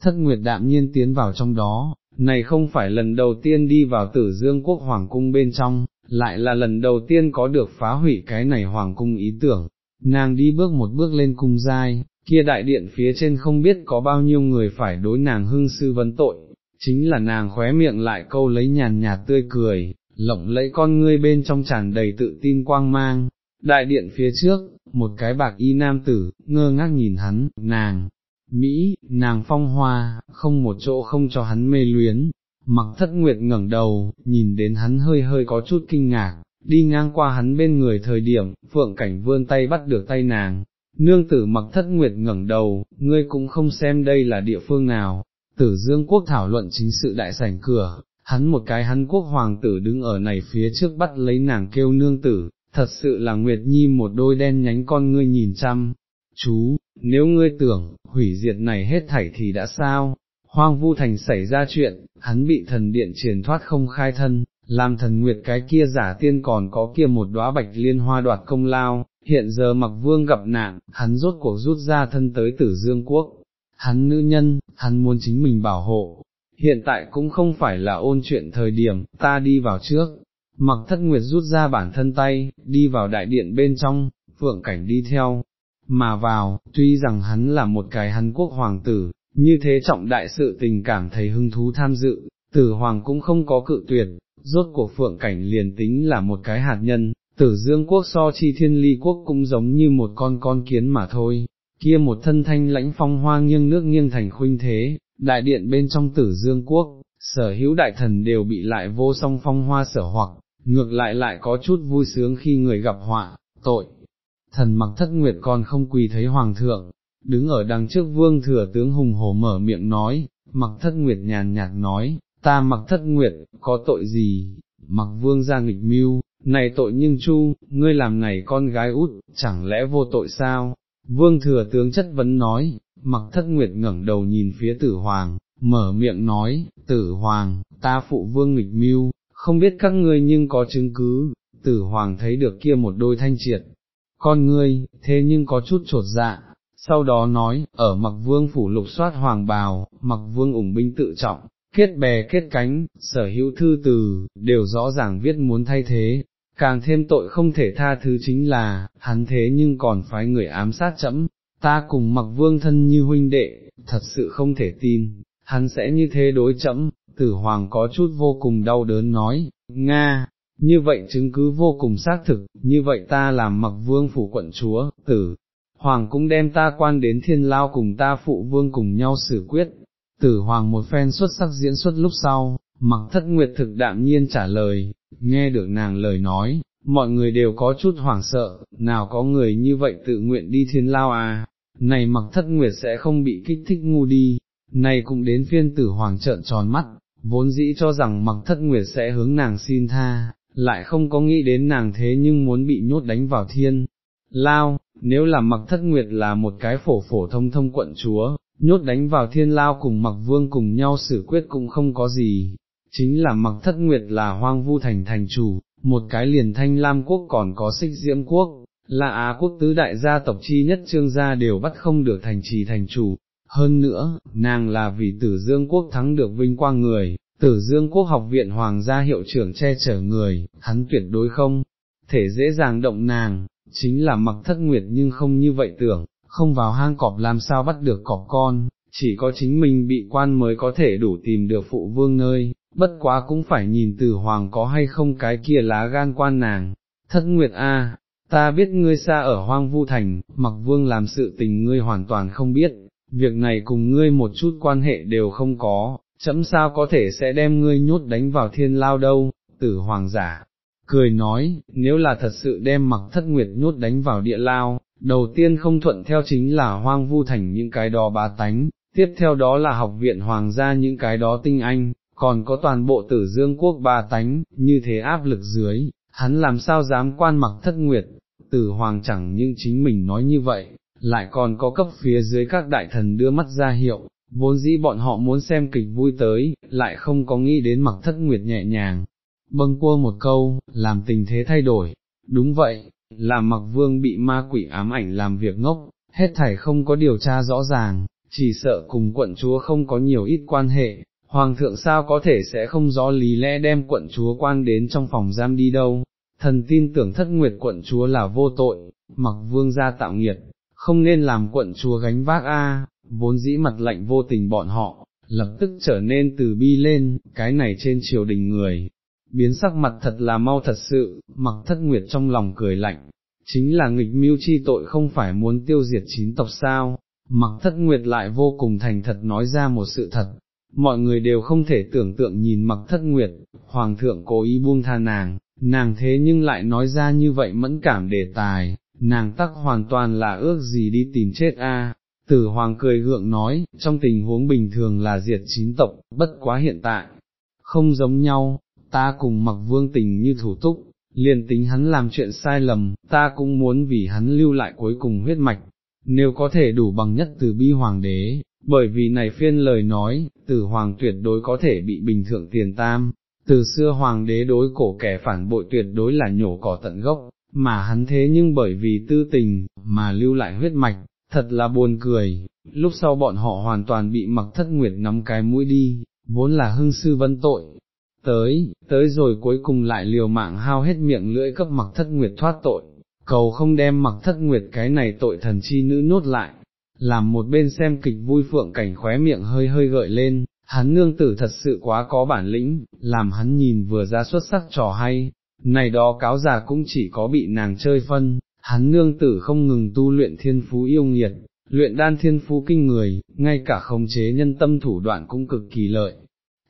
thất nguyệt đạm nhiên tiến vào trong đó, này không phải lần đầu tiên đi vào tử dương quốc hoàng cung bên trong, lại là lần đầu tiên có được phá hủy cái này hoàng cung ý tưởng, nàng đi bước một bước lên cung giai, kia đại điện phía trên không biết có bao nhiêu người phải đối nàng hưng sư vấn tội, chính là nàng khóe miệng lại câu lấy nhàn nhạt tươi cười, lộng lẫy con ngươi bên trong tràn đầy tự tin quang mang. Đại điện phía trước, một cái bạc y nam tử, ngơ ngác nhìn hắn, nàng, Mỹ, nàng phong hoa, không một chỗ không cho hắn mê luyến, mặc thất nguyệt ngẩng đầu, nhìn đến hắn hơi hơi có chút kinh ngạc, đi ngang qua hắn bên người thời điểm, phượng cảnh vươn tay bắt được tay nàng, nương tử mặc thất nguyệt ngẩng đầu, ngươi cũng không xem đây là địa phương nào, tử dương quốc thảo luận chính sự đại sảnh cửa, hắn một cái hắn quốc hoàng tử đứng ở này phía trước bắt lấy nàng kêu nương tử, thật sự là Nguyệt Nhi một đôi đen nhánh con ngươi nhìn chăm, chú, nếu ngươi tưởng, hủy diệt này hết thảy thì đã sao, hoang vu thành xảy ra chuyện, hắn bị thần điện truyền thoát không khai thân, làm thần nguyệt cái kia giả tiên còn có kia một đóa bạch liên hoa đoạt công lao, hiện giờ mặc vương gặp nạn, hắn rốt cuộc rút ra thân tới tử dương quốc, hắn nữ nhân, hắn muốn chính mình bảo hộ, hiện tại cũng không phải là ôn chuyện thời điểm, ta đi vào trước, mặc thất nguyệt rút ra bản thân tay, đi vào đại điện bên trong, phượng cảnh đi theo, mà vào, tuy rằng hắn là một cái hắn quốc hoàng tử, như thế trọng đại sự tình cảm thấy hứng thú tham dự, tử hoàng cũng không có cự tuyệt, rốt cuộc phượng cảnh liền tính là một cái hạt nhân, tử dương quốc so chi thiên ly quốc cũng giống như một con con kiến mà thôi, kia một thân thanh lãnh phong hoa nghiêng nước nghiêng thành khuynh thế, đại điện bên trong tử dương quốc, sở hữu đại thần đều bị lại vô song phong hoa sở hoặc, ngược lại lại có chút vui sướng khi người gặp họa, tội. Thần mặc thất nguyệt còn không quỳ thấy hoàng thượng, đứng ở đằng trước vương thừa tướng hùng hổ mở miệng nói, mặc thất nguyệt nhàn nhạt nói, ta mặc thất nguyệt, có tội gì, mặc vương ra nghịch mưu, này tội nhưng chu, ngươi làm này con gái út, chẳng lẽ vô tội sao? Vương thừa tướng chất vấn nói, mặc thất nguyệt ngẩng đầu nhìn phía tử hoàng, mở miệng nói, tử hoàng, ta phụ vương nghịch mưu, không biết các ngươi nhưng có chứng cứ, tử hoàng thấy được kia một đôi thanh triệt, con ngươi, thế nhưng có chút trột dạ, sau đó nói, ở mặc vương phủ lục soát hoàng bào, mặc vương ủng binh tự trọng, kết bè kết cánh, sở hữu thư từ, đều rõ ràng viết muốn thay thế, càng thêm tội không thể tha thứ chính là, hắn thế nhưng còn phái người ám sát chấm, ta cùng mặc vương thân như huynh đệ, thật sự không thể tin, hắn sẽ như thế đối chấm, tử hoàng có chút vô cùng đau đớn nói, Nga, như vậy chứng cứ vô cùng xác thực, như vậy ta làm mặc vương phủ quận chúa, tử. Hoàng cũng đem ta quan đến thiên lao cùng ta phụ vương cùng nhau xử quyết, tử hoàng một phen xuất sắc diễn xuất lúc sau, mặc thất nguyệt thực đạm nhiên trả lời, nghe được nàng lời nói, mọi người đều có chút hoảng sợ, nào có người như vậy tự nguyện đi thiên lao à, này mặc thất nguyệt sẽ không bị kích thích ngu đi, này cũng đến phiên tử hoàng trợn tròn mắt, vốn dĩ cho rằng mặc thất nguyệt sẽ hướng nàng xin tha, lại không có nghĩ đến nàng thế nhưng muốn bị nhốt đánh vào thiên. Lao, nếu là mặc thất nguyệt là một cái phổ phổ thông thông quận chúa, nhốt đánh vào thiên lao cùng mặc vương cùng nhau xử quyết cũng không có gì, chính là mặc thất nguyệt là hoang vu thành thành chủ, một cái liền thanh lam quốc còn có xích diễm quốc, là Á quốc tứ đại gia tộc chi nhất trương gia đều bắt không được thành trì thành chủ. Hơn nữa, nàng là vì tử dương quốc thắng được vinh quang người, tử dương quốc học viện hoàng gia hiệu trưởng che chở người, hắn tuyệt đối không, thể dễ dàng động nàng, chính là mặc thất nguyệt nhưng không như vậy tưởng, không vào hang cọp làm sao bắt được cọp con, chỉ có chính mình bị quan mới có thể đủ tìm được phụ vương nơi, bất quá cũng phải nhìn từ hoàng có hay không cái kia lá gan quan nàng, thất nguyệt a, ta biết ngươi xa ở hoang vu thành, mặc vương làm sự tình ngươi hoàn toàn không biết, việc này cùng ngươi một chút quan hệ đều không có, chấm sao có thể sẽ đem ngươi nhốt đánh vào thiên lao đâu, tử hoàng giả. Cười nói, nếu là thật sự đem mặc thất nguyệt nhốt đánh vào địa lao, đầu tiên không thuận theo chính là hoang vu thành những cái đó bá tánh, tiếp theo đó là học viện hoàng gia những cái đó tinh anh, còn có toàn bộ tử dương quốc bá tánh, như thế áp lực dưới, hắn làm sao dám quan mặc thất nguyệt, tử hoàng chẳng nhưng chính mình nói như vậy, lại còn có cấp phía dưới các đại thần đưa mắt ra hiệu, vốn dĩ bọn họ muốn xem kịch vui tới, lại không có nghĩ đến mặc thất nguyệt nhẹ nhàng, bâng quơ một câu, làm tình thế thay đổi, đúng vậy, làm mặc vương bị ma quỷ ám ảnh làm việc ngốc, hết thảy không có điều tra rõ ràng, chỉ sợ cùng quận chúa không có nhiều ít quan hệ, hoàng thượng sao có thể sẽ không rõ lý lẽ đem quận chúa quan đến trong phòng giam đi đâu, thần tin tưởng thất nguyệt quận chúa là vô tội, mặc vương gia tạo nghiệt, không nên làm quận chúa gánh vác a vốn dĩ mặt lạnh vô tình bọn họ, lập tức trở nên từ bi lên, cái này trên triều đình người, biến sắc mặt thật là mau thật sự, mặc thất nguyệt trong lòng cười lạnh, chính là nghịch mưu chi tội không phải muốn tiêu diệt chín tộc sao, mặc thất nguyệt lại vô cùng thành thật nói ra một sự thật, mọi người đều không thể tưởng tượng nhìn mặc thất nguyệt, hoàng thượng cố ý buông tha nàng, nàng thế nhưng lại nói ra như vậy mẫn cảm đề tài, nàng tắc hoàn toàn là ước gì đi tìm chết a. Tử hoàng cười gượng nói, trong tình huống bình thường là diệt chín tộc, bất quá hiện tại, không giống nhau, ta cùng mặc vương tình như thủ túc, liền tính hắn làm chuyện sai lầm, ta cũng muốn vì hắn lưu lại cuối cùng huyết mạch, nếu có thể đủ bằng nhất từ bi hoàng đế, bởi vì này phiên lời nói, tử hoàng tuyệt đối có thể bị bình thượng tiền tam, từ xưa hoàng đế đối cổ kẻ phản bội tuyệt đối là nhổ cỏ tận gốc, mà hắn thế nhưng bởi vì tư tình, mà lưu lại huyết mạch, thật là buồn cười, lúc sau bọn họ hoàn toàn bị mặc thất nguyệt nắm cái mũi đi, vốn là hưng sư vân tội. Tới, tới rồi cuối cùng lại liều mạng hao hết miệng lưỡi cấp mặc thất nguyệt thoát tội, cầu không đem mặc thất nguyệt cái này tội thần chi nữ nốt lại, làm một bên xem kịch vui phượng cảnh khóe miệng hơi hơi gợi lên, hắn nương tử thật sự quá có bản lĩnh, làm hắn nhìn vừa ra xuất sắc trò hay, này đó cáo già cũng chỉ có bị nàng chơi phân, hắn nương tử không ngừng tu luyện thiên phú yêu nghiệt, luyện đan thiên phú kinh người, ngay cả khống chế nhân tâm thủ đoạn cũng cực kỳ lợi.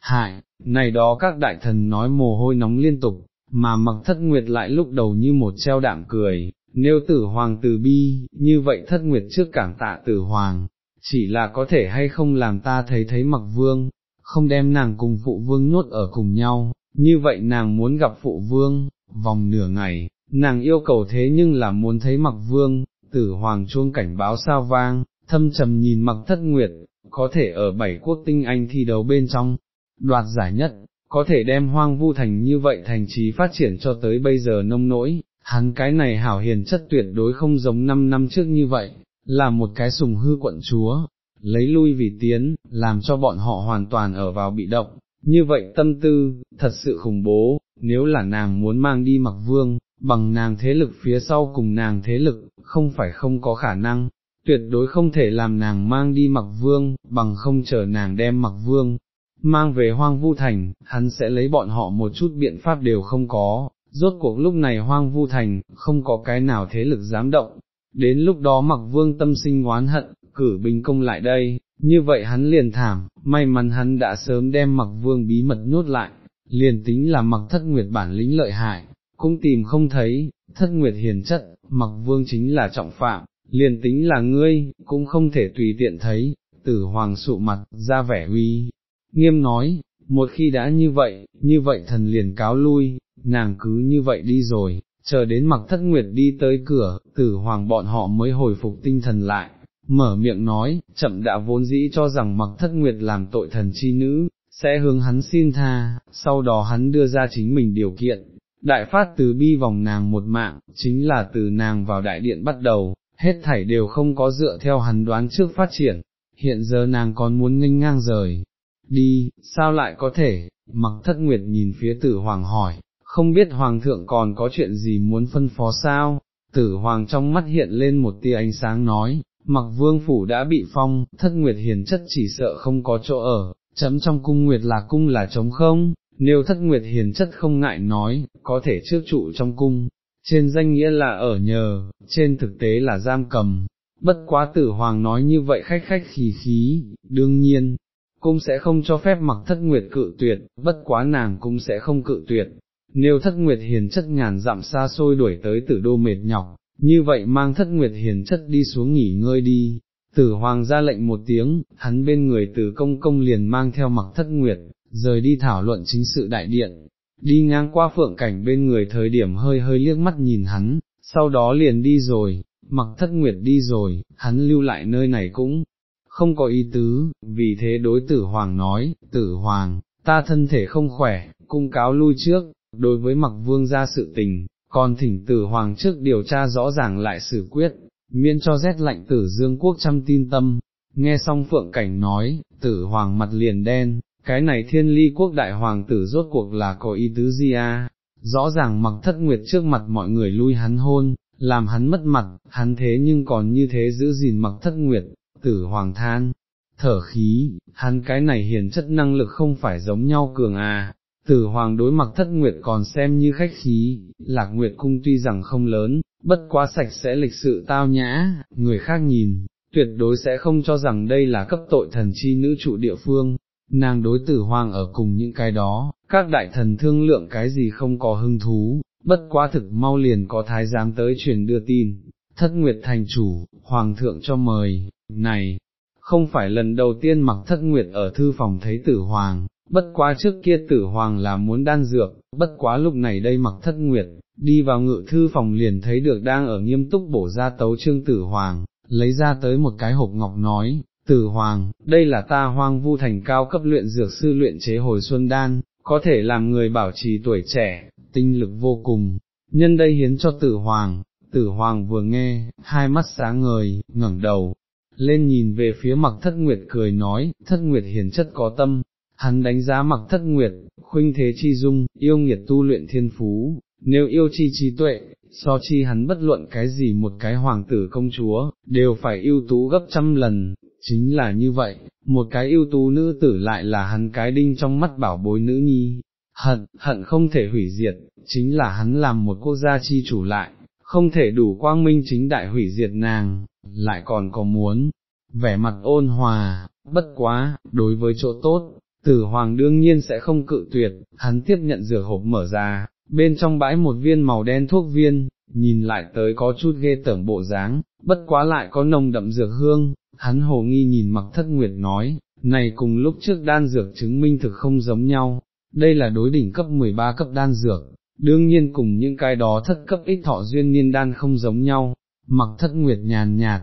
Hại, này đó các đại thần nói mồ hôi nóng liên tục, mà mặc thất nguyệt lại lúc đầu như một treo đạm cười, nếu tử hoàng từ bi, như vậy thất nguyệt trước cảm tạ tử hoàng, chỉ là có thể hay không làm ta thấy thấy mặc vương, không đem nàng cùng phụ vương nhốt ở cùng nhau, như vậy nàng muốn gặp phụ vương, vòng nửa ngày, nàng yêu cầu thế nhưng là muốn thấy mặc vương, tử hoàng chuông cảnh báo sao vang, thâm trầm nhìn mặc thất nguyệt, có thể ở bảy quốc tinh anh thi đấu bên trong, đoạt giải nhất, có thể đem hoang vu thành như vậy thành trí phát triển cho tới bây giờ nông nỗi, hắn cái này hảo hiền chất tuyệt đối không giống năm năm trước như vậy, là một cái sùng hư quận chúa, lấy lui vì tiến, làm cho bọn họ hoàn toàn ở vào bị động, như vậy tâm tư, thật sự khủng bố, nếu là nàng muốn mang đi mặc vương, bằng nàng thế lực phía sau cùng nàng thế lực, không phải không có khả năng, tuyệt đối không thể làm nàng mang đi mặc vương, bằng không chờ nàng đem mặc vương, mang về hoang vu thành, hắn sẽ lấy bọn họ một chút biện pháp đều không có, rốt cuộc lúc này hoang vu thành, không có cái nào thế lực dám động, đến lúc đó mặc vương tâm sinh oán hận, cử binh công lại đây, như vậy hắn liền thảm, may mắn hắn đã sớm đem mặc vương bí mật nhốt lại, liền tính là mặc thất nguyệt bản lĩnh lợi hại, cũng tìm không thấy, thất nguyệt hiền chất, mặc vương chính là trọng phạm, liền tính là ngươi, cũng không thể tùy tiện thấy, tử hoàng sụ mặt, ra vẻ uy, nghiêm nói, một khi đã như vậy, như vậy thần liền cáo lui, nàng cứ như vậy đi rồi, chờ đến mặc thất nguyệt đi tới cửa, tử hoàng bọn họ mới hồi phục tinh thần lại, mở miệng nói, chậm đã vốn dĩ cho rằng mặc thất nguyệt làm tội thần chi nữ, sẽ hướng hắn xin tha, sau đó hắn đưa ra chính mình điều kiện, đại phát từ bi vòng nàng một mạng, chính là từ nàng vào đại điện bắt đầu, hết thảy đều không có dựa theo hắn đoán trước phát triển, hiện giờ nàng còn muốn nghênh ngang rời, đi, sao lại có thể, mặc thất nguyệt nhìn phía tử hoàng hỏi, không biết hoàng thượng còn có chuyện gì muốn phân phó sao, tử hoàng trong mắt hiện lên một tia ánh sáng nói, mặc vương phủ đã bị phong, thất nguyệt hiền chất chỉ sợ không có chỗ ở, chấm trong cung nguyệt là cung là trống không, nếu thất nguyệt hiền chất không ngại nói, có thể trước trụ trong cung, trên danh nghĩa là ở nhờ, trên thực tế là giam cầm, bất quá tử hoàng nói như vậy khách khách khí khí, đương nhiên, cũng sẽ không cho phép mặc thất nguyệt cự tuyệt, bất quá nàng cũng sẽ không cự tuyệt. Nếu thất nguyệt hiền chất ngàn dặm xa xôi đuổi tới tử đô mệt nhọc, như vậy mang thất nguyệt hiền chất đi xuống nghỉ ngơi đi, tử hoàng ra lệnh một tiếng, hắn bên người tử công công liền mang theo mặc thất nguyệt, rời đi thảo luận chính sự đại điện, đi ngang qua phượng cảnh bên người thời điểm hơi hơi liếc mắt nhìn hắn, sau đó liền đi rồi, mặc thất nguyệt đi rồi, hắn lưu lại nơi này cũng không có ý tứ, vì thế đối tử hoàng nói, tử hoàng, ta thân thể không khỏe, cung cáo lui trước, đối với mặc vương ra sự tình, còn thỉnh tử hoàng trước điều tra rõ ràng lại xử quyết, miễn cho rét lạnh tử dương quốc trăm tin tâm, nghe xong phượng cảnh nói, tử hoàng mặt liền đen, cái này thiên ly quốc đại hoàng tử rốt cuộc là có ý tứ gì à, rõ ràng mặc thất nguyệt trước mặt mọi người lui hắn hôn, làm hắn mất mặt, hắn thế nhưng còn như thế giữ gìn mặc thất nguyệt, tử hoàng than, thở khí, hắn cái này hiền chất năng lực không phải giống nhau cường à, tử hoàng đối mặc thất nguyệt còn xem như khách khí, lạc nguyệt cung tuy rằng không lớn, bất quá sạch sẽ lịch sự tao nhã, người khác nhìn, tuyệt đối sẽ không cho rằng đây là cấp tội thần chi nữ trụ địa phương, nàng đối tử hoàng ở cùng những cái đó, các đại thần thương lượng cái gì không có hứng thú, bất quá thực mau liền có thái giám tới truyền đưa tin, thất nguyệt thành chủ, hoàng thượng cho mời, này, không phải lần đầu tiên mặc thất nguyệt ở thư phòng thấy tử hoàng, bất quá trước kia tử hoàng là muốn đan dược, bất quá lúc này đây mặc thất nguyệt, đi vào ngự thư phòng liền thấy được đang ở nghiêm túc bổ ra tấu trương tử hoàng, lấy ra tới một cái hộp ngọc nói, tử hoàng, đây là ta hoang vu thành cao cấp luyện dược sư luyện chế hồi xuân đan, có thể làm người bảo trì tuổi trẻ, tinh lực vô cùng, nhân đây hiến cho tử hoàng, tử hoàng vừa nghe, hai mắt sáng ngời, ngẩng đầu, lên nhìn về phía mặc thất nguyệt cười nói, thất nguyệt hiền chất có tâm, hắn đánh giá mặc thất nguyệt, khuynh thế chi dung, yêu nghiệt tu luyện thiên phú, nếu yêu chi trí tuệ, so chi hắn bất luận cái gì một cái hoàng tử công chúa, đều phải ưu tú gấp trăm lần, chính là như vậy, một cái ưu tú nữ tử lại là hắn cái đinh trong mắt bảo bối nữ nhi, hận, hận không thể hủy diệt, chính là hắn làm một quốc gia chi chủ lại, không thể đủ quang minh chính đại hủy diệt nàng, lại còn có muốn, vẻ mặt ôn hòa, bất quá, đối với chỗ tốt, tử hoàng đương nhiên sẽ không cự tuyệt, hắn tiếp nhận rửa hộp mở ra, bên trong bãi một viên màu đen thuốc viên, nhìn lại tới có chút ghê tởm bộ dáng, bất quá lại có nồng đậm dược hương, hắn hồ nghi nhìn mặc thất nguyệt nói, này cùng lúc trước đan dược chứng minh thực không giống nhau, đây là đối đỉnh cấp 13 cấp đan dược, đương nhiên cùng những cái đó thất cấp ít thọ duyên niên đan không giống nhau, mặc thất nguyệt nhàn nhạt,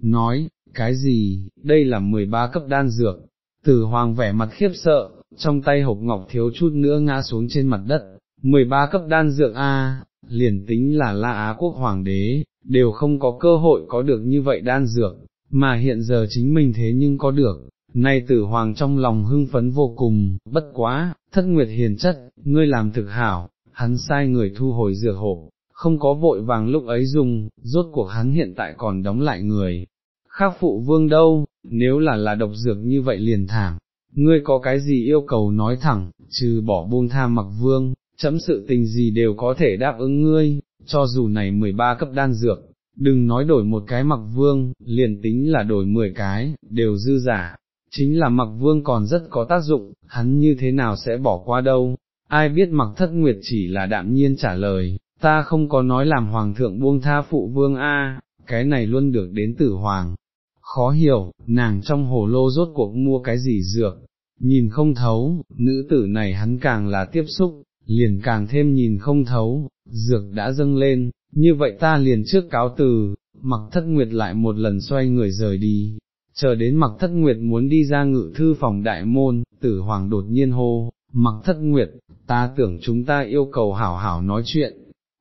nói, cái gì, đây là 13 cấp đan dược, tử hoàng vẻ mặt khiếp sợ, trong tay hộp ngọc thiếu chút nữa ngã xuống trên mặt đất, 13 cấp đan dược A, liền tính là La Á quốc hoàng đế, đều không có cơ hội có được như vậy đan dược, mà hiện giờ chính mình thế nhưng có được, nay tử hoàng trong lòng hưng phấn vô cùng, bất quá, thất nguyệt hiền chất, ngươi làm thực hảo, hắn sai người thu hồi dược hổ, không có vội vàng lúc ấy dùng, rốt cuộc hắn hiện tại còn đóng lại người. Khác phụ vương đâu, nếu là là độc dược như vậy liền thảm, ngươi có cái gì yêu cầu nói thẳng, trừ bỏ buông tha mặc vương, chấm sự tình gì đều có thể đáp ứng ngươi, cho dù này 13 cấp đan dược, đừng nói đổi một cái mặc vương, liền tính là đổi 10 cái, đều dư giả. chính là mặc vương còn rất có tác dụng, hắn như thế nào sẽ bỏ qua đâu, ai biết mặc thất nguyệt chỉ là đạm nhiên trả lời, ta không có nói làm hoàng thượng buông tha phụ vương a, cái này luôn được đến tử hoàng. Khó hiểu, nàng trong hồ lô rốt cuộc mua cái gì dược, nhìn không thấu, nữ tử này hắn càng là tiếp xúc, liền càng thêm nhìn không thấu, dược đã dâng lên, như vậy ta liền trước cáo từ, mặc thất nguyệt lại một lần xoay người rời đi, chờ đến mặc thất nguyệt muốn đi ra ngự thư phòng đại môn, tử hoàng đột nhiên hô, mặc thất nguyệt, ta tưởng chúng ta yêu cầu hảo hảo nói chuyện,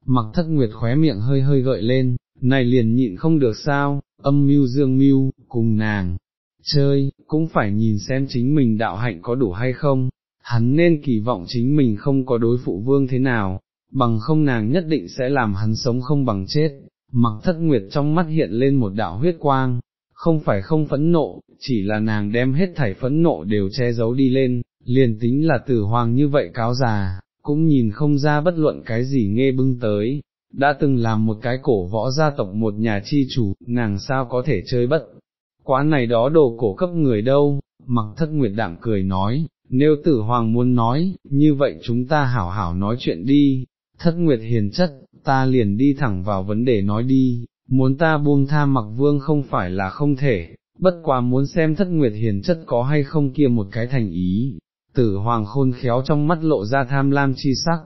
mặc thất nguyệt khóe miệng hơi hơi gợi lên, này liền nhịn không được sao, âm mưu dương mưu, cùng nàng, chơi, cũng phải nhìn xem chính mình đạo hạnh có đủ hay không, hắn nên kỳ vọng chính mình không có đối phụ vương thế nào, bằng không nàng nhất định sẽ làm hắn sống không bằng chết, mặc thất nguyệt trong mắt hiện lên một đạo huyết quang, không phải không phẫn nộ, chỉ là nàng đem hết thảy phẫn nộ đều che giấu đi lên, liền tính là tử hoàng như vậy cáo già, cũng nhìn không ra bất luận cái gì nghe bưng tới, đã từng làm một cái cổ võ gia tộc một nhà chi chủ, nàng sao có thể chơi bất, quá này đó đồ cổ cấp người đâu, mặc thất nguyệt đạm cười nói, nếu tử hoàng muốn nói, như vậy chúng ta hảo hảo nói chuyện đi, thất nguyệt hiền chất, ta liền đi thẳng vào vấn đề nói đi, muốn ta buông tha mặc vương không phải là không thể, bất quá muốn xem thất nguyệt hiền chất có hay không kia một cái thành ý, tử hoàng khôn khéo trong mắt lộ ra tham lam chi sắc,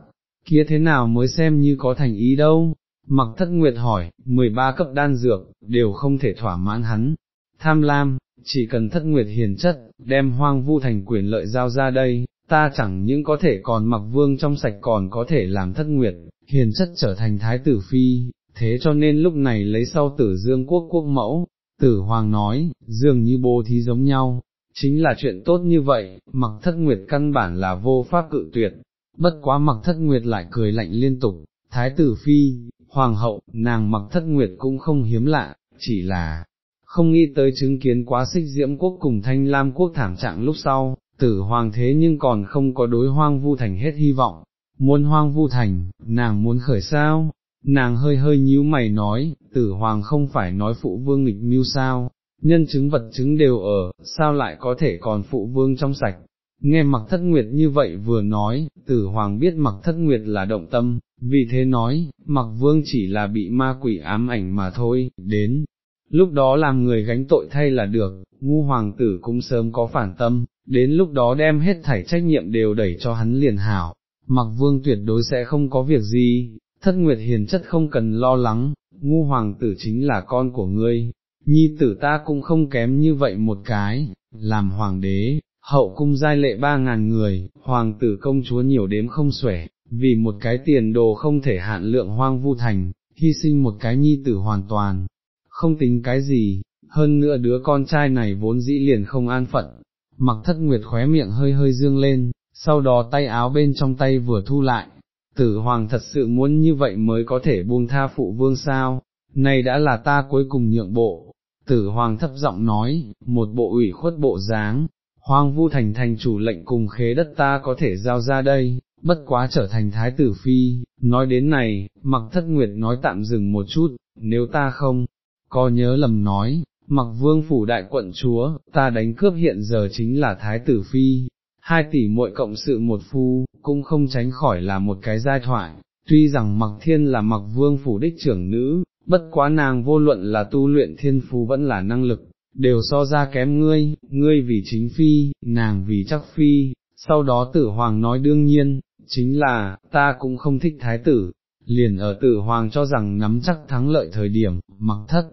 kia thế nào mới xem như có thành ý đâu, mặc thất nguyệt hỏi, 13 cấp đan dược, đều không thể thỏa mãn hắn, tham lam, chỉ cần thất nguyệt hiền chất, đem hoang vu thành quyền lợi giao ra đây, ta chẳng những có thể còn mặc vương trong sạch còn có thể làm thất nguyệt, hiền chất trở thành thái tử phi, thế cho nên lúc này lấy sau tử dương quốc quốc mẫu, tử hoàng nói, dường như bố thí giống nhau, chính là chuyện tốt như vậy, mặc thất nguyệt căn bản là vô pháp cự tuyệt, bất quá mặc thất nguyệt lại cười lạnh liên tục, thái tử phi, hoàng hậu, nàng mặc thất nguyệt cũng không hiếm lạ, chỉ là, không nghĩ tới chứng kiến quá xích diễm quốc cùng thanh lam quốc thảm trạng lúc sau, tử hoàng thế nhưng còn không có đối hoang vu thành hết hy vọng, muốn hoang vu thành, nàng muốn khởi sao, nàng hơi hơi nhíu mày nói, tử hoàng không phải nói phụ vương nghịch mưu sao, nhân chứng vật chứng đều ở, sao lại có thể còn phụ vương trong sạch. Nghe mặc thất nguyệt như vậy vừa nói, tử hoàng biết mặc thất nguyệt là động tâm, vì thế nói, mặc vương chỉ là bị ma quỷ ám ảnh mà thôi, đến, lúc đó làm người gánh tội thay là được, ngu hoàng tử cũng sớm có phản tâm, đến lúc đó đem hết thảy trách nhiệm đều đẩy cho hắn liền hảo, mặc vương tuyệt đối sẽ không có việc gì, thất nguyệt hiền chất không cần lo lắng, ngu hoàng tử chính là con của ngươi, nhi tử ta cũng không kém như vậy một cái, làm hoàng đế, hậu cung giai lệ ba ngàn người, hoàng tử công chúa nhiều đếm không xuể, vì một cái tiền đồ không thể hạn lượng hoang vu thành, hy sinh một cái nhi tử hoàn toàn, không tính cái gì, hơn nữa đứa con trai này vốn dĩ liền không an phận, mặc thất nguyệt khóe miệng hơi hơi dương lên, sau đó tay áo bên trong tay vừa thu lại, tử hoàng thật sự muốn như vậy mới có thể buông tha phụ vương sao, này đã là ta cuối cùng nhượng bộ, tử hoàng thấp giọng nói, một bộ ủy khuất bộ dáng, hoang vu thành thành chủ lệnh cùng khế đất ta có thể giao ra đây, bất quá trở thành thái tử phi, nói đến này, mặc thất nguyệt nói tạm dừng một chút, nếu ta không, có nhớ lầm nói, mặc vương phủ đại quận chúa, ta đánh cướp hiện giờ chính là thái tử phi, hai tỷ muội cộng sự một phu, cũng không tránh khỏi là một cái giai thoại, tuy rằng mặc thiên là mặc vương phủ đích trưởng nữ, bất quá nàng vô luận là tu luyện thiên phú vẫn là năng lực, đều so ra kém ngươi, ngươi vì chính phi, nàng vì chắc phi, sau đó tử hoàng nói đương nhiên, chính là, ta cũng không thích thái tử, liền ở tử hoàng cho rằng nắm chắc thắng lợi thời điểm, mặc thất,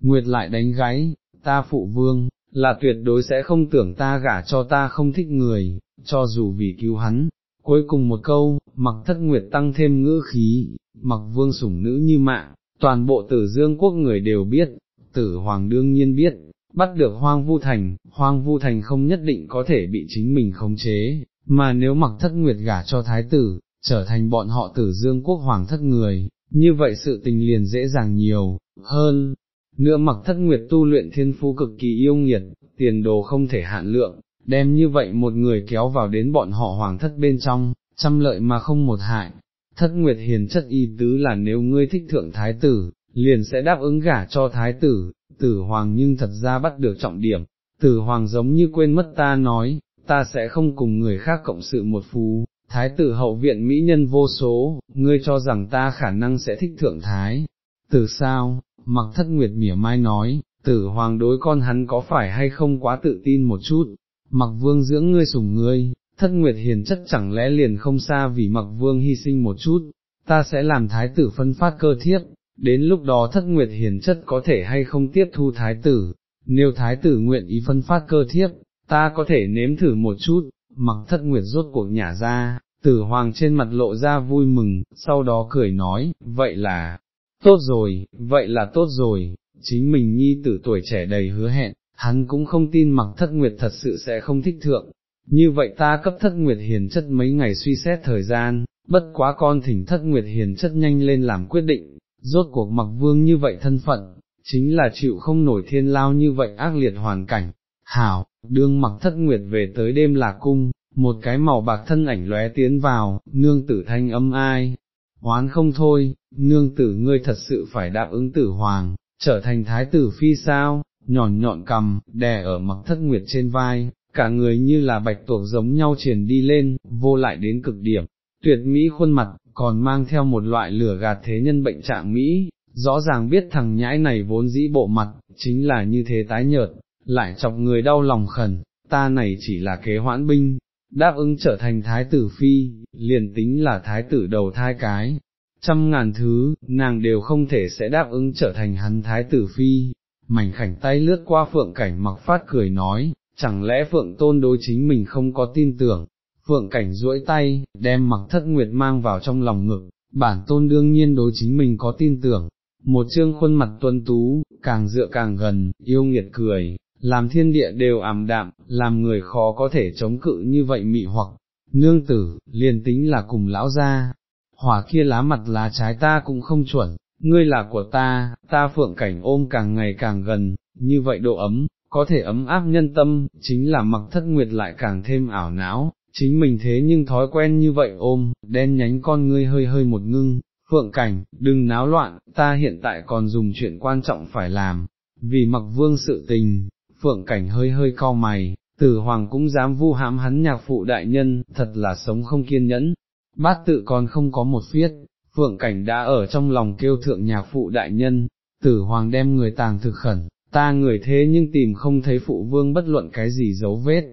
nguyệt lại đánh gáy, ta phụ vương, là tuyệt đối sẽ không tưởng ta gả cho ta không thích người, cho dù vì cứu hắn. Cuối cùng một câu, mặc thất nguyệt tăng thêm ngữ khí, mặc vương sủng nữ như mạng, toàn bộ tử dương quốc người đều biết, tử hoàng đương nhiên biết, bắt được hoang vu thành, hoang vu thành không nhất định có thể bị chính mình khống chế, mà nếu mặc thất nguyệt gả cho thái tử, trở thành bọn họ tử dương quốc hoàng thất người, như vậy sự tình liền dễ dàng nhiều, hơn, nữa mặc thất nguyệt tu luyện thiên phú cực kỳ yêu nghiệt, tiền đồ không thể hạn lượng, đem như vậy một người kéo vào đến bọn họ hoàng thất bên trong, trăm lợi mà không một hại. Thất nguyệt hiền chất y tứ là nếu ngươi thích thượng thái tử, liền sẽ đáp ứng gả cho thái tử, tử hoàng nhưng thật ra bắt được trọng điểm, tử hoàng giống như quên mất ta nói, ta sẽ không cùng người khác cộng sự một phú, thái tử hậu viện mỹ nhân vô số, ngươi cho rằng ta khả năng sẽ thích thượng thái, từ sao, mặc thất nguyệt mỉa mai nói, tử hoàng đối con hắn có phải hay không quá tự tin một chút, mặc vương dưỡng ngươi sủng ngươi, thất nguyệt hiền chất chẳng lẽ liền không xa vì mặc vương hy sinh một chút, ta sẽ làm thái tử phân phát cơ thiếp, đến lúc đó thất nguyệt hiền chất có thể hay không tiếp thu thái tử, nếu thái tử nguyện ý phân phát cơ thiếp, ta có thể nếm thử một chút, mặc thất nguyệt rốt cuộc nhả ra, tử hoàng trên mặt lộ ra vui mừng, sau đó cười nói, vậy là, tốt rồi, vậy là tốt rồi, chính mình nhi tử tuổi trẻ đầy hứa hẹn, hắn cũng không tin mặc thất nguyệt thật sự sẽ không thích thượng, như vậy ta cấp thất nguyệt hiền chất mấy ngày suy xét thời gian, bất quá con thỉnh thất nguyệt hiền chất nhanh lên làm quyết định, rốt cuộc mặc vương như vậy thân phận, chính là chịu không nổi thiên lao như vậy ác liệt hoàn cảnh. Hảo, đương mặc thất nguyệt về tới đêm là cung, một cái màu bạc thân ảnh lóe tiến vào, nương tử thanh âm ai, hoán không thôi, nương tử ngươi thật sự phải đáp ứng tử hoàng, trở thành thái tử phi sao, nhọn nhọn cầm, đè ở mặc thất nguyệt trên vai, cả người như là bạch tuộc giống nhau triển đi lên, vô lại đến cực điểm, tuyệt mỹ khuôn mặt, còn mang theo một loại lửa gạt thế nhân bệnh trạng Mỹ, rõ ràng biết thằng nhãi này vốn dĩ bộ mặt, chính là như thế tái nhợt, lại chọc người đau lòng khẩn, ta này chỉ là kế hoãn binh, đáp ứng trở thành thái tử phi, liền tính là thái tử đầu thai cái, trăm ngàn thứ, nàng đều không thể sẽ đáp ứng trở thành hắn thái tử phi, mảnh khảnh tay lướt qua phượng cảnh mặc phát cười nói, chẳng lẽ phượng tôn đối chính mình không có tin tưởng, phượng cảnh duỗi tay, đem mặc thất nguyệt mang vào trong lòng ngực, bản tôn đương nhiên đối chính mình có tin tưởng, một chương khuôn mặt tuân tú, càng dựa càng gần, yêu nghiệt cười, làm thiên địa đều ảm đạm, làm người khó có thể chống cự như vậy mị hoặc, nương tử, liền tính là cùng lão gia, hỏa kia lá mặt lá trái ta cũng không chuẩn, ngươi là của ta, ta phượng cảnh ôm càng ngày càng gần, như vậy độ ấm, có thể ấm áp nhân tâm, chính là mặc thất nguyệt lại càng thêm ảo não, chính mình thế nhưng thói quen như vậy ôm, đen nhánh con ngươi hơi hơi một ngưng, phượng cảnh, đừng náo loạn, ta hiện tại còn dùng chuyện quan trọng phải làm, vì mặc vương sự tình, phượng cảnh hơi hơi cau mày, tử hoàng cũng dám vu hãm hắn nhạc phụ đại nhân, thật là sống không kiên nhẫn, bát tự còn không có một phiết, phượng cảnh đã ở trong lòng kêu thượng nhạc phụ đại nhân, tử hoàng đem người tàng thực khẩn, ta người thế nhưng tìm không thấy phụ vương bất luận cái gì dấu vết,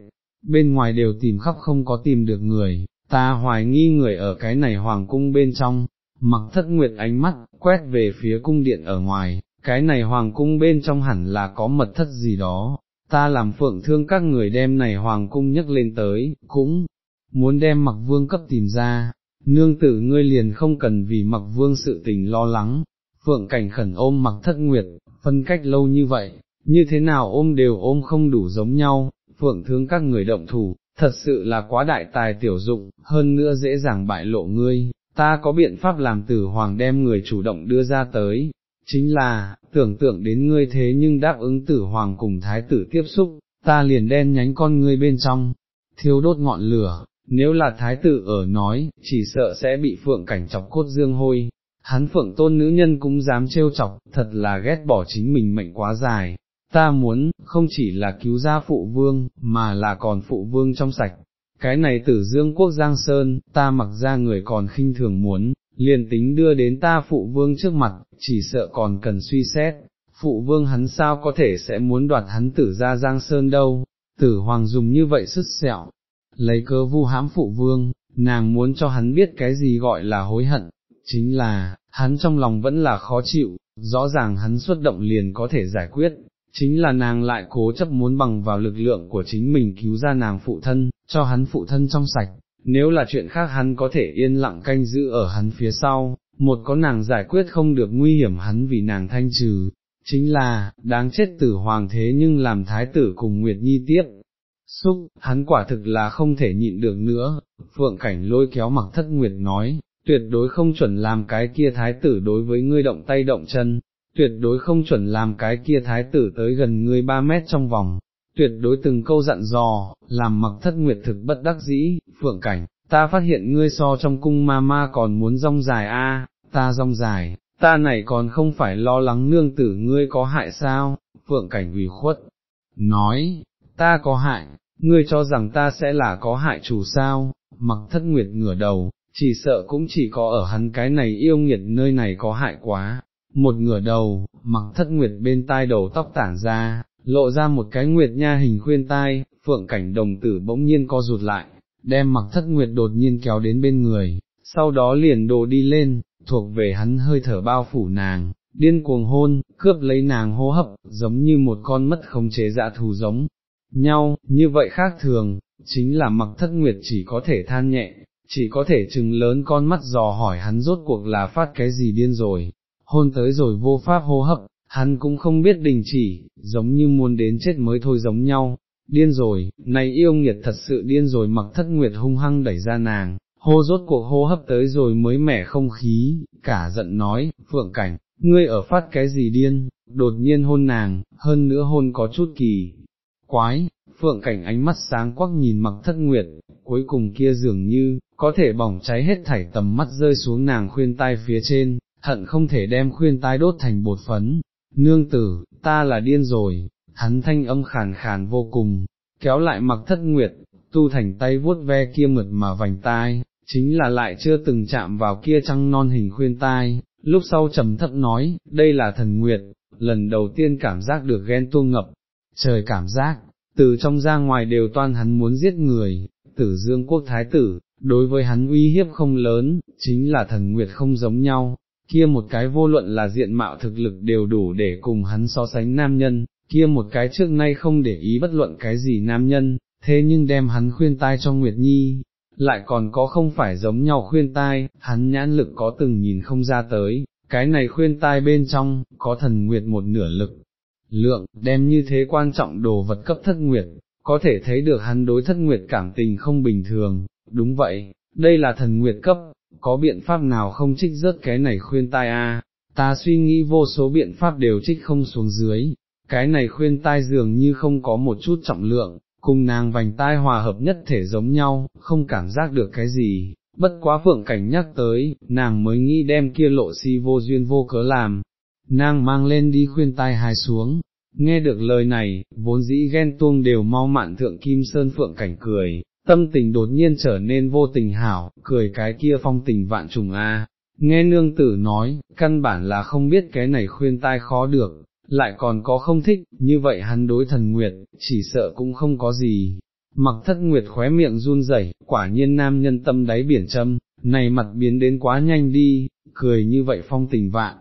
bên ngoài đều tìm khắp không có tìm được người, ta hoài nghi người ở cái này hoàng cung bên trong, mặc thất nguyệt ánh mắt, quét về phía cung điện ở ngoài, cái này hoàng cung bên trong hẳn là có mật thất gì đó, ta làm phượng thương các người đem này hoàng cung nhấc lên tới, cũng muốn đem mặc vương cấp tìm ra, nương tử ngươi liền không cần vì mặc vương sự tình lo lắng, phượng cảnh khẩn ôm mặc thất nguyệt, phân cách lâu như vậy, như thế nào ôm đều ôm không đủ giống nhau, phượng thương các người động thủ, thật sự là quá đại tài tiểu dụng, hơn nữa dễ dàng bại lộ ngươi, ta có biện pháp làm tử hoàng đem người chủ động đưa ra tới, chính là, tưởng tượng đến ngươi thế nhưng đáp ứng tử hoàng cùng thái tử tiếp xúc, ta liền đen nhánh con ngươi bên trong, thiếu đốt ngọn lửa, nếu là thái tử ở nói, chỉ sợ sẽ bị phượng cảnh chọc cốt dương hôi, hắn phượng tôn nữ nhân cũng dám trêu chọc, thật là ghét bỏ chính mình mệnh quá dài, ta muốn, không chỉ là cứu gia phụ vương, mà là còn phụ vương trong sạch. Cái này tử dương quốc Giang Sơn, ta mặc ra người còn khinh thường muốn, liền tính đưa đến ta phụ vương trước mặt, chỉ sợ còn cần suy xét, phụ vương hắn sao có thể sẽ muốn đoạt hắn tử ra Giang Sơn đâu, tử hoàng dùng như vậy sứt sẹo, lấy cơ vu hãm phụ vương, nàng muốn cho hắn biết cái gì gọi là hối hận, chính là, hắn trong lòng vẫn là khó chịu, rõ ràng hắn xuất động liền có thể giải quyết, chính là nàng lại cố chấp muốn bằng vào lực lượng của chính mình cứu ra nàng phụ thân, cho hắn phụ thân trong sạch, nếu là chuyện khác hắn có thể yên lặng canh giữ ở hắn phía sau, một có nàng giải quyết không được nguy hiểm hắn vì nàng thanh trừ, chính là, đáng chết tử hoàng thế nhưng làm thái tử cùng Nguyệt Nhi tiếp. Xúc, hắn quả thực là không thể nhịn được nữa, phượng cảnh lôi kéo mặc thất Nguyệt nói, tuyệt đối không chuẩn làm cái kia thái tử đối với ngươi động tay động chân, tuyệt đối không chuẩn làm cái kia thái tử tới gần ngươi ba mét trong vòng, tuyệt đối từng câu dặn dò, làm mặc thất nguyệt thực bất đắc dĩ, phượng cảnh, ta phát hiện ngươi so trong cung ma ma còn muốn rong dài a, ta rong dài, ta này còn không phải lo lắng nương tử ngươi có hại sao, phượng cảnh ủy khuất, nói, ta có hại, ngươi cho rằng ta sẽ là có hại chủ sao, mặc thất nguyệt ngửa đầu, chỉ sợ cũng chỉ có ở hắn cái này yêu nghiệt nơi này có hại quá. Một ngửa đầu, mặc thất nguyệt bên tai đầu tóc tản ra, lộ ra một cái nguyệt nha hình khuyên tai, phượng cảnh đồng tử bỗng nhiên co rụt lại, đem mặc thất nguyệt đột nhiên kéo đến bên người, sau đó liền đồ đi lên, thuộc về hắn hơi thở bao phủ nàng, điên cuồng hôn, cướp lấy nàng hô hấp, giống như một con mất khống chế dạ thù giống. Nhau, như vậy khác thường, chính là mặc thất nguyệt chỉ có thể than nhẹ, chỉ có thể chừng lớn con mắt dò hỏi hắn rốt cuộc là phát cái gì điên rồi, hôn tới rồi vô pháp hô hấp, hắn cũng không biết đình chỉ, giống như muốn đến chết mới thôi giống nhau, điên rồi, này yêu nghiệt thật sự điên rồi mặc thất nguyệt hung hăng đẩy ra nàng, hô rốt cuộc hô hấp tới rồi mới mẻ không khí, cả giận nói, phượng cảnh, ngươi ở phát cái gì điên, đột nhiên hôn nàng, hơn nữa hôn có chút kỳ, quái, phượng cảnh ánh mắt sáng quắc nhìn mặc thất nguyệt, cuối cùng kia dường như, có thể bỏng cháy hết thảy tầm mắt rơi xuống nàng khuyên tai phía trên, hận không thể đem khuyên tai đốt thành bột phấn, nương tử, ta là điên rồi, hắn thanh âm khàn khàn vô cùng, kéo lại mặc thất nguyệt, tu thành tay vuốt ve kia mượt mà vành tai, chính là lại chưa từng chạm vào kia trăng non hình khuyên tai, lúc sau trầm thấp nói, đây là thần nguyệt, lần đầu tiên cảm giác được ghen tuông ngập, trời cảm giác, từ trong ra ngoài đều toan hắn muốn giết người, tử dương quốc thái tử, đối với hắn uy hiếp không lớn, chính là thần nguyệt không giống nhau, kia một cái vô luận là diện mạo thực lực đều đủ để cùng hắn so sánh nam nhân, kia một cái trước nay không để ý bất luận cái gì nam nhân, thế nhưng đem hắn khuyên tai cho Nguyệt Nhi, lại còn có không phải giống nhau khuyên tai, hắn nhãn lực có từng nhìn không ra tới, cái này khuyên tai bên trong, có thần Nguyệt một nửa lực, lượng, đem như thế quan trọng đồ vật cấp thất Nguyệt, có thể thấy được hắn đối thất Nguyệt cảm tình không bình thường, đúng vậy, đây là thần Nguyệt cấp, có biện pháp nào không trích rớt cái này khuyên tai a? ta suy nghĩ vô số biện pháp đều trích không xuống dưới, cái này khuyên tai dường như không có một chút trọng lượng, cùng nàng vành tai hòa hợp nhất thể giống nhau, không cảm giác được cái gì, bất quá phượng cảnh nhắc tới, nàng mới nghĩ đem kia lộ si vô duyên vô cớ làm, nàng mang lên đi khuyên tai hài xuống, nghe được lời này, vốn dĩ ghen tuông đều mau mạn thượng kim sơn phượng cảnh cười, tâm tình đột nhiên trở nên vô tình hảo, cười cái kia phong tình vạn trùng a. Nghe nương tử nói, căn bản là không biết cái này khuyên tai khó được, lại còn có không thích, như vậy hắn đối thần nguyệt, chỉ sợ cũng không có gì. Mặc thất nguyệt khóe miệng run rẩy, quả nhiên nam nhân tâm đáy biển châm, này mặt biến đến quá nhanh đi, cười như vậy phong tình vạn,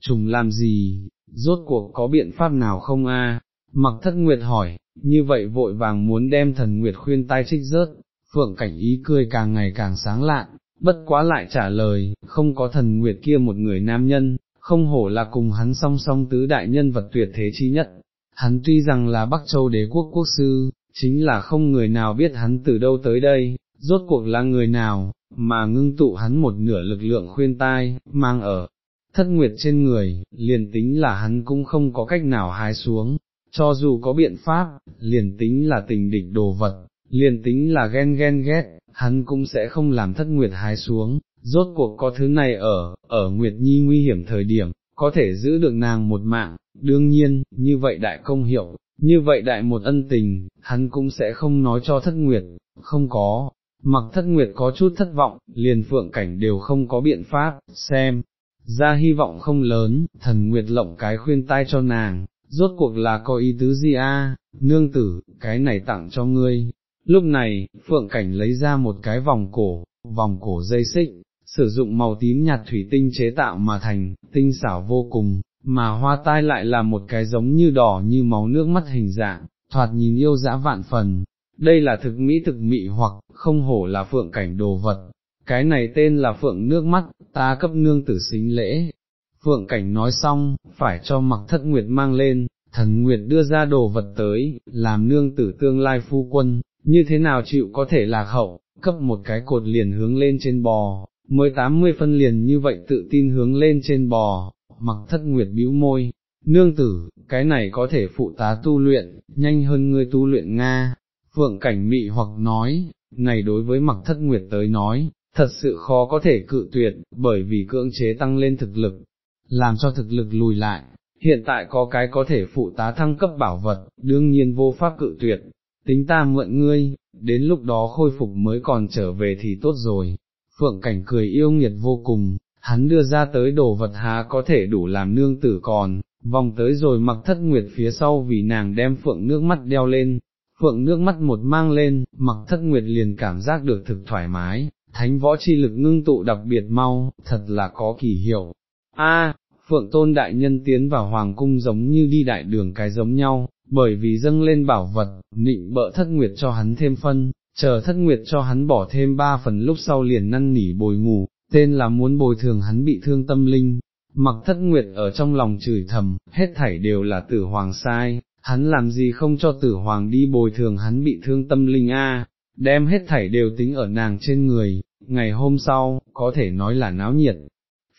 trùng làm gì, rốt cuộc có biện pháp nào không a? Mặc thất nguyệt hỏi, như vậy vội vàng muốn đem thần nguyệt khuyên tai trích rớt, phượng cảnh ý cười càng ngày càng sáng lạn, bất quá lại trả lời, không có thần nguyệt kia một người nam nhân, không hổ là cùng hắn song song tứ đại nhân vật tuyệt thế chi nhất. Hắn tuy rằng là Bắc Châu đế quốc quốc sư, chính là không người nào biết hắn từ đâu tới đây, rốt cuộc là người nào, mà ngưng tụ hắn một nửa lực lượng khuyên tai, mang ở thất nguyệt trên người, liền tính là hắn cũng không có cách nào hái xuống, cho dù có biện pháp, liền tính là tình địch đồ vật, liền tính là ghen ghen ghét, hắn cũng sẽ không làm thất nguyệt hái xuống, rốt cuộc có thứ này ở, ở Nguyệt Nhi nguy hiểm thời điểm, có thể giữ được nàng một mạng, đương nhiên, như vậy đại công hiệu, như vậy đại một ân tình, hắn cũng sẽ không nói cho thất nguyệt, không có, mặc thất nguyệt có chút thất vọng, liền phượng cảnh đều không có biện pháp, xem, ra hy vọng không lớn, thần nguyệt lộng cái khuyên tai cho nàng, rốt cuộc là có ý tứ gì a? nương tử, cái này tặng cho ngươi. Lúc này, phượng cảnh lấy ra một cái vòng cổ, vòng cổ dây xích, sử dụng màu tím nhạt thủy tinh chế tạo mà thành, tinh xảo vô cùng, mà hoa tai lại là một cái giống như đỏ như máu nước mắt hình dạng, thoạt nhìn yêu dã vạn phần. Đây là thực mỹ thực mị hoặc, không hổ là phượng cảnh đồ vật, cái này tên là phượng nước mắt, ta cấp nương tử xính lễ. Phượng cảnh nói xong, phải cho mặc thất nguyệt mang lên, thần nguyệt đưa ra đồ vật tới, làm nương tử tương lai phu quân, như thế nào chịu có thể lạc hậu, cấp một cái cột liền hướng lên trên bò, mới 80 phân liền như vậy tự tin hướng lên trên bò, mặc thất nguyệt bĩu môi, nương tử, cái này có thể phụ tá tu luyện, nhanh hơn ngươi tu luyện Nga, phượng cảnh mị hoặc nói, này đối với mặc thất nguyệt tới nói, thật sự khó có thể cự tuyệt, bởi vì cưỡng chế tăng lên thực lực, làm cho thực lực lùi lại, hiện tại có cái có thể phụ tá thăng cấp bảo vật, đương nhiên vô pháp cự tuyệt, tính ta mượn ngươi, đến lúc đó khôi phục mới còn trở về thì tốt rồi. Phượng cảnh cười yêu nghiệt vô cùng, hắn đưa ra tới đồ vật há có thể đủ làm nương tử còn, vòng tới rồi mặc thất nguyệt phía sau vì nàng đem phượng nước mắt đeo lên, phượng nước mắt một mang lên, mặc thất nguyệt liền cảm giác được thực thoải mái, thánh võ chi lực ngưng tụ đặc biệt mau, thật là có kỳ hiệu. A, phượng tôn đại nhân tiến vào hoàng cung giống như đi đại đường cái giống nhau, bởi vì dâng lên bảo vật, nịnh bợ thất nguyệt cho hắn thêm phân, chờ thất nguyệt cho hắn bỏ thêm ba phần lúc sau liền năn nỉ bồi ngủ, tên là muốn bồi thường hắn bị thương tâm linh. Mặc thất nguyệt ở trong lòng chửi thầm, hết thảy đều là tử hoàng sai, hắn làm gì không cho tử hoàng đi bồi thường hắn bị thương tâm linh a, đem hết thảy đều tính ở nàng trên người, ngày hôm sau, có thể nói là náo nhiệt.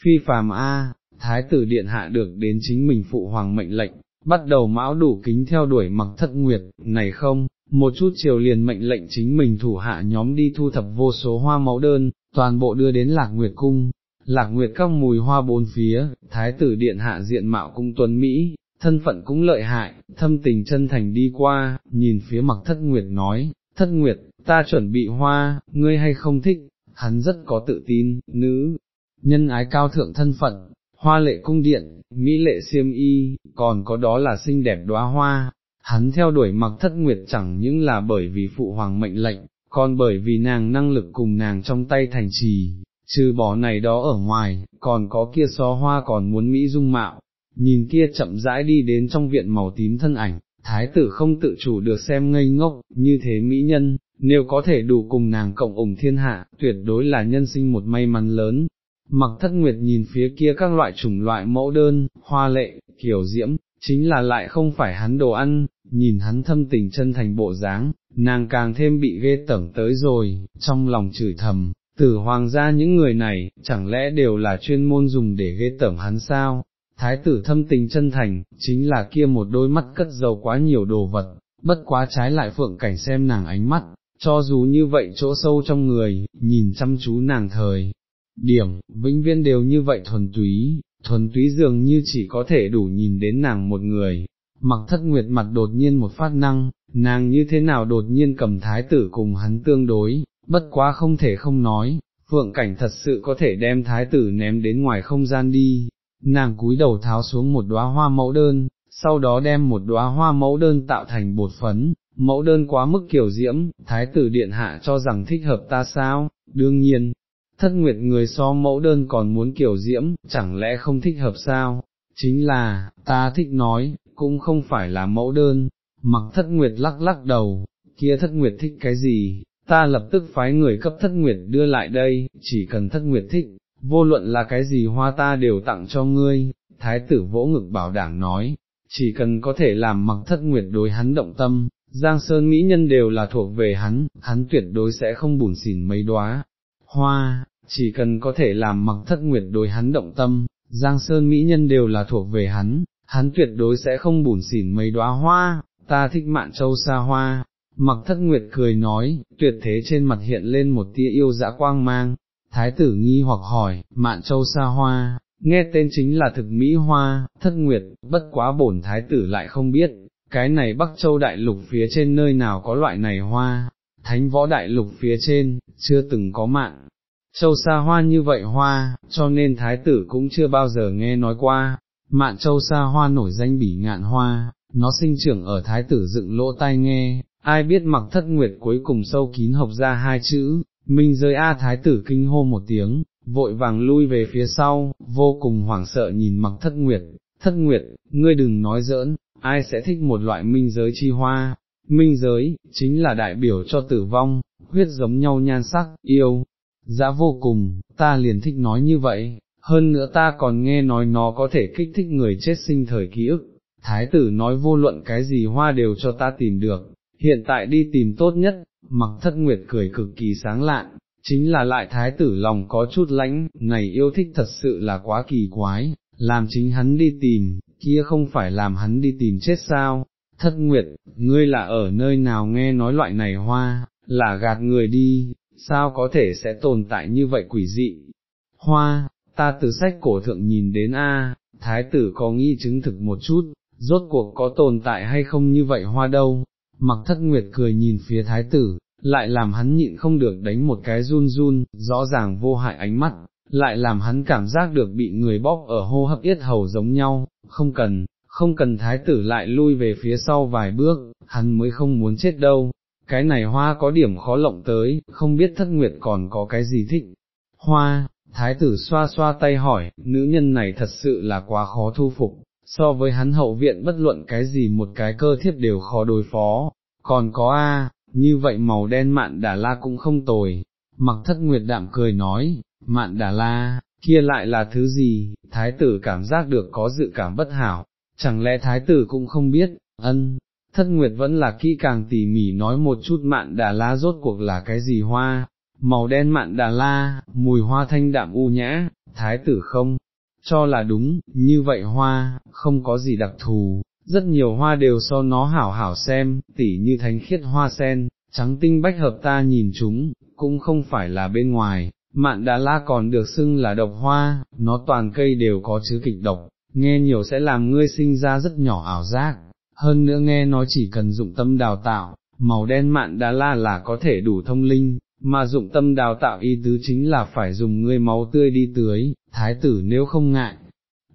Phi phàm a, thái tử điện hạ được đến chính mình phụ hoàng mệnh lệnh, bắt đầu mão đủ kính theo đuổi mặc thất nguyệt, này không, một chút chiều liền mệnh lệnh chính mình thủ hạ nhóm đi thu thập vô số hoa máu đơn, toàn bộ đưa đến lạc nguyệt cung. Lạc Nguyệt các mùi hoa bốn phía, thái tử điện hạ diện mạo cung tuấn Mỹ, thân phận cũng lợi hại, thâm tình chân thành đi qua, nhìn phía mặc thất nguyệt nói, thất nguyệt, ta chuẩn bị hoa, ngươi hay không thích, hắn rất có tự tin, nữ, nhân ái cao thượng thân phận, hoa lệ cung điện, mỹ lệ siêm y, còn có đó là xinh đẹp đóa hoa, hắn theo đuổi mặc thất nguyệt chẳng những là bởi vì phụ hoàng mệnh lệnh, còn bởi vì nàng năng lực cùng nàng trong tay thành trì, trừ bỏ này đó ở ngoài, còn có kia xó hoa còn muốn Mỹ dung mạo, nhìn kia chậm rãi đi đến trong viện màu tím thân ảnh, thái tử không tự chủ được xem ngây ngốc, như thế mỹ nhân, nếu có thể đủ cùng nàng cộng ủng thiên hạ, tuyệt đối là nhân sinh một may mắn lớn. Mặc thất nguyệt nhìn phía kia các loại chủng loại mẫu đơn, hoa lệ, kiểu diễm, chính là lại không phải hắn đồ ăn, nhìn hắn thâm tình chân thành bộ dáng, nàng càng thêm bị ghê tởm tới rồi, trong lòng chửi thầm, tử hoàng gia những người này, chẳng lẽ đều là chuyên môn dùng để ghê tởm hắn sao, thái tử thâm tình chân thành, chính là kia một đôi mắt cất dầu quá nhiều đồ vật, bất quá trái lại phượng cảnh xem nàng ánh mắt, cho dù như vậy chỗ sâu trong người, nhìn chăm chú nàng thời, điểm, vĩnh viên đều như vậy thuần túy, thuần túy dường như chỉ có thể đủ nhìn đến nàng một người, mặc thất nguyệt mặt đột nhiên một phát năng, nàng như thế nào đột nhiên cầm thái tử cùng hắn tương đối, bất quá không thể không nói, phượng cảnh thật sự có thể đem thái tử ném đến ngoài không gian đi, nàng cúi đầu tháo xuống một đóa hoa mẫu đơn, sau đó đem một đóa hoa mẫu đơn tạo thành bột phấn, mẫu đơn quá mức kiểu diễm, thái tử điện hạ cho rằng thích hợp ta sao, đương nhiên, thất nguyệt người so mẫu đơn còn muốn kiểu diễm, chẳng lẽ không thích hợp sao, chính là, ta thích nói, cũng không phải là mẫu đơn, mặc thất nguyệt lắc lắc đầu, kia thất nguyệt thích cái gì, ta lập tức phái người cấp thất nguyệt đưa lại đây, chỉ cần thất nguyệt thích, vô luận là cái gì hoa ta đều tặng cho ngươi, thái tử vỗ ngực bảo đảm nói, chỉ cần có thể làm mặc thất nguyệt đối hắn động tâm, Giang Sơn Mỹ nhân đều là thuộc về hắn, hắn tuyệt đối sẽ không bùn xỉn mấy đóa hoa, chỉ cần có thể làm mặc thất nguyệt đối hắn động tâm, Giang Sơn Mỹ nhân đều là thuộc về hắn, hắn tuyệt đối sẽ không bùn xỉn mấy đóa hoa, ta thích mạn châu xa hoa. Mặc thất nguyệt cười nói, tuyệt thế trên mặt hiện lên một tia yêu dã quang mang, thái tử nghi hoặc hỏi, mạn châu xa hoa, nghe tên chính là thực mỹ hoa, thất nguyệt, bất quá bổn thái tử lại không biết, cái này Bắc Châu đại lục phía trên nơi nào có loại này hoa, thánh võ đại lục phía trên, chưa từng có mạng. Châu xa hoa như vậy hoa, cho nên thái tử cũng chưa bao giờ nghe nói qua, mạn châu xa hoa nổi danh bỉ ngạn hoa, nó sinh trưởng ở thái tử dựng lỗ tai nghe, ai biết mặc thất nguyệt cuối cùng sâu kín học ra hai chữ, minh giới A thái tử kinh hô một tiếng, vội vàng lui về phía sau, vô cùng hoảng sợ nhìn mặc thất nguyệt, thất nguyệt, ngươi đừng nói giỡn, ai sẽ thích một loại minh giới chi hoa, minh giới, chính là đại biểu cho tử vong, huyết giống nhau nhan sắc, yêu, dã vô cùng, ta liền thích nói như vậy, hơn nữa ta còn nghe nói nó có thể kích thích người chết sinh thời ký ức, thái tử nói vô luận cái gì hoa đều cho ta tìm được, hiện tại đi tìm tốt nhất, mặc thất nguyệt cười cực kỳ sáng lạn, chính là lại thái tử lòng có chút lãnh, này yêu thích thật sự là quá kỳ quái, làm chính hắn đi tìm, kia không phải làm hắn đi tìm chết sao, thất nguyệt, ngươi là ở nơi nào nghe nói loại này hoa, là gạt người đi, sao có thể sẽ tồn tại như vậy quỷ dị. Hoa, ta từ sách cổ thượng nhìn đến A, thái tử có nghĩ chứng thực một chút, rốt cuộc có tồn tại hay không như vậy hoa đâu, mặc thất nguyệt cười nhìn phía thái tử, lại làm hắn nhịn không được đánh một cái run run, rõ ràng vô hại ánh mắt, lại làm hắn cảm giác được bị người bóp ở hô hấp yết hầu giống nhau, không cần, không cần thái tử lại lui về phía sau vài bước, hắn mới không muốn chết đâu, cái này hoa có điểm khó lộng tới, không biết thất nguyệt còn có cái gì thích. Hoa, thái tử xoa xoa tay hỏi, nữ nhân này thật sự là quá khó thu phục, so với hắn hậu viện bất luận cái gì một cái cơ thiết đều khó đối phó, còn có a, như vậy màu đen mạn đà la cũng không tồi, mặc thất nguyệt đạm cười nói, mạn đà la, kia lại là thứ gì, thái tử cảm giác được có dự cảm bất hảo, chẳng lẽ thái tử cũng không biết, ân, thất nguyệt vẫn là kỹ càng tỉ mỉ nói một chút mạn đà la rốt cuộc là cái gì hoa, màu đen mạn đà la, mùi hoa thanh đạm u nhã, thái tử không, cho là đúng, như vậy hoa, không có gì đặc thù, rất nhiều hoa đều so nó hảo hảo xem, tỉ như thánh khiết hoa sen, trắng tinh bách hợp ta nhìn chúng, cũng không phải là bên ngoài, mạn đà la còn được xưng là độc hoa, nó toàn cây đều có chứa kịch độc, nghe nhiều sẽ làm ngươi sinh ra rất nhỏ ảo giác, hơn nữa nghe nói chỉ cần dụng tâm đào tạo, màu đen mạn đà la là có thể đủ thông linh, mà dụng tâm đào tạo y tứ chính là phải dùng ngươi máu tươi đi tưới, thái tử nếu không ngại.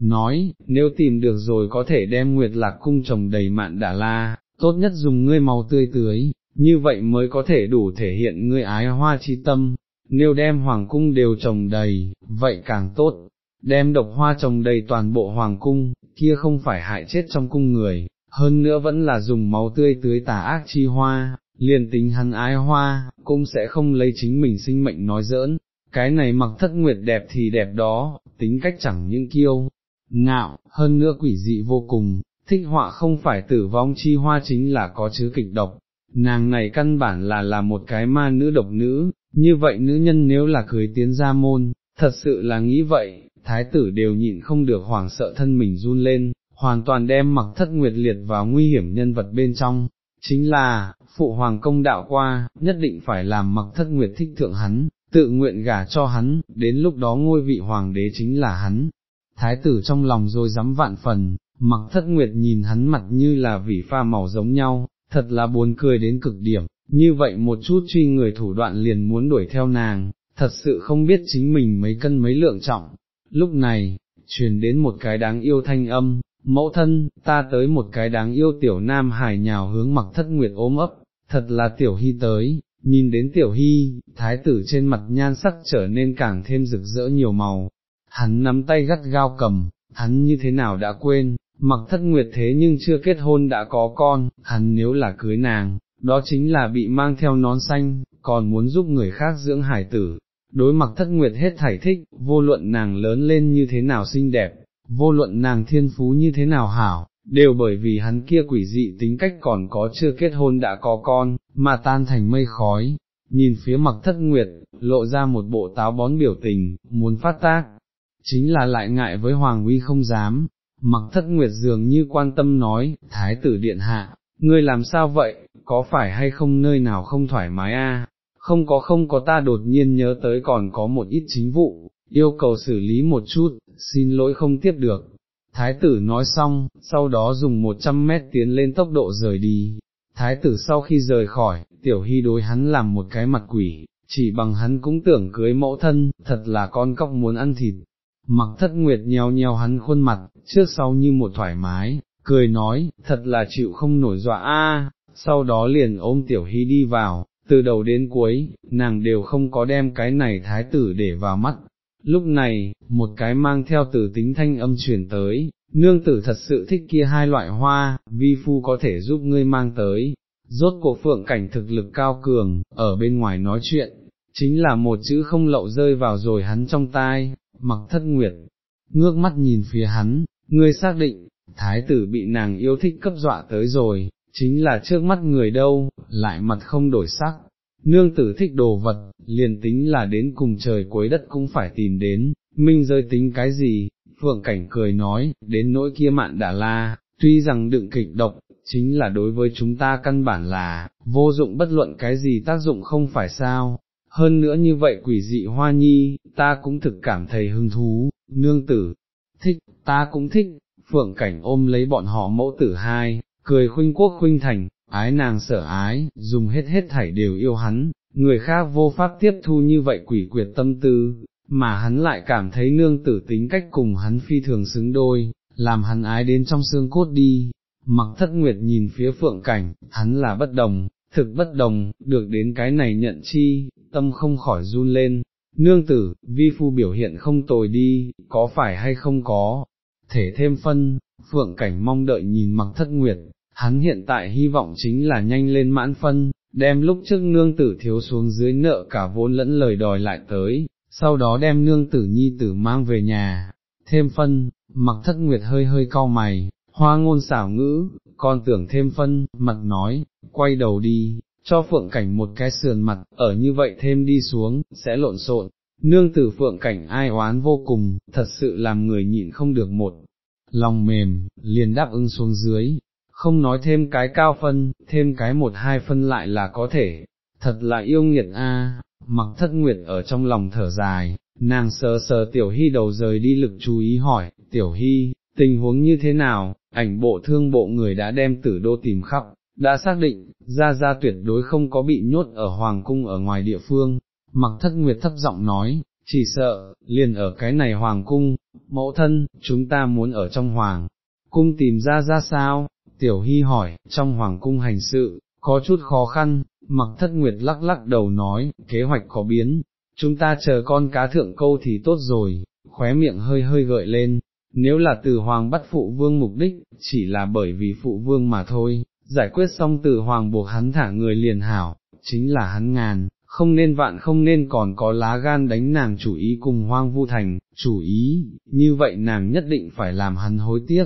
Nói, nếu tìm được rồi có thể đem nguyệt lạc cung trồng đầy mạn đà la, tốt nhất dùng ngươi máu tươi tưới, như vậy mới có thể đủ thể hiện ngươi ái hoa chi tâm, nếu đem hoàng cung đều trồng đầy, vậy càng tốt, đem độc hoa trồng đầy toàn bộ hoàng cung, kia không phải hại chết trong cung người, hơn nữa vẫn là dùng máu tươi tưới tà ác chi hoa, liền tính hắn ái hoa, cũng sẽ không lấy chính mình sinh mệnh nói giỡn, cái này mặc thất nguyệt đẹp thì đẹp đó, tính cách chẳng những kiêu, ngạo, hơn nữa quỷ dị vô cùng, thích họa không phải tử vong chi hoa chính là có chứa kịch độc, nàng này căn bản là là một cái ma nữ độc nữ, như vậy nữ nhân nếu là cưới tiến ra môn, thật sự là nghĩ vậy, thái tử đều nhịn không được hoảng sợ thân mình run lên, hoàn toàn đem mặc thất nguyệt liệt vào nguy hiểm nhân vật bên trong, chính là, phụ hoàng công đạo qua, nhất định phải làm mặc thất nguyệt thích thượng hắn, tự nguyện gả cho hắn, đến lúc đó ngôi vị hoàng đế chính là hắn. Thái tử trong lòng rồi dám vạn phần, mặc thất nguyệt nhìn hắn mặt như là vỉ pha màu giống nhau, thật là buồn cười đến cực điểm, như vậy một chút truy người thủ đoạn liền muốn đuổi theo nàng, thật sự không biết chính mình mấy cân mấy lượng trọng. Lúc này, truyền đến một cái đáng yêu thanh âm, mẫu thân, ta tới một cái đáng yêu tiểu nam hài nhào hướng mặc thất nguyệt ôm ấp, thật là tiểu hy tới, nhìn đến tiểu hy, thái tử trên mặt nhan sắc trở nên càng thêm rực rỡ nhiều màu, hắn nắm tay gắt gao cầm, hắn như thế nào đã quên, mặc thất nguyệt thế nhưng chưa kết hôn đã có con, hắn nếu là cưới nàng, đó chính là bị mang theo nón xanh, còn muốn giúp người khác dưỡng hải tử. Đối mặt thất nguyệt hết thảy thích, vô luận nàng lớn lên như thế nào xinh đẹp, vô luận nàng thiên phú như thế nào hảo, đều bởi vì hắn kia quỷ dị tính cách còn có chưa kết hôn đã có con, mà tan thành mây khói, nhìn phía mặc thất nguyệt, lộ ra một bộ táo bón biểu tình, muốn phát tác, chính là lại ngại với Hoàng uy không dám, mặc thất nguyệt dường như quan tâm nói, Thái tử điện hạ, ngươi làm sao vậy, có phải hay không nơi nào không thoải mái a? Không có không có ta đột nhiên nhớ tới còn có một ít chính vụ, yêu cầu xử lý một chút, xin lỗi không tiếp được. Thái tử nói xong, sau đó dùng một trăm mét tiến lên tốc độ rời đi. Thái tử sau khi rời khỏi, tiểu hy đối hắn làm một cái mặt quỷ, chỉ bằng hắn cũng tưởng cưới mẫu thân, thật là con cóc muốn ăn thịt. Mặc thất nguyệt nheo nheo hắn khuôn mặt, trước sau như một thoải mái, cười nói, thật là chịu không nổi dọa a. sau đó liền ôm tiểu hy đi vào, từ đầu đến cuối, nàng đều không có đem cái này thái tử để vào mắt, Lúc này, một cái mang theo tử tính thanh âm chuyển tới, nương tử thật sự thích kia hai loại hoa, vi phu có thể giúp ngươi mang tới. Rốt cuộc phượng cảnh thực lực cao cường, ở bên ngoài nói chuyện, chính là một chữ không lậu rơi vào rồi hắn trong tai, mặc thất nguyệt, ngước mắt nhìn phía hắn, ngươi xác định, thái tử bị nàng yêu thích cấp dọa tới rồi, chính là trước mắt người đâu, lại mặt không đổi sắc, nương tử thích đồ vật, liền tính là đến cùng trời cuối đất cũng phải tìm đến, minh rơi tính cái gì, phượng cảnh cười nói, đến nỗi kia mạn đã la, tuy rằng đựng kịch độc, chính là đối với chúng ta căn bản là, vô dụng bất luận cái gì tác dụng không phải sao, hơn nữa như vậy quỷ dị hoa nhi, ta cũng thực cảm thấy hứng thú, nương tử, thích, ta cũng thích, phượng cảnh ôm lấy bọn họ mẫu tử hai, cười khuynh quốc khuynh thành, ái nàng sợ ái, dùng hết hết thảy đều yêu hắn, người khác vô pháp tiếp thu như vậy quỷ quyệt tâm tư, mà hắn lại cảm thấy nương tử tính cách cùng hắn phi thường xứng đôi, làm hắn ái đến trong xương cốt đi. Mặc thất nguyệt nhìn phía phượng cảnh, hắn là bất đồng, thực bất đồng, được đến cái này nhận chi, tâm không khỏi run lên, nương tử, vi phu biểu hiện không tồi đi, có phải hay không có, thể thêm phân, phượng cảnh mong đợi nhìn mặc thất nguyệt, hắn hiện tại hy vọng chính là nhanh lên mãn phân, đem lúc trước nương tử thiếu xuống dưới nợ cả vốn lẫn lời đòi lại tới, sau đó đem nương tử nhi tử mang về nhà, thêm phân, mặc thất nguyệt hơi hơi cau mày, hoa ngôn xảo ngữ, con tưởng thêm phân, mặt nói, quay đầu đi, cho phượng cảnh một cái sườn mặt, ở như vậy thêm đi xuống, sẽ lộn xộn. Nương tử phượng cảnh ai oán vô cùng, thật sự làm người nhịn không được một, lòng mềm, liền đáp ứng xuống dưới, không nói thêm cái cao phân, thêm cái một hai phân lại là có thể, thật là yêu nghiệt a. mặc thất nguyệt ở trong lòng thở dài, nàng sờ sờ tiểu hy đầu rời đi lực chú ý hỏi, tiểu hy, tình huống như thế nào, ảnh bộ thương bộ người đã đem tử đô tìm khắp, đã xác định, ra ra tuyệt đối không có bị nhốt ở hoàng cung ở ngoài địa phương, mặc thất nguyệt thấp giọng nói, chỉ sợ, liền ở cái này hoàng cung, mẫu thân, chúng ta muốn ở trong hoàng, cung tìm ra ra sao, tiểu hy hỏi, trong hoàng cung hành sự, có chút khó khăn, mặc thất nguyệt lắc lắc đầu nói, kế hoạch có biến, chúng ta chờ con cá thượng câu thì tốt rồi, khóe miệng hơi hơi gợi lên, nếu là từ hoàng bắt phụ vương mục đích, chỉ là bởi vì phụ vương mà thôi, giải quyết xong từ hoàng buộc hắn thả người liền hảo, chính là hắn ngàn, không nên vạn không nên còn có lá gan đánh nàng chủ ý cùng hoang vu thành, chủ ý, như vậy nàng nhất định phải làm hắn hối tiếc.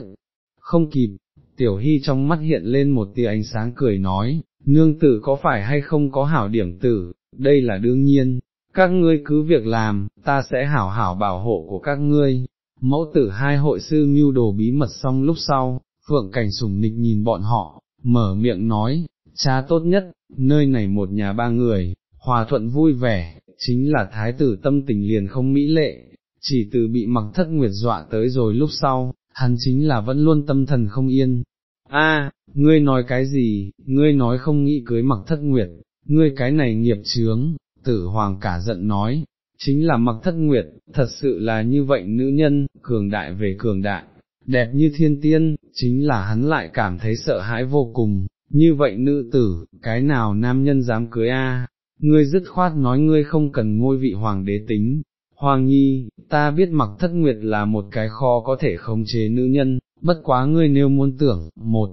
Không kịp, tiểu hy trong mắt hiện lên một tia ánh sáng cười nói, nương tử có phải hay không có hảo điểm tử, đây là đương nhiên, các ngươi cứ việc làm, ta sẽ hảo hảo bảo hộ của các ngươi. Mẫu tử hai hội sư mưu đồ bí mật xong lúc sau, phượng cảnh sùng nịch nhìn bọn họ, mở miệng nói, cha tốt nhất, nơi này một nhà ba người, hòa thuận vui vẻ, chính là thái tử tâm tình liền không mỹ lệ, chỉ từ bị mặc thất nguyệt dọa tới rồi lúc sau, hắn chính là vẫn luôn tâm thần không yên. A, ngươi nói cái gì, ngươi nói không nghĩ cưới mặc thất nguyệt, ngươi cái này nghiệp chướng, tử hoàng cả giận nói, chính là mặc thất nguyệt, thật sự là như vậy nữ nhân, cường đại về cường đại, đẹp như thiên tiên, chính là hắn lại cảm thấy sợ hãi vô cùng, như vậy nữ tử, cái nào nam nhân dám cưới a? ngươi dứt khoát nói ngươi không cần ngôi vị hoàng đế tính. Hoàng nhi, ta biết mặc thất nguyệt là một cái kho có thể khống chế nữ nhân, bất quá ngươi nếu muốn tưởng, một,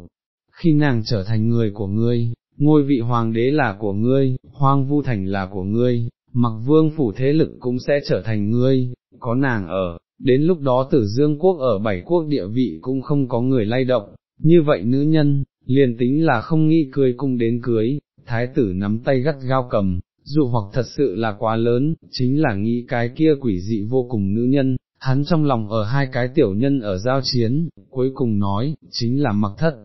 khi nàng trở thành người của ngươi, ngôi vị hoàng đế là của ngươi, hoang vu thành là của ngươi, mặc vương phủ thế lực cũng sẽ trở thành ngươi, có nàng ở, đến lúc đó tử dương quốc ở bảy quốc địa vị cũng không có người lay động, như vậy nữ nhân, liền tính là không nghĩ cưới cung đến cưới, thái tử nắm tay gắt gao cầm, dù hoặc thật sự là quá lớn, chính là nghĩ cái kia quỷ dị vô cùng nữ nhân, hắn trong lòng ở hai cái tiểu nhân ở giao chiến, cuối cùng nói, chính là mặc thất.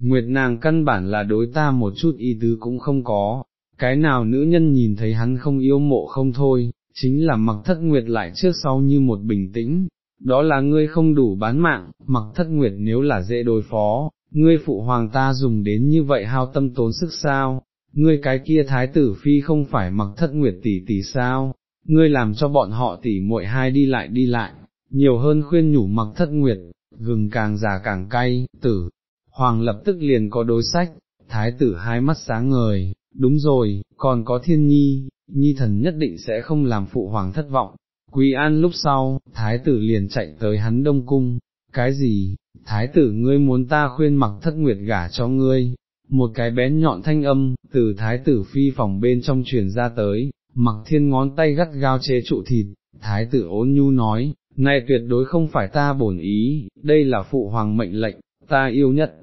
Nguyệt nàng căn bản là đối ta một chút ý tứ cũng không có, cái nào nữ nhân nhìn thấy hắn không yêu mộ không thôi, chính là mặc thất nguyệt lại trước sau như một bình tĩnh, đó là ngươi không đủ bán mạng, mặc thất nguyệt nếu là dễ đối phó, ngươi phụ hoàng ta dùng đến như vậy hao tâm tốn sức sao, ngươi cái kia thái tử phi không phải mặc thất nguyệt tỷ tỷ sao, ngươi làm cho bọn họ tỷ muội hai đi lại đi lại, nhiều hơn khuyên nhủ mặc thất nguyệt, gừng càng già càng cay, tử, hoàng lập tức liền có đối sách, thái tử hai mắt sáng ngời, đúng rồi, còn có thiên nhi, nhi thần nhất định sẽ không làm phụ hoàng thất vọng. Quý an lúc sau, thái tử liền chạy tới hắn đông cung, cái gì, thái tử ngươi muốn ta khuyên mặc thất nguyệt gả cho ngươi, một cái bén nhọn thanh âm, từ thái tử phi phòng bên trong truyền ra tới, mặc thiên ngón tay gắt gao chế trụ thịt, thái tử ôn nhu nói, này tuyệt đối không phải ta bổn ý, đây là phụ hoàng mệnh lệnh, ta yêu nhất,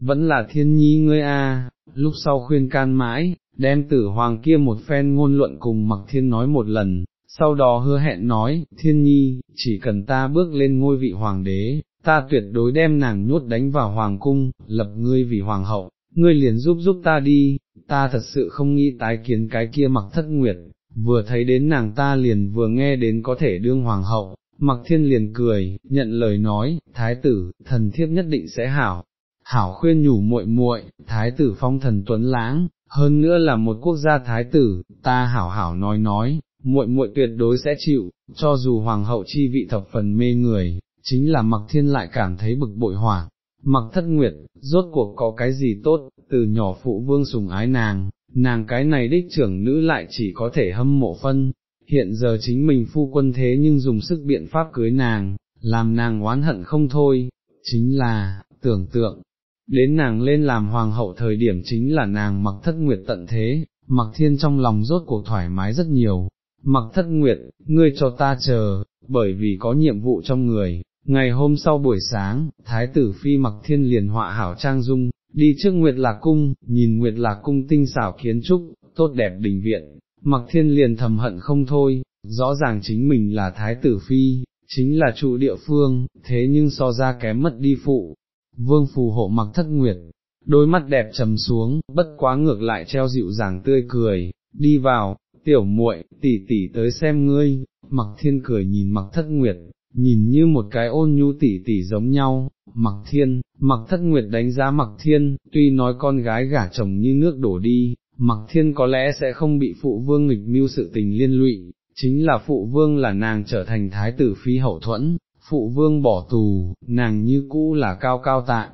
vẫn là thiên nhi ngươi a. lúc sau khuyên can mãi, đem tử hoàng kia một phen ngôn luận cùng mặc thiên nói một lần, sau đó hứa hẹn nói, thiên nhi, chỉ cần ta bước lên ngôi vị hoàng đế, ta tuyệt đối đem nàng nhốt đánh vào hoàng cung, lập ngươi vì hoàng hậu, ngươi liền giúp giúp ta đi, ta thật sự không nghĩ tái kiến cái kia mặc thất nguyệt, vừa thấy đến nàng ta liền vừa nghe đến có thể đương hoàng hậu, mặc thiên liền cười, nhận lời nói, thái tử, thần thiếp nhất định sẽ hảo, hảo khuyên nhủ muội muội, thái tử phong thần tuấn lãng, hơn nữa là một quốc gia thái tử, ta hảo hảo nói nói, muội muội tuyệt đối sẽ chịu, cho dù hoàng hậu chi vị thập phần mê người, chính là mặc thiên lại cảm thấy bực bội hoảng. Mặc thất nguyệt, rốt cuộc có cái gì tốt, từ nhỏ phụ vương sùng ái nàng, nàng cái này đích trưởng nữ lại chỉ có thể hâm mộ phân, hiện giờ chính mình phu quân thế nhưng dùng sức biện pháp cưới nàng, làm nàng oán hận không thôi, chính là, tưởng tượng, đến nàng lên làm hoàng hậu thời điểm chính là nàng mặc thất nguyệt tận thế, mặc thiên trong lòng rốt cuộc thoải mái rất nhiều, mặc thất nguyệt, ngươi cho ta chờ, bởi vì có nhiệm vụ trong người. Ngày hôm sau buổi sáng, Thái tử Phi mặc thiên liền họa hảo trang dung, đi trước Nguyệt Lạc Cung, nhìn Nguyệt Lạc Cung tinh xảo kiến trúc, tốt đẹp đình viện, mặc thiên liền thầm hận không thôi, rõ ràng chính mình là Thái tử Phi, chính là trụ địa phương, thế nhưng so ra kém mất đi phụ, vương phù hộ mặc thất nguyệt, đôi mắt đẹp trầm xuống, bất quá ngược lại treo dịu dàng tươi cười, đi vào, tiểu muội, tỷ tỷ tới xem ngươi, mặc thiên cười nhìn mặc thất nguyệt, nhìn như một cái ôn nhu tỉ tỉ giống nhau, mặc thiên, mặc thất nguyệt đánh giá mặc thiên, tuy nói con gái gả chồng như nước đổ đi, mặc thiên có lẽ sẽ không bị phụ vương nghịch mưu sự tình liên lụy, chính là phụ vương là nàng trở thành thái tử phi hậu thuẫn, phụ vương bỏ tù, nàng như cũ là cao cao tạ.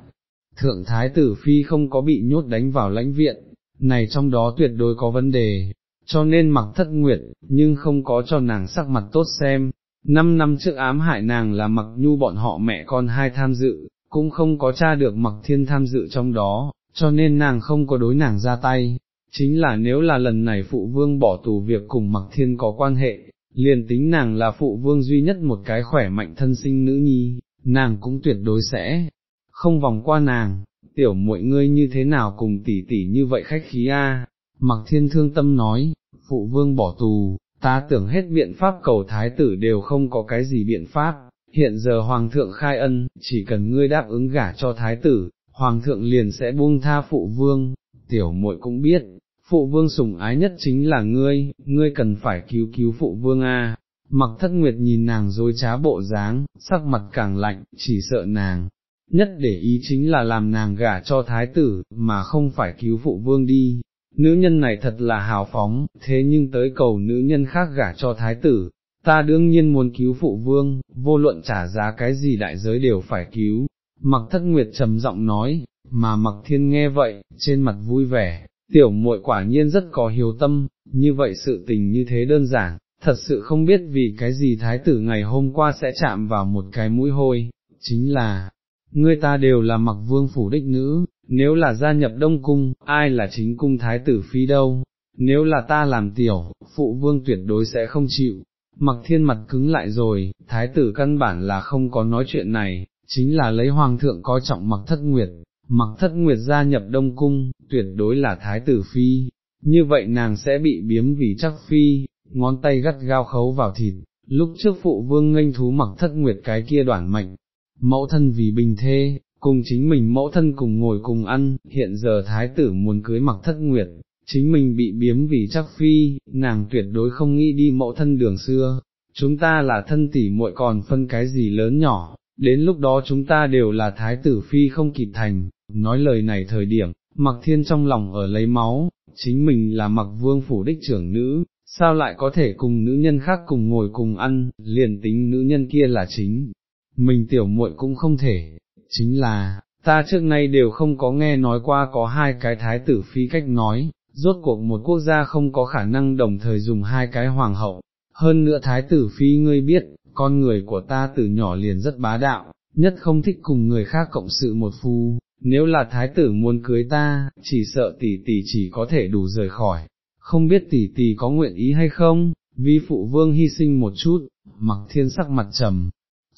Thượng thái tử phi không có bị nhốt đánh vào lãnh viện, này trong đó tuyệt đối có vấn đề, cho nên mặc thất nguyệt, nhưng không có cho nàng sắc mặt tốt xem. Năm năm trước ám hại nàng là mặc nhu bọn họ mẹ con hai tham dự, cũng không có tra được mặc thiên tham dự trong đó, cho nên nàng không có đối nàng ra tay. Chính là nếu là lần này phụ vương bỏ tù việc cùng mặc thiên có quan hệ, liền tính nàng là phụ vương duy nhất một cái khỏe mạnh thân sinh nữ nhi, nàng cũng tuyệt đối sẽ không vòng qua nàng, tiểu muội ngươi như thế nào cùng tỷ tỷ như vậy khách khí a? Mặc thiên thương tâm nói, phụ vương bỏ tù, ta tưởng hết biện pháp cầu thái tử đều không có cái gì biện pháp, hiện giờ hoàng thượng khai ân, chỉ cần ngươi đáp ứng gả cho thái tử, hoàng thượng liền sẽ buông tha phụ vương, tiểu muội cũng biết, phụ vương sủng ái nhất chính là ngươi, ngươi cần phải cứu cứu phụ vương a. Mặc thất nguyệt nhìn nàng dối trá bộ dáng, sắc mặt càng lạnh, chỉ sợ nàng, nhất để ý chính là làm nàng gả cho thái tử, mà không phải cứu phụ vương đi. Nữ nhân này thật là hào phóng, thế nhưng tới cầu nữ nhân khác gả cho thái tử, ta đương nhiên muốn cứu phụ vương, vô luận trả giá cái gì đại giới đều phải cứu. Mặc thất nguyệt trầm giọng nói, mà mặc thiên nghe vậy, trên mặt vui vẻ, tiểu muội quả nhiên rất có hiếu tâm, như vậy sự tình như thế đơn giản, thật sự không biết vì cái gì thái tử ngày hôm qua sẽ chạm vào một cái mũi hôi, chính là, ngươi ta đều là mặc vương phủ đích nữ, nếu là gia nhập đông cung, ai là chính cung thái tử phi đâu, nếu là ta làm tiểu, phụ vương tuyệt đối sẽ không chịu. Mặc thiên mặt cứng lại rồi, thái tử căn bản là không có nói chuyện này, chính là lấy hoàng thượng coi trọng mặc thất nguyệt, mặc thất nguyệt gia nhập đông cung, tuyệt đối là thái tử phi, như vậy nàng sẽ bị biếm vì chắc phi, ngón tay gắt gao khấu vào thịt, lúc trước phụ vương nghênh thú mặc thất nguyệt cái kia đoạn mệnh, mẫu thân vì bình thê, cùng chính mình mẫu thân cùng ngồi cùng ăn, hiện giờ thái tử muốn cưới mặc thất nguyệt, chính mình bị biếm vì chắc phi, nàng tuyệt đối không nghĩ đi mẫu thân đường xưa, chúng ta là thân tỷ muội còn phân cái gì lớn nhỏ, đến lúc đó chúng ta đều là thái tử phi không kịp thành, nói lời này thời điểm, mặc thiên trong lòng ở lấy máu, chính mình là mặc vương phủ đích trưởng nữ, sao lại có thể cùng nữ nhân khác cùng ngồi cùng ăn, liền tính nữ nhân kia là chính, mình tiểu muội cũng không thể, chính là, ta trước nay đều không có nghe nói qua có hai cái thái tử phi cách nói, rốt cuộc một quốc gia không có khả năng đồng thời dùng hai cái hoàng hậu, hơn nữa thái tử phi ngươi biết, con người của ta từ nhỏ liền rất bá đạo, nhất không thích cùng người khác cộng sự một phu, nếu là thái tử muốn cưới ta, chỉ sợ tỷ tỷ chỉ có thể đủ rời khỏi, không biết tỷ tỷ có nguyện ý hay không, vi phụ vương hy sinh một chút, mặc thiên sắc mặt trầm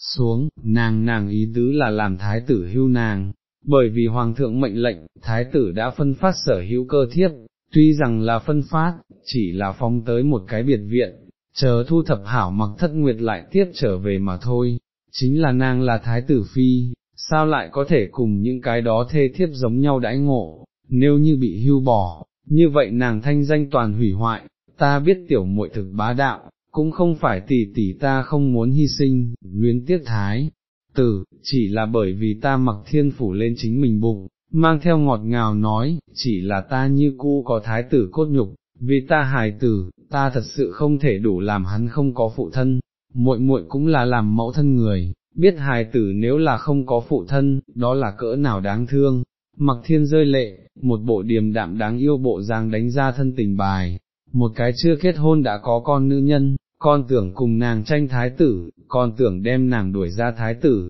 xuống, nàng nàng ý tứ là làm thái tử hưu nàng, bởi vì hoàng thượng mệnh lệnh, thái tử đã phân phát sở hữu cơ thiếp, tuy rằng là phân phát, chỉ là phong tới một cái biệt viện, chờ thu thập hảo mặc thất nguyệt lại tiếp trở về mà thôi, chính là nàng là thái tử phi, sao lại có thể cùng những cái đó thê thiếp giống nhau đãi ngộ, nếu như bị hưu bỏ, như vậy nàng thanh danh toàn hủy hoại, ta biết tiểu muội thực bá đạo, cũng không phải tỷ tỷ ta không muốn hy sinh, luyến tiếc thái, tử, chỉ là bởi vì ta mặc thiên phủ lên chính mình bụng, mang theo ngọt ngào nói, chỉ là ta như cũ có thái tử cốt nhục, vì ta hài tử, ta thật sự không thể đủ làm hắn không có phụ thân, muội muội cũng là làm mẫu thân người, biết hài tử nếu là không có phụ thân, đó là cỡ nào đáng thương. Mặc thiên rơi lệ, một bộ điềm đạm đáng yêu bộ dáng đánh ra thân tình bài, một cái chưa kết hôn đã có con nữ nhân, con tưởng cùng nàng tranh thái tử, con tưởng đem nàng đuổi ra thái tử.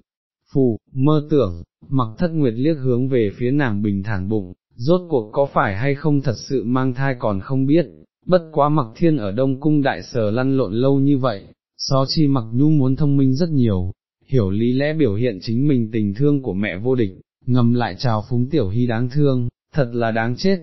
Phù, mơ tưởng, mặc thất nguyệt liếc hướng về phía nàng bình thản bụng, rốt cuộc có phải hay không thật sự mang thai còn không biết, bất quá mặc thiên ở Đông Cung đại sở lăn lộn lâu như vậy, xó chi mặc nhu muốn thông minh rất nhiều, hiểu lý lẽ biểu hiện chính mình tình thương của mẹ vô địch, ngầm lại chào phúng tiểu hy đáng thương, thật là đáng chết.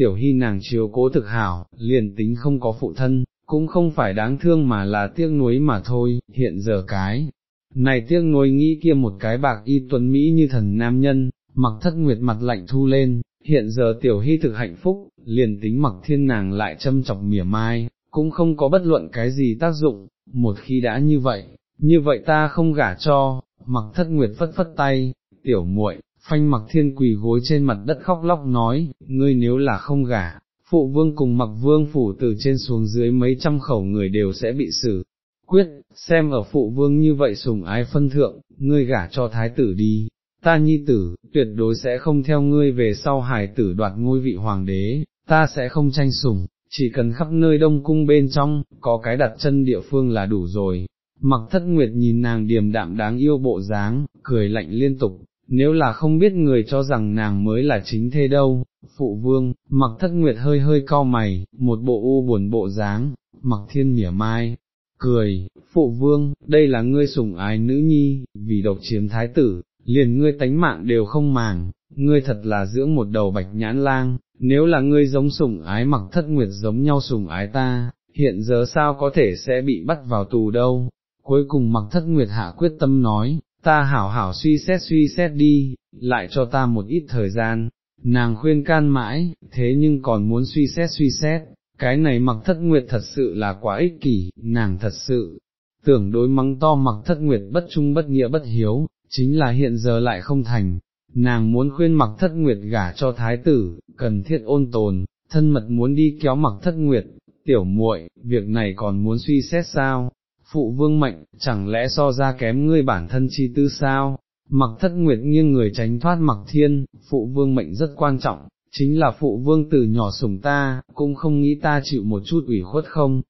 Tiểu hy nàng chiếu cố thực hảo, liền tính không có phụ thân, cũng không phải đáng thương mà là tiếc nuối mà thôi, hiện giờ cái. Này tiếc nuối nghĩ kia một cái bạc y tuấn Mỹ như thần nam nhân, mặc thất nguyệt mặt lạnh thu lên, hiện giờ tiểu hy thực hạnh phúc, liền tính mặc thiên nàng lại châm chọc mỉa mai, cũng không có bất luận cái gì tác dụng, một khi đã như vậy, như vậy ta không gả cho, mặc thất nguyệt phất phất tay, tiểu muội, phanh mặc thiên quỳ gối trên mặt đất khóc lóc nói, ngươi nếu là không gả, phụ vương cùng mặc vương phủ từ trên xuống dưới mấy trăm khẩu người đều sẽ bị xử. Quyết, xem ở phụ vương như vậy sùng ái phân thượng, ngươi gả cho thái tử đi, ta nhi tử, tuyệt đối sẽ không theo ngươi về sau hải tử đoạt ngôi vị hoàng đế, ta sẽ không tranh sủng, chỉ cần khắp nơi đông cung bên trong, có cái đặt chân địa phương là đủ rồi. Mặc thất nguyệt nhìn nàng điềm đạm đáng yêu bộ dáng, cười lạnh liên tục, nếu là không biết người cho rằng nàng mới là chính thế đâu, phụ vương, mặc thất nguyệt hơi hơi co mày, một bộ u buồn bộ dáng, mặc thiên mỉa mai, cười, phụ vương, đây là ngươi sủng ái nữ nhi, vì độc chiếm thái tử, liền ngươi tánh mạng đều không màng, ngươi thật là dưỡng một đầu bạch nhãn lang, nếu là ngươi giống sủng ái mặc thất nguyệt giống nhau sủng ái ta, hiện giờ sao có thể sẽ bị bắt vào tù đâu, cuối cùng mặc thất nguyệt hạ quyết tâm nói, ta hảo hảo suy xét suy xét đi, lại cho ta một ít thời gian, nàng khuyên can mãi, thế nhưng còn muốn suy xét suy xét, cái này mặc thất nguyệt thật sự là quá ích kỷ, nàng thật sự, tưởng đối mắng to mặc thất nguyệt bất trung bất nghĩa bất hiếu, chính là hiện giờ lại không thành, nàng muốn khuyên mặc thất nguyệt gả cho thái tử, cần thiết ôn tồn, thân mật muốn đi kéo mặc thất nguyệt, tiểu muội, việc này còn muốn suy xét sao, phụ vương mệnh, chẳng lẽ so ra kém ngươi bản thân chi tư sao, mặc thất nguyệt nghiêng người tránh thoát mặc thiên, phụ vương mệnh rất quan trọng, chính là phụ vương từ nhỏ sủng ta, cũng không nghĩ ta chịu một chút ủy khuất không,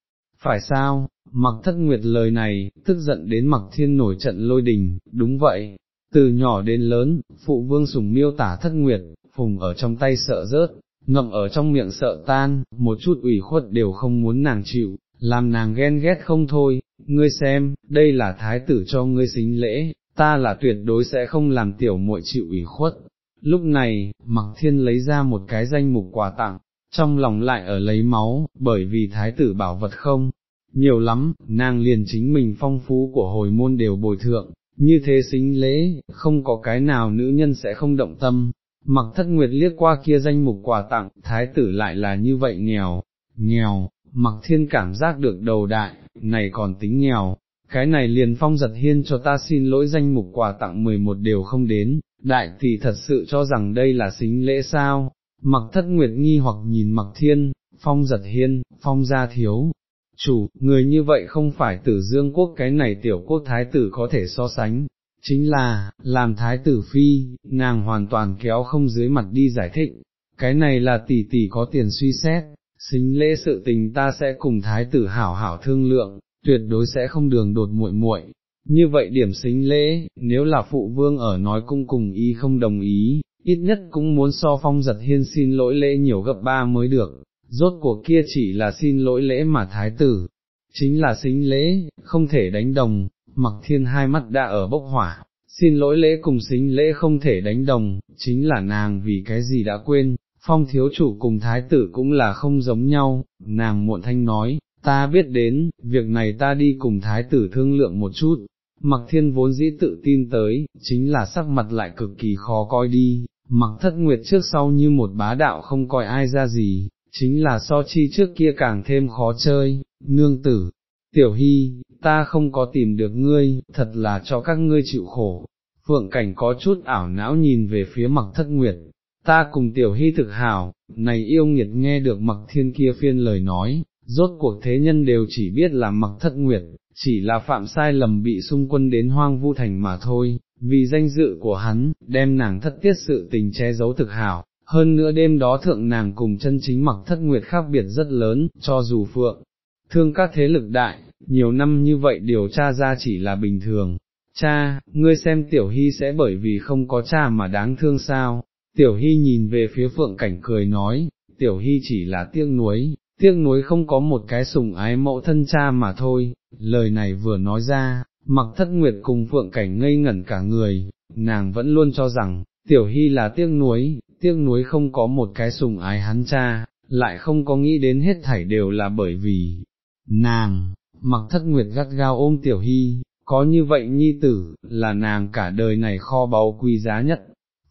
phải sao, mặc thất nguyệt lời này, tức giận đến mặc thiên nổi trận lôi đình, đúng vậy, từ nhỏ đến lớn, phụ vương sủng miêu tả thất nguyệt, phùng ở trong tay sợ rớt, ngậm ở trong miệng sợ tan, một chút ủy khuất đều không muốn nàng chịu, làm nàng ghen ghét không thôi, ngươi xem, đây là thái tử cho ngươi xính lễ, ta là tuyệt đối sẽ không làm tiểu muội chịu ủy khuất. Lúc này, Mặc Thiên lấy ra một cái danh mục quà tặng, trong lòng lại ở lấy máu, bởi vì thái tử bảo vật không, nhiều lắm, nàng liền chính mình phong phú của hồi môn đều bồi thượng, như thế xính lễ, không có cái nào nữ nhân sẽ không động tâm. Mặc thất nguyệt liếc qua kia danh mục quà tặng, thái tử lại là như vậy nghèo, nghèo, mặc thiên cảm giác được đầu đại, này còn tính nghèo, cái này liền phong giật hiên cho ta xin lỗi danh mục quà tặng 11 đều không đến, đại tỷ thật sự cho rằng đây là xính lễ sao, mặc thất nguyệt nghi hoặc nhìn mặc thiên, phong giật hiên, phong gia thiếu. Chủ, người như vậy không phải tử dương quốc cái này tiểu quốc thái tử có thể so sánh, chính là, làm thái tử phi, nàng hoàn toàn kéo không dưới mặt đi giải thích, cái này là tỷ tỷ có tiền suy xét, xính lễ sự tình ta sẽ cùng thái tử hảo hảo thương lượng, tuyệt đối sẽ không đường đột muội muội. Như vậy điểm xính lễ, nếu là phụ vương ở nói cung cùng ý không đồng ý, ít nhất cũng muốn so phong giật hiên xin lỗi lễ nhiều gấp ba mới được, rốt cuộc kia chỉ là xin lỗi lễ mà thái tử, chính là xính lễ, không thể đánh đồng, mặc thiên hai mắt đã ở bốc hỏa, xin lỗi lễ cùng xính lễ không thể đánh đồng, chính là nàng vì cái gì đã quên, phong thiếu chủ cùng thái tử cũng là không giống nhau, nàng muộn thanh nói, ta biết đến, việc này ta đi cùng thái tử thương lượng một chút, mặc thiên vốn dĩ tự tin tới, chính là sắc mặt lại cực kỳ khó coi đi, mặc thất nguyệt trước sau như một bá đạo không coi ai ra gì, chính là so chi trước kia càng thêm khó chơi, nương tử, tiểu hy, ta không có tìm được ngươi, thật là cho các ngươi chịu khổ. Phượng cảnh có chút ảo não nhìn về phía mặc thất nguyệt, ta cùng tiểu hy thực hảo, này yêu nghiệt nghe được mặc thiên kia phiên lời nói, rốt cuộc thế nhân đều chỉ biết là mặc thất nguyệt, chỉ là phạm sai lầm bị xung quân đến hoang vu thành mà thôi, vì danh dự của hắn, đem nàng thất tiết sự tình che giấu thực hảo, hơn nữa đêm đó thượng nàng cùng chân chính mặc thất nguyệt khác biệt rất lớn, cho dù phượng, thương các thế lực đại, nhiều năm như vậy điều tra ra chỉ là bình thường. Cha, ngươi xem tiểu hy sẽ bởi vì không có cha mà đáng thương sao, tiểu hy nhìn về phía phượng cảnh cười nói, tiểu hy chỉ là tiếc nuối, tiếc nuối không có một cái sùng ái mẫu thân cha mà thôi, lời này vừa nói ra, mặc thất nguyệt cùng phượng cảnh ngây ngẩn cả người, nàng vẫn luôn cho rằng, tiểu hy là tiếc nuối, tiếc nuối không có một cái sùng ái hắn cha, lại không có nghĩ đến hết thảy đều là bởi vì, nàng, mặc thất nguyệt gắt gao ôm tiểu hy, có như vậy nhi tử, là nàng cả đời này kho báu quý giá nhất.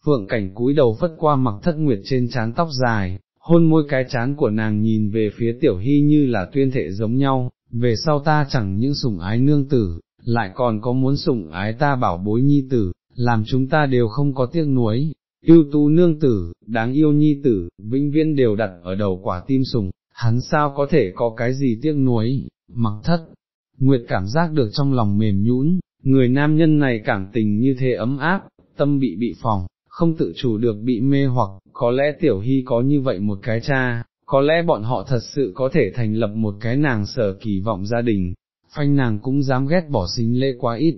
Phượng cảnh cúi đầu phất qua mặc thất nguyệt trên chán tóc dài, hôn môi cái chán của nàng nhìn về phía tiểu hy như là tuyên thệ giống nhau, về sau ta chẳng những sủng ái nương tử, lại còn có muốn sủng ái ta bảo bối nhi tử, làm chúng ta đều không có tiếc nuối, yêu tú nương tử, đáng yêu nhi tử, vĩnh viễn đều đặt ở đầu quả tim sùng, hắn sao có thể có cái gì tiếc nuối, mặc thất, Nguyệt cảm giác được trong lòng mềm nhũn, người nam nhân này cảm tình như thế ấm áp, tâm bị bị phòng, không tự chủ được bị mê hoặc, có lẽ tiểu hy có như vậy một cái cha, có lẽ bọn họ thật sự có thể thành lập một cái nàng sở kỳ vọng gia đình, phanh nàng cũng dám ghét bỏ sinh lễ quá ít.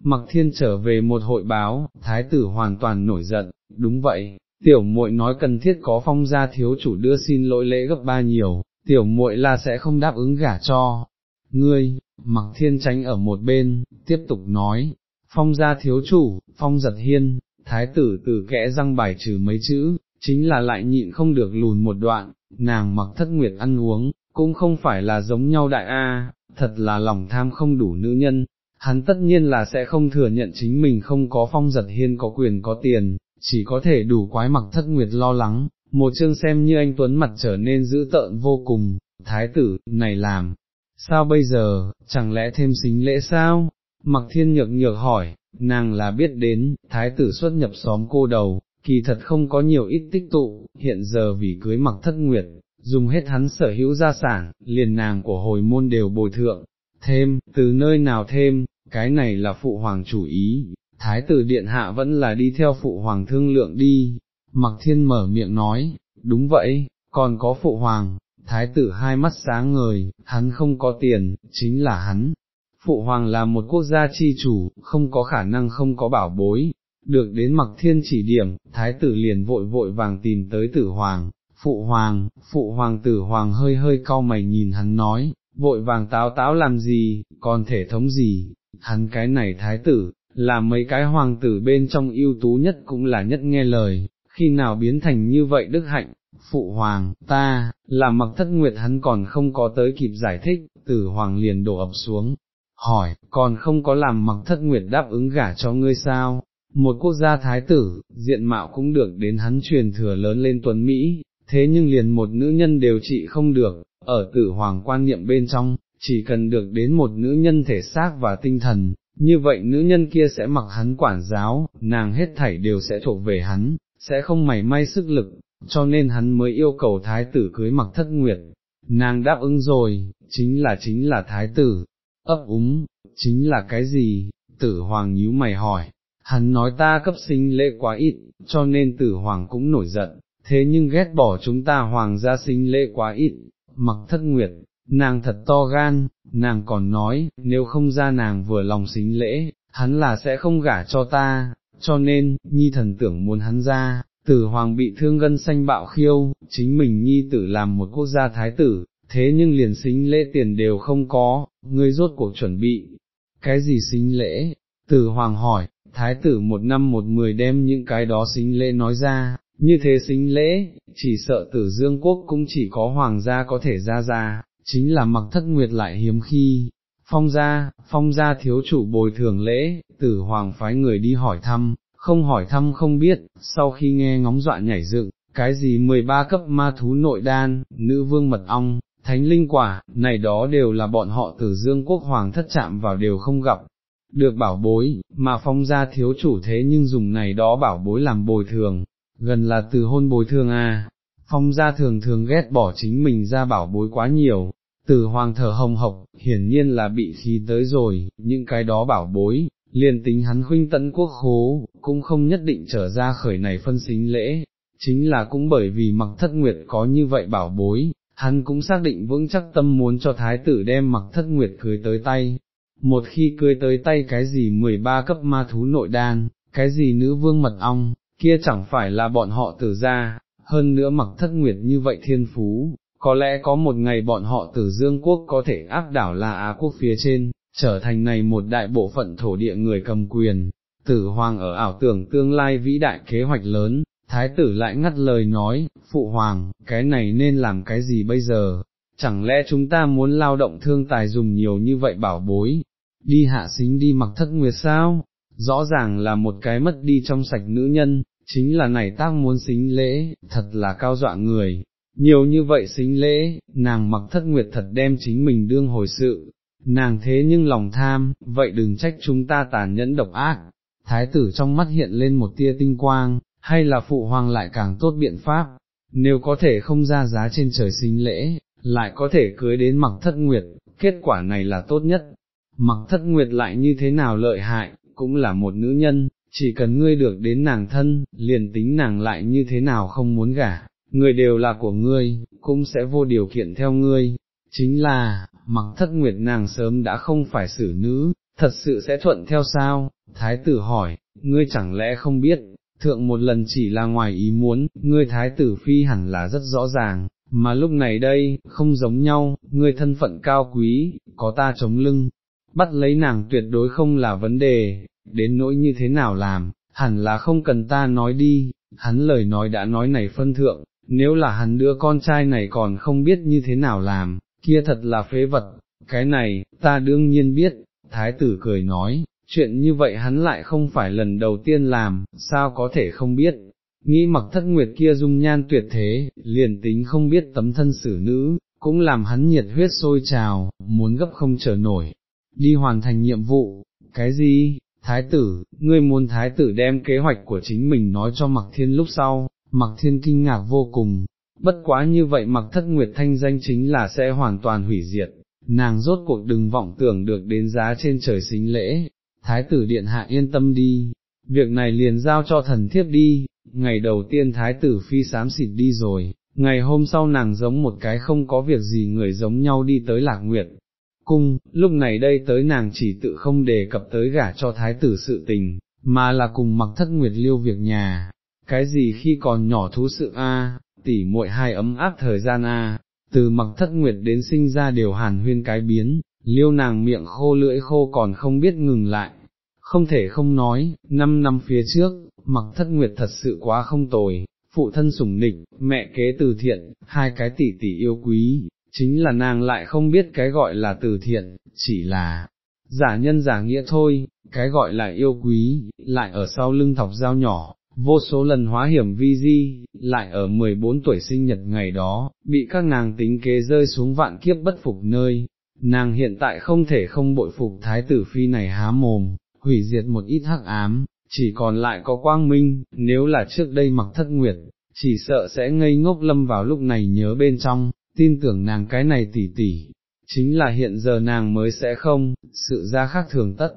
Mặc thiên trở về một hội báo, thái tử hoàn toàn nổi giận, đúng vậy, tiểu muội nói cần thiết có phong gia thiếu chủ đưa xin lỗi lễ gấp ba nhiều, tiểu muội là sẽ không đáp ứng gả cho. Ngươi, mặc thiên tránh ở một bên, tiếp tục nói, phong gia thiếu chủ, phong giật hiên, thái tử từ kẽ răng bài trừ mấy chữ, chính là lại nhịn không được lùn một đoạn, nàng mặc thất nguyệt ăn uống, cũng không phải là giống nhau đại A, thật là lòng tham không đủ nữ nhân, hắn tất nhiên là sẽ không thừa nhận chính mình không có phong giật hiên có quyền có tiền, chỉ có thể đủ quái mặc thất nguyệt lo lắng, một chương xem như anh Tuấn mặt trở nên dữ tợn vô cùng, thái tử, này làm, sao bây giờ, chẳng lẽ thêm xính lễ sao? Mặc thiên nhược nhược hỏi, nàng là biết đến, thái tử xuất nhập xóm cô đầu, kỳ thật không có nhiều ít tích tụ, hiện giờ vì cưới mặc thất nguyệt, dùng hết hắn sở hữu gia sản, liền nàng của hồi môn đều bồi thượng, thêm, từ nơi nào thêm, cái này là phụ hoàng chủ ý, thái tử điện hạ vẫn là đi theo phụ hoàng thương lượng đi, mặc thiên mở miệng nói, đúng vậy, còn có phụ hoàng, thái tử hai mắt sáng ngời, hắn không có tiền, chính là hắn. Phụ hoàng là một quốc gia chi chủ, không có khả năng không có bảo bối, được đến mặc thiên chỉ điểm, thái tử liền vội vội vàng tìm tới tử hoàng, phụ hoàng, phụ hoàng tử hoàng hơi hơi cau mày nhìn hắn nói, vội vàng táo táo làm gì, còn thể thống gì, hắn cái này thái tử, là mấy cái hoàng tử bên trong ưu tú nhất cũng là nhất nghe lời, khi nào biến thành như vậy đức hạnh, phụ hoàng, ta, là mặc thất nguyệt hắn còn không có tới kịp giải thích, tử hoàng liền đổ ập xuống, hỏi, còn không có làm mặc thất nguyệt đáp ứng gả cho ngươi sao, một quốc gia thái tử, diện mạo cũng được đến hắn truyền thừa lớn lên tuấn Mỹ, thế nhưng liền một nữ nhân đều trị không được, ở tử hoàng quan niệm bên trong, chỉ cần được đến một nữ nhân thể xác và tinh thần, như vậy nữ nhân kia sẽ mặc hắn quản giáo, nàng hết thảy đều sẽ thuộc về hắn, sẽ không mảy may sức lực, cho nên hắn mới yêu cầu thái tử cưới mặc thất nguyệt. Nàng đáp ứng rồi, chính là chính là thái tử, ấp úng, chính là cái gì, tử hoàng nhíu mày hỏi, hắn nói ta cấp sinh lễ quá ít, cho nên tử hoàng cũng nổi giận, thế nhưng ghét bỏ chúng ta hoàng gia sinh lễ quá ít, mặc thất nguyệt, nàng thật to gan, nàng còn nói, nếu không ra nàng vừa lòng xính lễ, hắn là sẽ không gả cho ta, cho nên, nhi thần tưởng muốn hắn ra, tử hoàng bị thương gân xanh bạo khiêu, chính mình nhi tử làm một quốc gia thái tử, thế nhưng liền xính lễ tiền đều không có, ngươi rốt cuộc chuẩn bị, cái gì xính lễ, tử hoàng hỏi, thái tử một năm một mười đem những cái đó xính lễ nói ra, như thế xính lễ, chỉ sợ tử dương quốc cũng chỉ có hoàng gia có thể ra ra, chính là mặc thất nguyệt lại hiếm khi, phong gia, phong gia thiếu chủ bồi thường lễ, tử hoàng phái người đi hỏi thăm, không hỏi thăm không biết, sau khi nghe ngóng dọa nhảy dựng, cái gì 13 cấp ma thú nội đan, nữ vương mật ong, thánh linh quả, này đó đều là bọn họ từ dương quốc hoàng thất chạm vào đều không gặp, được bảo bối, mà phong gia thiếu chủ thế nhưng dùng này đó bảo bối làm bồi thường, gần là từ hôn bồi thường à, phong gia thường thường ghét bỏ chính mình ra bảo bối quá nhiều, từ hoàng thở hồng hộc, hiển nhiên là bị khí tới rồi, những cái đó bảo bối, liền tính hắn khuynh tấn quốc khố, cũng không nhất định trở ra khởi này phân xính lễ, chính là cũng bởi vì mặc thất nguyệt có như vậy bảo bối, hắn cũng xác định vững chắc tâm muốn cho thái tử đem mặc thất nguyệt cưới tới tay. Một khi cưới tới tay cái gì 13 cấp ma thú nội đan, cái gì nữ vương mật ong, kia chẳng phải là bọn họ tử ra, hơn nữa mặc thất nguyệt như vậy thiên phú, có lẽ có một ngày bọn họ tử dương quốc có thể áp đảo là Á quốc phía trên, trở thành này một đại bộ phận thổ địa người cầm quyền, tử hoàng ở ảo tưởng tương lai vĩ đại kế hoạch lớn, thái tử lại ngắt lời nói, phụ hoàng, cái này nên làm cái gì bây giờ, chẳng lẽ chúng ta muốn lao động thương tài dùng nhiều như vậy bảo bối, đi hạ xính đi mặc thất nguyệt sao, rõ ràng là một cái mất đi trong sạch nữ nhân, chính là này tác muốn xính lễ, thật là cao dọa người, nhiều như vậy xính lễ, nàng mặc thất nguyệt thật đem chính mình đương hồi sự, nàng thế nhưng lòng tham, vậy đừng trách chúng ta tàn nhẫn độc ác, thái tử trong mắt hiện lên một tia tinh quang, hay là phụ hoàng lại càng tốt biện pháp, nếu có thể không ra giá trên trời xính lễ, lại có thể cưới đến mặc thất nguyệt, kết quả này là tốt nhất, mặc thất nguyệt lại như thế nào lợi hại, cũng là một nữ nhân, chỉ cần ngươi được đến nàng thân, liền tính nàng lại như thế nào không muốn gả, người đều là của ngươi, cũng sẽ vô điều kiện theo ngươi, chính là, mặc thất nguyệt nàng sớm đã không phải xử nữ, thật sự sẽ thuận theo sao, thái tử hỏi, ngươi chẳng lẽ không biết, thượng một lần chỉ là ngoài ý muốn, ngươi thái tử phi hẳn là rất rõ ràng, mà lúc này đây, không giống nhau, ngươi thân phận cao quý, có ta chống lưng, bắt lấy nàng tuyệt đối không là vấn đề, đến nỗi như thế nào làm, hẳn là không cần ta nói đi, hắn lời nói đã nói này phân thượng, nếu là hắn đứa con trai này còn không biết như thế nào làm, kia thật là phế vật, cái này, ta đương nhiên biết, thái tử cười nói, chuyện như vậy hắn lại không phải lần đầu tiên làm, sao có thể không biết, nghĩ mặc thất nguyệt kia dung nhan tuyệt thế, liền tính không biết tấm thân xử nữ, cũng làm hắn nhiệt huyết sôi trào, muốn gấp không chờ nổi, đi hoàn thành nhiệm vụ, cái gì, thái tử, ngươi muốn thái tử đem kế hoạch của chính mình nói cho mặc thiên lúc sau, mặc thiên kinh ngạc vô cùng, bất quá như vậy mặc thất nguyệt thanh danh chính là sẽ hoàn toàn hủy diệt, nàng rốt cuộc đừng vọng tưởng được đến giá trên trời xính lễ, thái tử điện hạ yên tâm đi, việc này liền giao cho thần thiếp đi, ngày đầu tiên thái tử phi sám xịt đi rồi, ngày hôm sau nàng giống một cái không có việc gì người giống nhau đi tới lạc nguyệt. Cung, lúc này đây tới nàng chỉ tự không đề cập tới gả cho thái tử sự tình, mà là cùng mặc thất nguyệt liêu việc nhà, cái gì khi còn nhỏ thú sự a, tỉ muội hai ấm áp thời gian a, từ mặc thất nguyệt đến sinh ra đều hàn huyên cái biến, liêu nàng miệng khô lưỡi khô còn không biết ngừng lại, không thể không nói, năm năm phía trước, mặc thất nguyệt thật sự quá không tồi, phụ thân sủng nịch, mẹ kế từ thiện, hai cái tỷ tỷ yêu quý, chính là nàng lại không biết cái gọi là từ thiện, chỉ là giả nhân giả nghĩa thôi, cái gọi là yêu quý, lại ở sau lưng thọc dao nhỏ, vô số lần hóa hiểm vi di, lại ở 14 tuổi sinh nhật ngày đó, bị các nàng tính kế rơi xuống vạn kiếp bất phục nơi, nàng hiện tại không thể không bội phục thái tử phi này há mồm, hủy diệt một ít hắc ám, chỉ còn lại có quang minh, nếu là trước đây mặc thất nguyệt, chỉ sợ sẽ ngây ngốc lâm vào lúc này nhớ bên trong, tin tưởng nàng cái này tỉ tỉ, chính là hiện giờ nàng mới sẽ không, sự ra khác thường tất.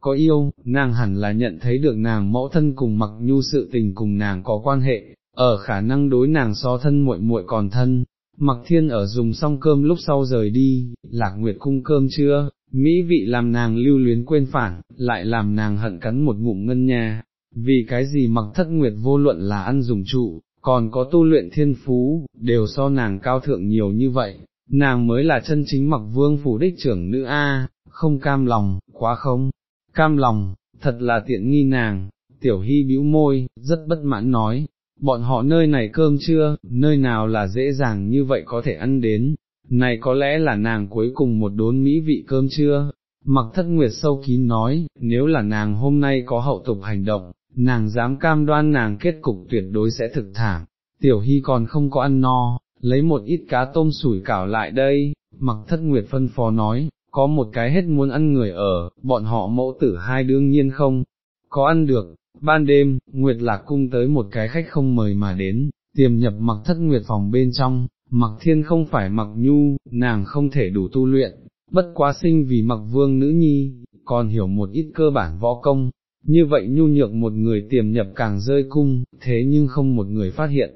Có yêu, nàng hẳn là nhận thấy được nàng mẫu thân cùng mặc nhu sự tình cùng nàng có quan hệ, ở khả năng đối nàng so thân muội muội còn thân, mặc thiên ở dùng xong cơm lúc sau rời đi, lạc nguyệt cung cơm chưa, mỹ vị làm nàng lưu luyến quên phản, lại làm nàng hận cắn một ngụm ngân nha, vì cái gì mặc thất nguyệt vô luận là ăn dùng trụ, còn có tu luyện thiên phú, đều so nàng cao thượng nhiều như vậy, nàng mới là chân chính mặc vương phủ đích trưởng nữ A, không cam lòng, quá không, cam lòng, thật là tiện nghi nàng, tiểu hy bĩu môi, rất bất mãn nói, bọn họ nơi này cơm trưa nơi nào là dễ dàng như vậy có thể ăn đến, này có lẽ là nàng cuối cùng một đốn mỹ vị cơm trưa, mặc thất nguyệt sâu kín nói, nếu là nàng hôm nay có hậu tục hành động, nàng dám cam đoan nàng kết cục tuyệt đối sẽ thực thảm, tiểu hy còn không có ăn no, lấy một ít cá tôm sủi cảo lại đây, mặc thất nguyệt phân phó nói, có một cái hết muốn ăn người ở, bọn họ mẫu tử hai đương nhiên không, có ăn được, ban đêm, Nguyệt Lạc Cung tới một cái khách không mời mà đến, tiềm nhập mặc thất Nguyệt phòng bên trong, mặc thiên không phải mặc nhu, nàng không thể đủ tu luyện, bất quá sinh vì mặc vương nữ nhi, còn hiểu một ít cơ bản võ công, như vậy nhu nhược một người tiềm nhập càng rơi cung, thế nhưng không một người phát hiện.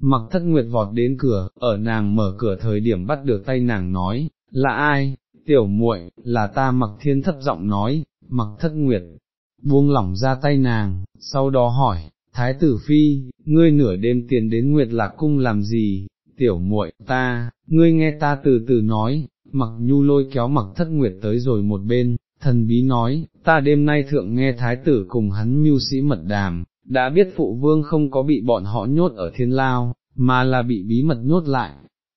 Mặc thất nguyệt vọt đến cửa, ở nàng mở cửa thời điểm bắt được tay nàng nói, là ai, tiểu muội, là ta. Mặc thiên thất giọng nói, mặc thất nguyệt, buông lỏng ra tay nàng, sau đó hỏi, thái tử phi, ngươi nửa đêm tiền đến nguyệt lạc cung làm gì, tiểu muội, ta, ngươi nghe ta từ từ nói, mặc nhu lôi kéo mặc thất nguyệt tới rồi một bên, thần bí nói, ta đêm nay thượng nghe thái tử cùng hắn mưu sĩ mật đàm, đã biết phụ vương không có bị bọn họ nhốt ở thiên lao, mà là bị bí mật nhốt lại.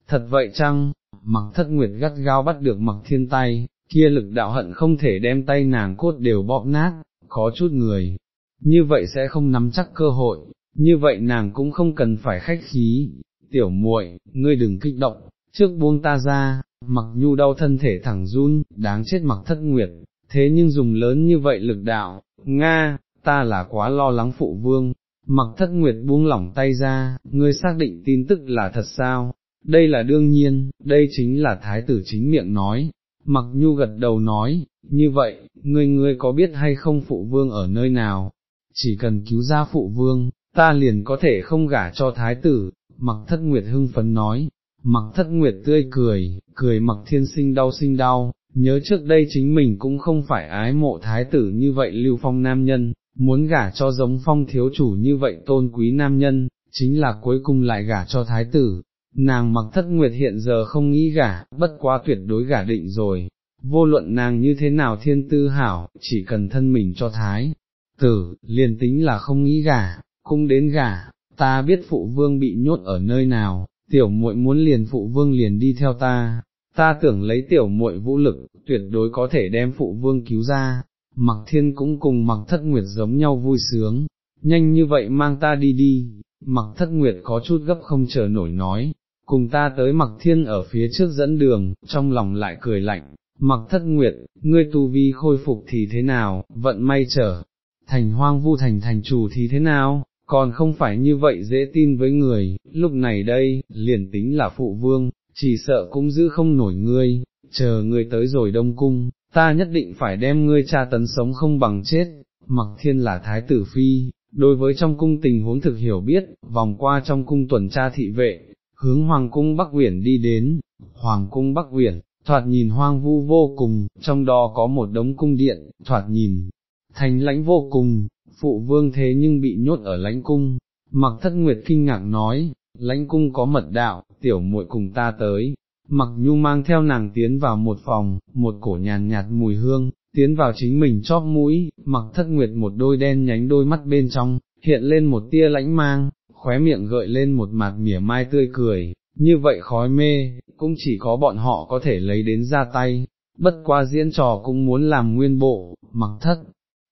Thật vậy chăng, mặc thất nguyệt gắt gao bắt được mặc thiên tay, kia lực đạo hận không thể đem tay nàng cốt đều bóp nát, có chút người, như vậy sẽ không nắm chắc cơ hội, như vậy nàng cũng không cần phải khách khí, tiểu muội, ngươi đừng kích động, trước buông ta ra, mặc nhu đau thân thể thẳng run, đáng chết mặc thất nguyệt, thế nhưng dùng lớn như vậy lực đạo, Nga, ta là quá lo lắng phụ vương, mặc thất nguyệt buông lỏng tay ra, ngươi xác định tin tức là thật sao, đây là đương nhiên, đây chính là thái tử chính miệng nói, mặc nhu gật đầu nói, như vậy, ngươi ngươi có biết hay không phụ vương ở nơi nào, chỉ cần cứu ra phụ vương, ta liền có thể không gả cho thái tử, mặc thất nguyệt hưng phấn nói, mặc thất nguyệt tươi cười, cười mặc thiên sinh đau sinh đau, nhớ trước đây chính mình cũng không phải ái mộ thái tử như vậy lưu phong nam nhân, muốn gả cho giống phong thiếu chủ như vậy tôn quý nam nhân, chính là cuối cùng lại gả cho thái tử. Nàng mặc thất nguyệt hiện giờ không nghĩ gả, bất quá tuyệt đối gả định rồi, vô luận nàng như thế nào thiên tư hảo, chỉ cần thân mình cho thái, tử, liền tính là không nghĩ gả, cũng đến gả, ta biết phụ vương bị nhốt ở nơi nào, tiểu muội muốn liền phụ vương liền đi theo ta, ta tưởng lấy tiểu muội vũ lực, tuyệt đối có thể đem phụ vương cứu ra, mặc thiên cũng cùng mặc thất nguyệt giống nhau vui sướng, nhanh như vậy mang ta đi đi, mặc thất nguyệt có chút gấp không chờ nổi nói, cùng ta tới mặc thiên ở phía trước dẫn đường, trong lòng lại cười lạnh, mặc thất nguyệt, ngươi tu vi khôi phục thì thế nào, vận may trở, thành hoang vu thành thành chủ thì thế nào, còn không phải như vậy dễ tin với người, lúc này đây, liền tính là phụ vương, chỉ sợ cũng giữ không nổi ngươi, chờ ngươi tới rồi đông cung, ta nhất định phải đem ngươi cha tấn sống không bằng chết, mặc thiên là thái tử phi, đối với trong cung tình huống thực hiểu biết, vòng qua trong cung tuần tra thị vệ, hướng hoàng cung Bắc Uyển đi đến, hoàng cung Bắc Uyển, thoạt nhìn hoang vu vô cùng, trong đó có một đống cung điện, thoạt nhìn, thành lãnh vô cùng, phụ vương thế nhưng bị nhốt ở lãnh cung, mặc thất nguyệt kinh ngạc nói, lãnh cung có mật đạo, tiểu muội cùng ta tới, mặc nhu mang theo nàng tiến vào một phòng, một cổ nhàn nhạt mùi hương, tiến vào chính mình chóp mũi, mặc thất nguyệt một đôi đen nhánh đôi mắt bên trong, hiện lên một tia lãnh mang, khóe miệng gợi lên một mặt mỉa mai tươi cười, như vậy khói mê, cũng chỉ có bọn họ có thể lấy đến ra tay, bất qua diễn trò cũng muốn làm nguyên bộ, mặc thất,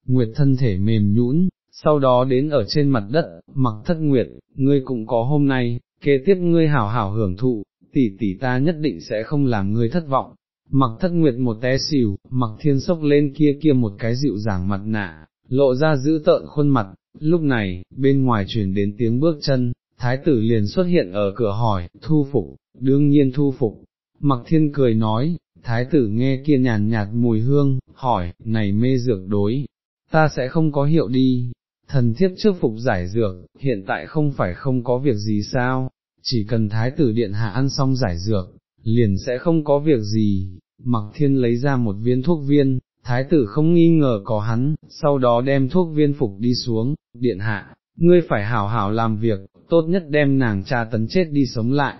nguyệt thân thể mềm nhũn, sau đó đến ở trên mặt đất, mặc thất nguyệt, ngươi cũng có hôm nay, kế tiếp ngươi hảo hảo hưởng thụ, tỷ tỷ ta nhất định sẽ không làm ngươi thất vọng. Mặc thất nguyệt một té xỉu, mặc thiên sốc lên kia kia một cái dịu dàng mặt nạ, lộ ra giữ tợn khuôn mặt, lúc này, bên ngoài truyền đến tiếng bước chân, thái tử liền xuất hiện ở cửa hỏi, thu phục, đương nhiên thu phục. Mặc thiên cười nói, thái tử nghe kia nhàn nhạt mùi hương, hỏi, này mê dược đối, ta sẽ không có hiệu đi, thần thiếp trước phục giải dược, hiện tại không phải không có việc gì sao, chỉ cần thái tử điện hạ ăn xong giải dược, liền sẽ không có việc gì, mặc thiên lấy ra một viên thuốc viên, thái tử không nghi ngờ có hắn, sau đó đem thuốc viên phục đi xuống, điện hạ, ngươi phải hảo hảo làm việc, tốt nhất đem nàng cha tấn chết đi sống lại.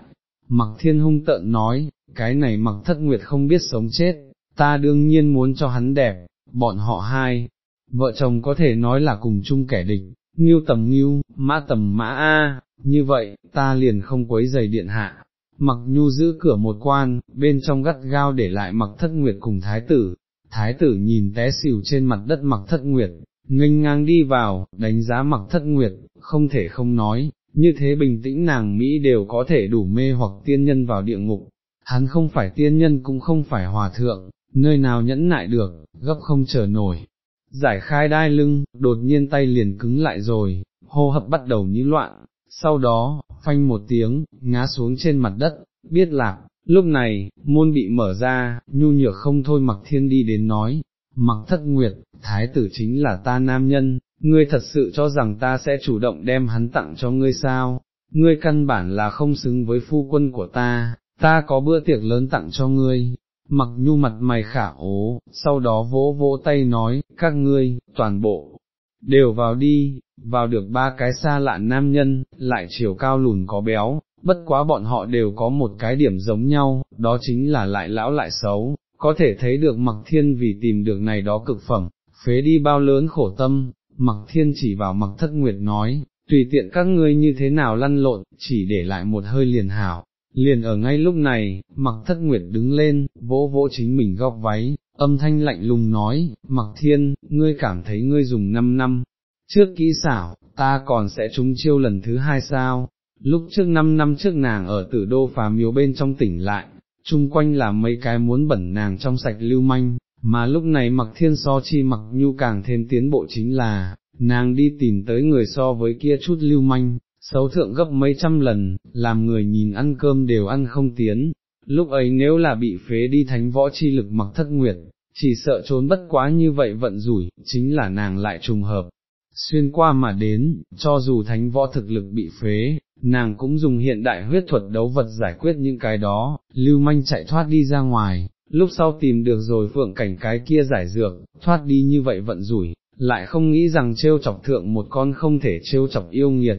Mặc thiên hung tợn nói, cái này mặc thất nguyệt không biết sống chết, ta đương nhiên muốn cho hắn đẹp, bọn họ hai, vợ chồng có thể nói là cùng chung kẻ địch, nghiêu tầm nghiêu, mã tầm mã a, như vậy, ta liền không quấy giày điện hạ. Mặc nhu giữ cửa một quan, bên trong gắt gao để lại mặc thất nguyệt cùng thái tử, thái tử nhìn té xỉu trên mặt đất mặc thất nguyệt, nghênh ngang đi vào, đánh giá mặc thất nguyệt, không thể không nói, như thế bình tĩnh nàng Mỹ đều có thể đủ mê hoặc tiên nhân vào địa ngục, hắn không phải tiên nhân cũng không phải hòa thượng, nơi nào nhẫn nại được, gấp không chờ nổi. Giải khai đai lưng, đột nhiên tay liền cứng lại rồi, hô hấp bắt đầu như loạn, sau đó, phanh một tiếng, ngã xuống trên mặt đất, biết lạc, lúc này, môn bị mở ra, nhu nhược không thôi mặc thiên đi đến nói, mặc thất nguyệt, thái tử chính là ta nam nhân, ngươi thật sự cho rằng ta sẽ chủ động đem hắn tặng cho ngươi sao, ngươi căn bản là không xứng với phu quân của ta, ta có bữa tiệc lớn tặng cho ngươi. Mặc nhu mặt mày khả ố, sau đó vỗ vỗ tay nói, các ngươi, toàn bộ, đều vào đi, vào được ba cái xa lạ nam nhân, lại chiều cao lùn có béo, bất quá bọn họ đều có một cái điểm giống nhau, đó chính là lại lão lại xấu, có thể thấy được mặc thiên vì tìm được này đó cực phẩm, phế đi bao lớn khổ tâm, mặc thiên chỉ vào mặc thất nguyệt nói, tùy tiện các ngươi như thế nào lăn lộn, chỉ để lại một hơi liền hảo. Liền ở ngay lúc này, mặc thất nguyệt đứng lên, vỗ vỗ chính mình góc váy, âm thanh lạnh lùng nói, mặc thiên, ngươi cảm thấy ngươi dùng 5 năm, trước kỹ xảo, ta còn sẽ trúng chiêu lần thứ hai sao, lúc trước 5 năm trước nàng ở tử đô phá miếu bên trong tỉnh lại, chung quanh là mấy cái muốn bẩn nàng trong sạch lưu manh, mà lúc này mặc thiên so chi mặc nhu càng thêm tiến bộ chính là, nàng đi tìm tới người so với kia chút lưu manh, xấu thượng gấp mấy trăm lần, làm người nhìn ăn cơm đều ăn không tiến, lúc ấy nếu là bị phế đi thánh võ chi lực mặc thất nguyệt, chỉ sợ trốn bất quá như vậy vận rủi, chính là nàng lại trùng hợp. Xuyên qua mà đến, cho dù thánh võ thực lực bị phế, nàng cũng dùng hiện đại huyết thuật đấu vật giải quyết những cái đó, lưu manh chạy thoát đi ra ngoài, lúc sau tìm được rồi phượng cảnh cái kia giải dược, thoát đi như vậy vận rủi, lại không nghĩ rằng trêu chọc thượng một con không thể trêu chọc yêu nghiệt,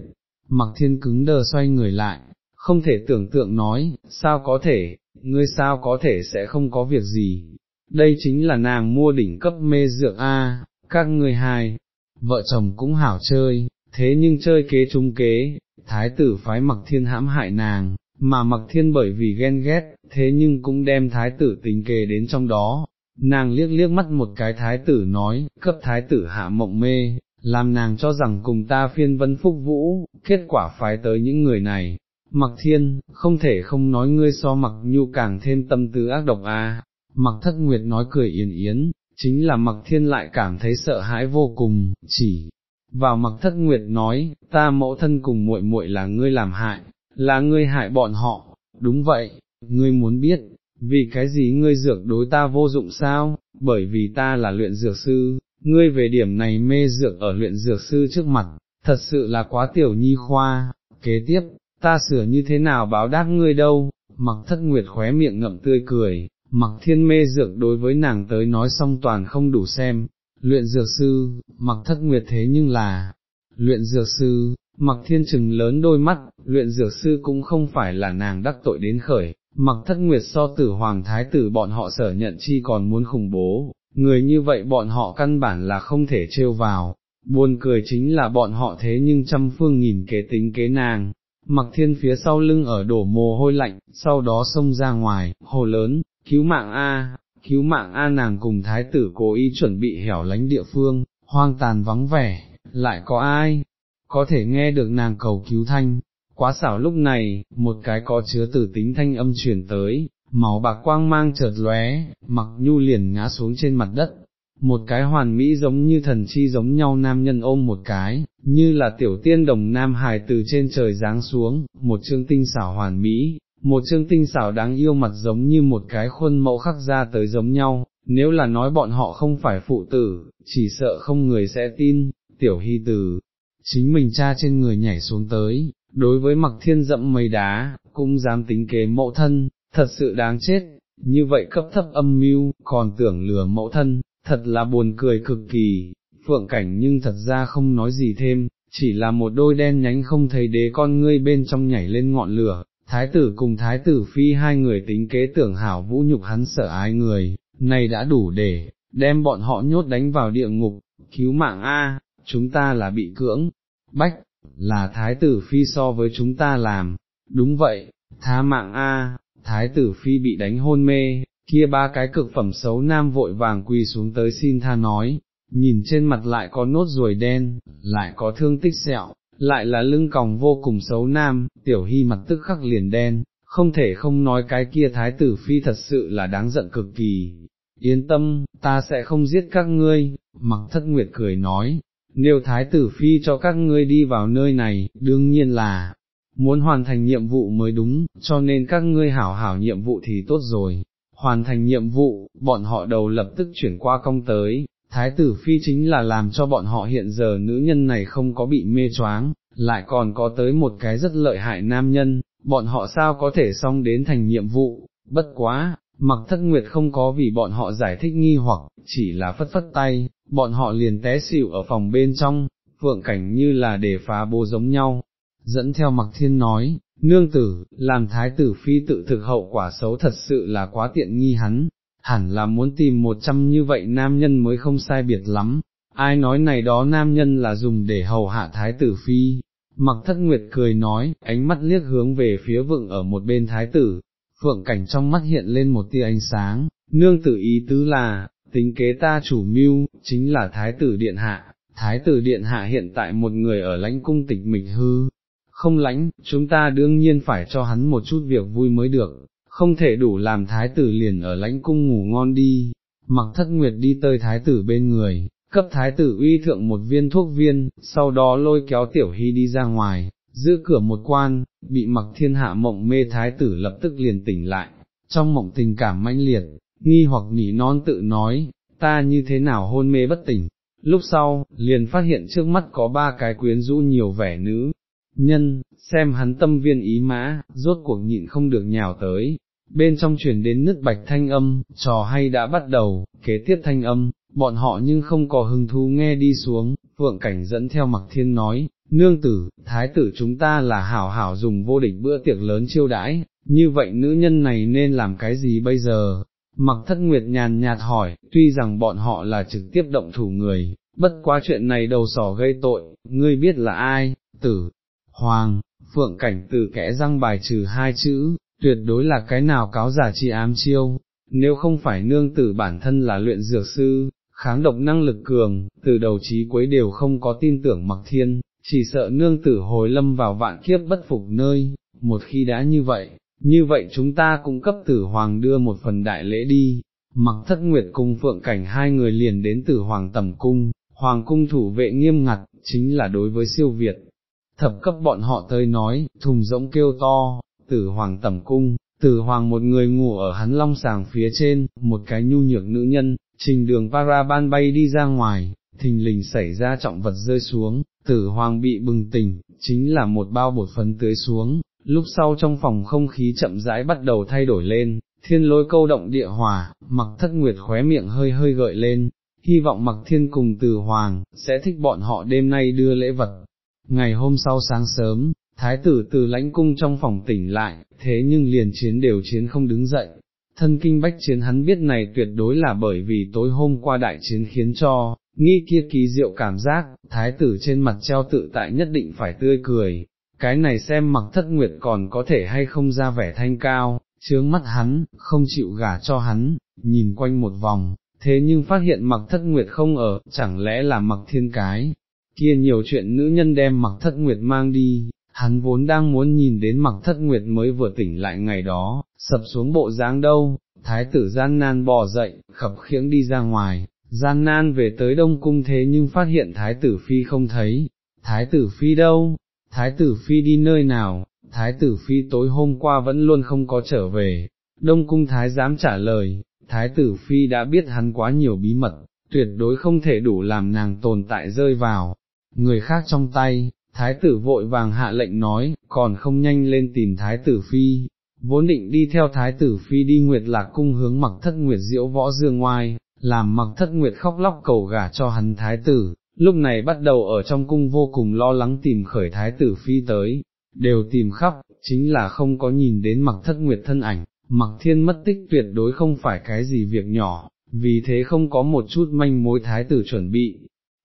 mặc thiên cứng đờ xoay người lại, không thể tưởng tượng nói, sao có thể, ngươi sao có thể sẽ không có việc gì, đây chính là nàng mua đỉnh cấp mê dược A, các ngươi hai, vợ chồng cũng hảo chơi, thế nhưng chơi kế trung kế, thái tử phái mặc thiên hãm hại nàng, mà mặc thiên bởi vì ghen ghét, thế nhưng cũng đem thái tử tính kề đến trong đó. Nàng liếc liếc mắt một cái thái tử nói, cấp thái tử hạ mộng mê, làm nàng cho rằng cùng ta phiên vân phúc vũ, kết quả phái tới những người này. Mặc thiên, không thể không nói ngươi so mặc nhu càng thêm tâm tư ác độc à. a. mặc thất nguyệt nói cười yến yến, chính là mặc thiên lại cảm thấy sợ hãi vô cùng, chỉ, vào mặc thất nguyệt nói, ta mẫu thân cùng muội muội là ngươi làm hại, là ngươi hại bọn họ, đúng vậy, ngươi muốn biết, vì cái gì ngươi dược đối ta vô dụng sao, bởi vì ta là luyện dược sư, ngươi về điểm này mê dược ở luyện dược sư trước mặt, thật sự là quá tiểu nhi khoa, kế tiếp, ta sửa như thế nào báo đáp ngươi đâu, mặc thất nguyệt khóe miệng ngậm tươi cười, mặc thiên mê dược đối với nàng tới nói xong toàn không đủ xem, luyện dược sư, mặc thất nguyệt thế nhưng là, luyện dược sư, mặc thiên trừng lớn đôi mắt, luyện dược sư cũng không phải là nàng đắc tội đến khởi, mặc thất nguyệt so tử hoàng thái tử bọn họ sở nhận chi còn muốn khủng bố, người như vậy bọn họ căn bản là không thể trêu vào, buồn cười chính là bọn họ thế nhưng trăm phương nghìn kế tính kế nàng. Mặc thiên phía sau lưng ở đổ mồ hôi lạnh, sau đó xông ra ngoài, hồ lớn, cứu mạng A, cứu mạng A nàng cùng thái tử cố ý chuẩn bị hẻo lánh địa phương, hoang tàn vắng vẻ, lại có ai, có thể nghe được nàng cầu cứu thanh, quá xảo lúc này, một cái có chứa tử tính thanh âm chuyển tới, màu bạc quang mang chợt lóe, mặc nhu liền ngã xuống trên mặt đất, một cái hoàn mỹ giống như thần chi giống nhau nam nhân ôm một cái, như là tiểu tiên đồng nam hài từ trên trời giáng xuống, một chương tinh xảo hoàn mỹ, một chương tinh xảo đáng yêu mặt giống như một cái khuôn mẫu khắc ra tới giống nhau, nếu là nói bọn họ không phải phụ tử, chỉ sợ không người sẽ tin, tiểu hy tử, chính mình cha trên người nhảy xuống tới, đối với mặc thiên dẫm mây đá, cũng dám tính kế mẫu thân, thật sự đáng chết, như vậy cấp thấp âm mưu, còn tưởng lừa mẫu thân, thật là buồn cười cực kỳ, phượng cảnh nhưng thật ra không nói gì thêm, chỉ là một đôi đen nhánh không thấy đế con ngươi bên trong nhảy lên ngọn lửa, thái tử cùng thái tử phi hai người tính kế tưởng hảo vũ nhục hắn sợ ái người, này đã đủ để, đem bọn họ nhốt đánh vào địa ngục, cứu mạng A, chúng ta là bị cưỡng, bách, là thái tử phi so với chúng ta làm, đúng vậy, tha mạng A, thái tử phi bị đánh hôn mê, kia ba cái cực phẩm xấu nam vội vàng quỳ xuống tới xin tha nói, nhìn trên mặt lại có nốt ruồi đen, lại có thương tích sẹo, lại là lưng còng vô cùng xấu nam, tiểu hy mặt tức khắc liền đen, không thể không nói cái kia thái tử phi thật sự là đáng giận cực kỳ. Yên tâm, ta sẽ không giết các ngươi, mặc thất nguyệt cười nói, nếu thái tử phi cho các ngươi đi vào nơi này, đương nhiên là, muốn hoàn thành nhiệm vụ mới đúng, cho nên các ngươi hảo hảo nhiệm vụ thì tốt rồi. Hoàn thành nhiệm vụ, bọn họ đầu lập tức chuyển qua công tới, thái tử phi chính là làm cho bọn họ hiện giờ nữ nhân này không có bị mê choáng, lại còn có tới một cái rất lợi hại nam nhân, bọn họ sao có thể xong đến thành nhiệm vụ, bất quá, mặc thất nguyệt không có vì bọn họ giải thích nghi hoặc, chỉ là phất phất tay, bọn họ liền té xỉu ở phòng bên trong, phượng cảnh như là để phá bố giống nhau, dẫn theo mặc thiên nói, nương tử, làm thái tử phi tự thực hậu quả xấu thật sự là quá tiện nghi hắn, hẳn là muốn tìm một trăm như vậy nam nhân mới không sai biệt lắm, ai nói này đó nam nhân là dùng để hầu hạ thái tử phi, mặc thất nguyệt cười nói, ánh mắt liếc hướng về phía vựng ở một bên thái tử, phượng cảnh trong mắt hiện lên một tia ánh sáng, nương tử ý tứ là, tính kế ta chủ mưu, chính là thái tử điện hạ, thái tử điện hạ hiện tại một người ở lãnh cung tịch mịch hư, không lãnh, chúng ta đương nhiên phải cho hắn một chút việc vui mới được, không thể đủ làm thái tử liền ở lãnh cung ngủ ngon đi, mặc thất nguyệt đi tới thái tử bên người, cấp thái tử uy thượng một viên thuốc viên, sau đó lôi kéo tiểu hy đi ra ngoài, giữ cửa một quan, bị mặc thiên hạ mộng mê thái tử lập tức liền tỉnh lại, trong mộng tình cảm mãnh liệt, nghi hoặc nỉ non tự nói, ta như thế nào hôn mê bất tỉnh, lúc sau, liền phát hiện trước mắt có ba cái quyến rũ nhiều vẻ nữ, nhân, xem hắn tâm viên ý mã, rốt cuộc nhịn không được nhào tới, bên trong truyền đến nứt bạch thanh âm, trò hay đã bắt đầu, kế tiếp thanh âm, bọn họ nhưng không có hứng thú nghe đi xuống, phượng cảnh dẫn theo mặc thiên nói, nương tử, thái tử chúng ta là hảo hảo dùng vô địch bữa tiệc lớn chiêu đãi, như vậy nữ nhân này nên làm cái gì bây giờ? Mặc thất nguyệt nhàn nhạt hỏi, tuy rằng bọn họ là trực tiếp động thủ người, bất quá chuyện này đầu sỏ gây tội, ngươi biết là ai, tử, hoàng, phượng cảnh tử kẽ răng bài trừ hai chữ, tuyệt đối là cái nào cáo giả chi ám chiêu, nếu không phải nương tử bản thân là luyện dược sư, kháng độc năng lực cường, từ đầu chí cuối đều không có tin tưởng mặc thiên, chỉ sợ nương tử hồi lâm vào vạn kiếp bất phục nơi, một khi đã như vậy, như vậy chúng ta cũng cấp tử hoàng đưa một phần đại lễ đi, mặc thất nguyệt cùng phượng cảnh hai người liền đến tử hoàng tầm cung, hoàng cung thủ vệ nghiêm ngặt, chính là đối với siêu Việt. Thập cấp bọn họ tới nói, thùng rỗng kêu to, tử hoàng tầm cung, tử hoàng một người ngủ ở hắn long sàng phía trên, một cái nhu nhược nữ nhân, trình đường para ban bay đi ra ngoài, thình lình xảy ra trọng vật rơi xuống, tử hoàng bị bừng tỉnh, chính là một bao bột phấn tưới xuống, lúc sau trong phòng không khí chậm rãi bắt đầu thay đổi lên, thiên lôi câu động địa hòa, mặc thất nguyệt khóe miệng hơi hơi gợi lên, hy vọng mặc thiên cùng tử hoàng, sẽ thích bọn họ đêm nay đưa lễ vật. Ngày hôm sau sáng sớm, thái tử từ lãnh cung trong phòng tỉnh lại, thế nhưng liền chiến đều chiến không đứng dậy, thân kinh bách chiến hắn biết này tuyệt đối là bởi vì tối hôm qua đại chiến khiến cho, nghi kia kỳ diệu cảm giác, thái tử trên mặt treo tự tại nhất định phải tươi cười, cái này xem mặc thất nguyệt còn có thể hay không ra vẻ thanh cao, chướng mắt hắn, không chịu gả cho hắn, nhìn quanh một vòng, thế nhưng phát hiện mặc thất nguyệt không ở, chẳng lẽ là mặc thiên cái, kia nhiều chuyện nữ nhân đem mặc thất nguyệt mang đi, hắn vốn đang muốn nhìn đến mặc thất nguyệt mới vừa tỉnh lại ngày đó, sập xuống bộ dáng đâu, thái tử gian nan bò dậy, khập khiễng đi ra ngoài, gian nan về tới đông cung thế nhưng phát hiện thái tử phi không thấy, thái tử phi đâu, thái tử phi đi nơi nào, thái tử phi tối hôm qua vẫn luôn không có trở về, đông cung thái dám trả lời, thái tử phi đã biết hắn quá nhiều bí mật, tuyệt đối không thể đủ làm nàng tồn tại rơi vào, người khác trong tay, thái tử vội vàng hạ lệnh nói, còn không nhanh lên tìm thái tử phi, vốn định đi theo thái tử phi đi nguyệt lạc cung hướng mặc thất nguyệt diễu võ dương ngoài, làm mặc thất nguyệt khóc lóc cầu gả cho hắn thái tử, lúc này bắt đầu ở trong cung vô cùng lo lắng tìm khởi thái tử phi tới, đều tìm khắp, chính là không có nhìn đến mặc thất nguyệt thân ảnh, mặc thiên mất tích tuyệt đối không phải cái gì việc nhỏ, vì thế không có một chút manh mối thái tử chuẩn bị,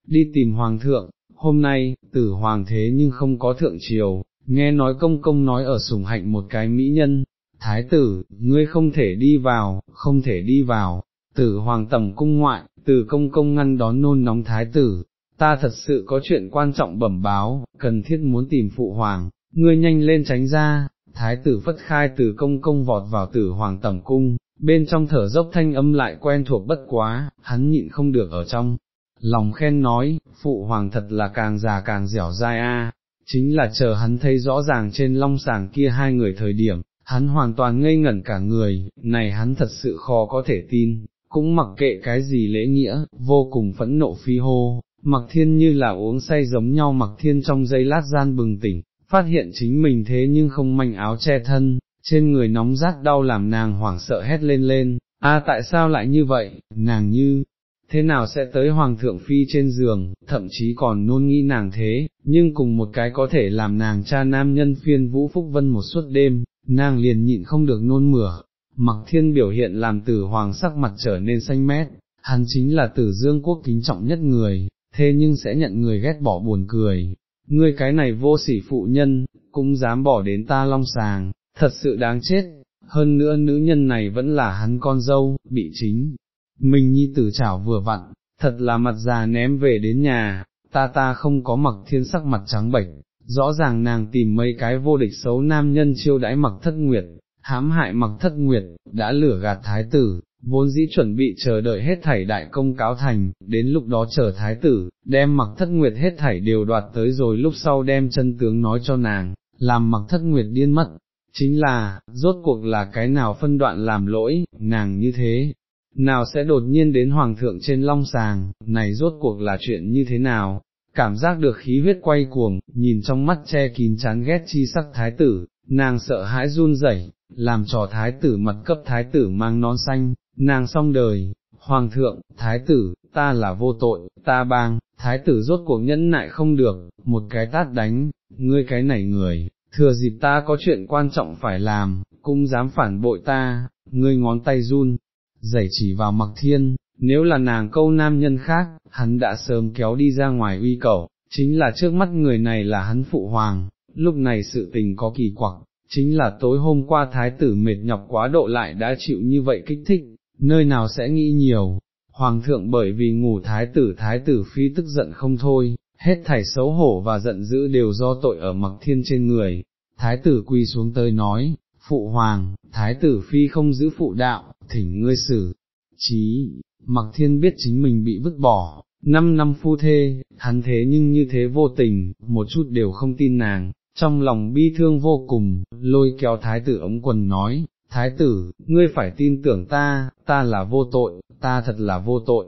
đi tìm hoàng thượng, hôm nay, tử hoàng thế nhưng không có thượng triều, nghe nói công công nói ở sùng hạnh một cái mỹ nhân, thái tử, ngươi không thể đi vào, không thể đi vào, tử hoàng tầm cung ngoại, từ công công ngăn đón nôn nóng thái tử, ta thật sự có chuyện quan trọng bẩm báo, cần thiết muốn tìm phụ hoàng, ngươi nhanh lên tránh ra, thái tử phất khai từ công công vọt vào tử hoàng tẩm cung, bên trong thở dốc thanh âm lại quen thuộc bất quá, hắn nhịn không được ở trong. Lòng khen nói, phụ hoàng thật là càng già càng dẻo dai a. chính là chờ hắn thấy rõ ràng trên long sàng kia hai người thời điểm, hắn hoàn toàn ngây ngẩn cả người, này hắn thật sự khó có thể tin, cũng mặc kệ cái gì lễ nghĩa, vô cùng phẫn nộ phi hô, mặc thiên như là uống say giống nhau mặc thiên trong giây lát gian bừng tỉnh, phát hiện chính mình thế nhưng không manh áo che thân, trên người nóng rát đau làm nàng hoảng sợ hét lên lên, a tại sao lại như vậy, nàng như, thế nào sẽ tới hoàng thượng phi trên giường, thậm chí còn nôn nghĩ nàng thế, nhưng cùng một cái có thể làm nàng cha nam nhân phiên vũ phúc vân một suốt đêm, nàng liền nhịn không được nôn mửa, mặc thiên biểu hiện làm tử hoàng sắc mặt trở nên xanh mét, hắn chính là tử dương quốc kính trọng nhất người, thế nhưng sẽ nhận người ghét bỏ buồn cười, ngươi cái này vô sỉ phụ nhân, cũng dám bỏ đến ta long sàng, thật sự đáng chết, hơn nữa nữ nhân này vẫn là hắn con dâu, bị chính, mình nhi tử chảo vừa vặn, thật là mặt già ném về đến nhà, ta ta không có mặc thiên sắc mặt trắng bệch, rõ ràng nàng tìm mấy cái vô địch xấu nam nhân chiêu đãi mặc thất nguyệt, hám hại mặc thất nguyệt, đã lửa gạt thái tử, vốn dĩ chuẩn bị chờ đợi hết thảy đại công cáo thành, đến lúc đó chờ thái tử, đem mặc thất nguyệt hết thảy đều đoạt tới rồi lúc sau đem chân tướng nói cho nàng, làm mặc thất nguyệt điên mất, chính là, rốt cuộc là cái nào phân đoạn làm lỗi, nàng như thế, nào sẽ đột nhiên đến hoàng thượng trên long sàng, này rốt cuộc là chuyện như thế nào, cảm giác được khí huyết quay cuồng, nhìn trong mắt che kín chán ghét chi sắc thái tử, nàng sợ hãi run rẩy, làm trò thái tử mặt cấp thái tử mang nón xanh, nàng xong đời, hoàng thượng, thái tử, ta là vô tội, ta bang, thái tử rốt cuộc nhẫn nại không được, một cái tát đánh, ngươi cái này người, thừa dịp ta có chuyện quan trọng phải làm, cũng dám phản bội ta, ngươi ngón tay run, giày chỉ vào mặc thiên, nếu là nàng câu nam nhân khác, hắn đã sớm kéo đi ra ngoài uy cầu, chính là trước mắt người này là hắn phụ hoàng, lúc này sự tình có kỳ quặc, chính là tối hôm qua thái tử mệt nhọc quá độ lại đã chịu như vậy kích thích, nơi nào sẽ nghĩ nhiều, hoàng thượng bởi vì ngủ thái tử thái tử phi tức giận không thôi, hết thảy xấu hổ và giận dữ đều do tội ở mặc thiên trên người, thái tử quỳ xuống tới nói, phụ hoàng, thái tử phi không giữ phụ đạo, thỉnh ngươi xử, chí, mặc thiên biết chính mình bị vứt bỏ, năm năm phu thê, hắn thế nhưng như thế vô tình, một chút đều không tin nàng, trong lòng bi thương vô cùng, lôi kéo thái tử ống quần nói, thái tử, ngươi phải tin tưởng ta, ta là vô tội, ta thật là vô tội.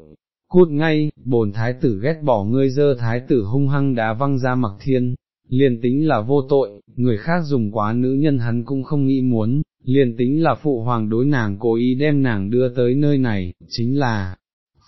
Cút ngay, bồn thái tử ghét bỏ ngươi dơ thái tử hung hăng đá văng ra mặc thiên, liền tính là vô tội, người khác dùng quá nữ nhân hắn cũng không nghĩ muốn, liền tính là phụ hoàng đối nàng cố ý đem nàng đưa tới nơi này, chính là,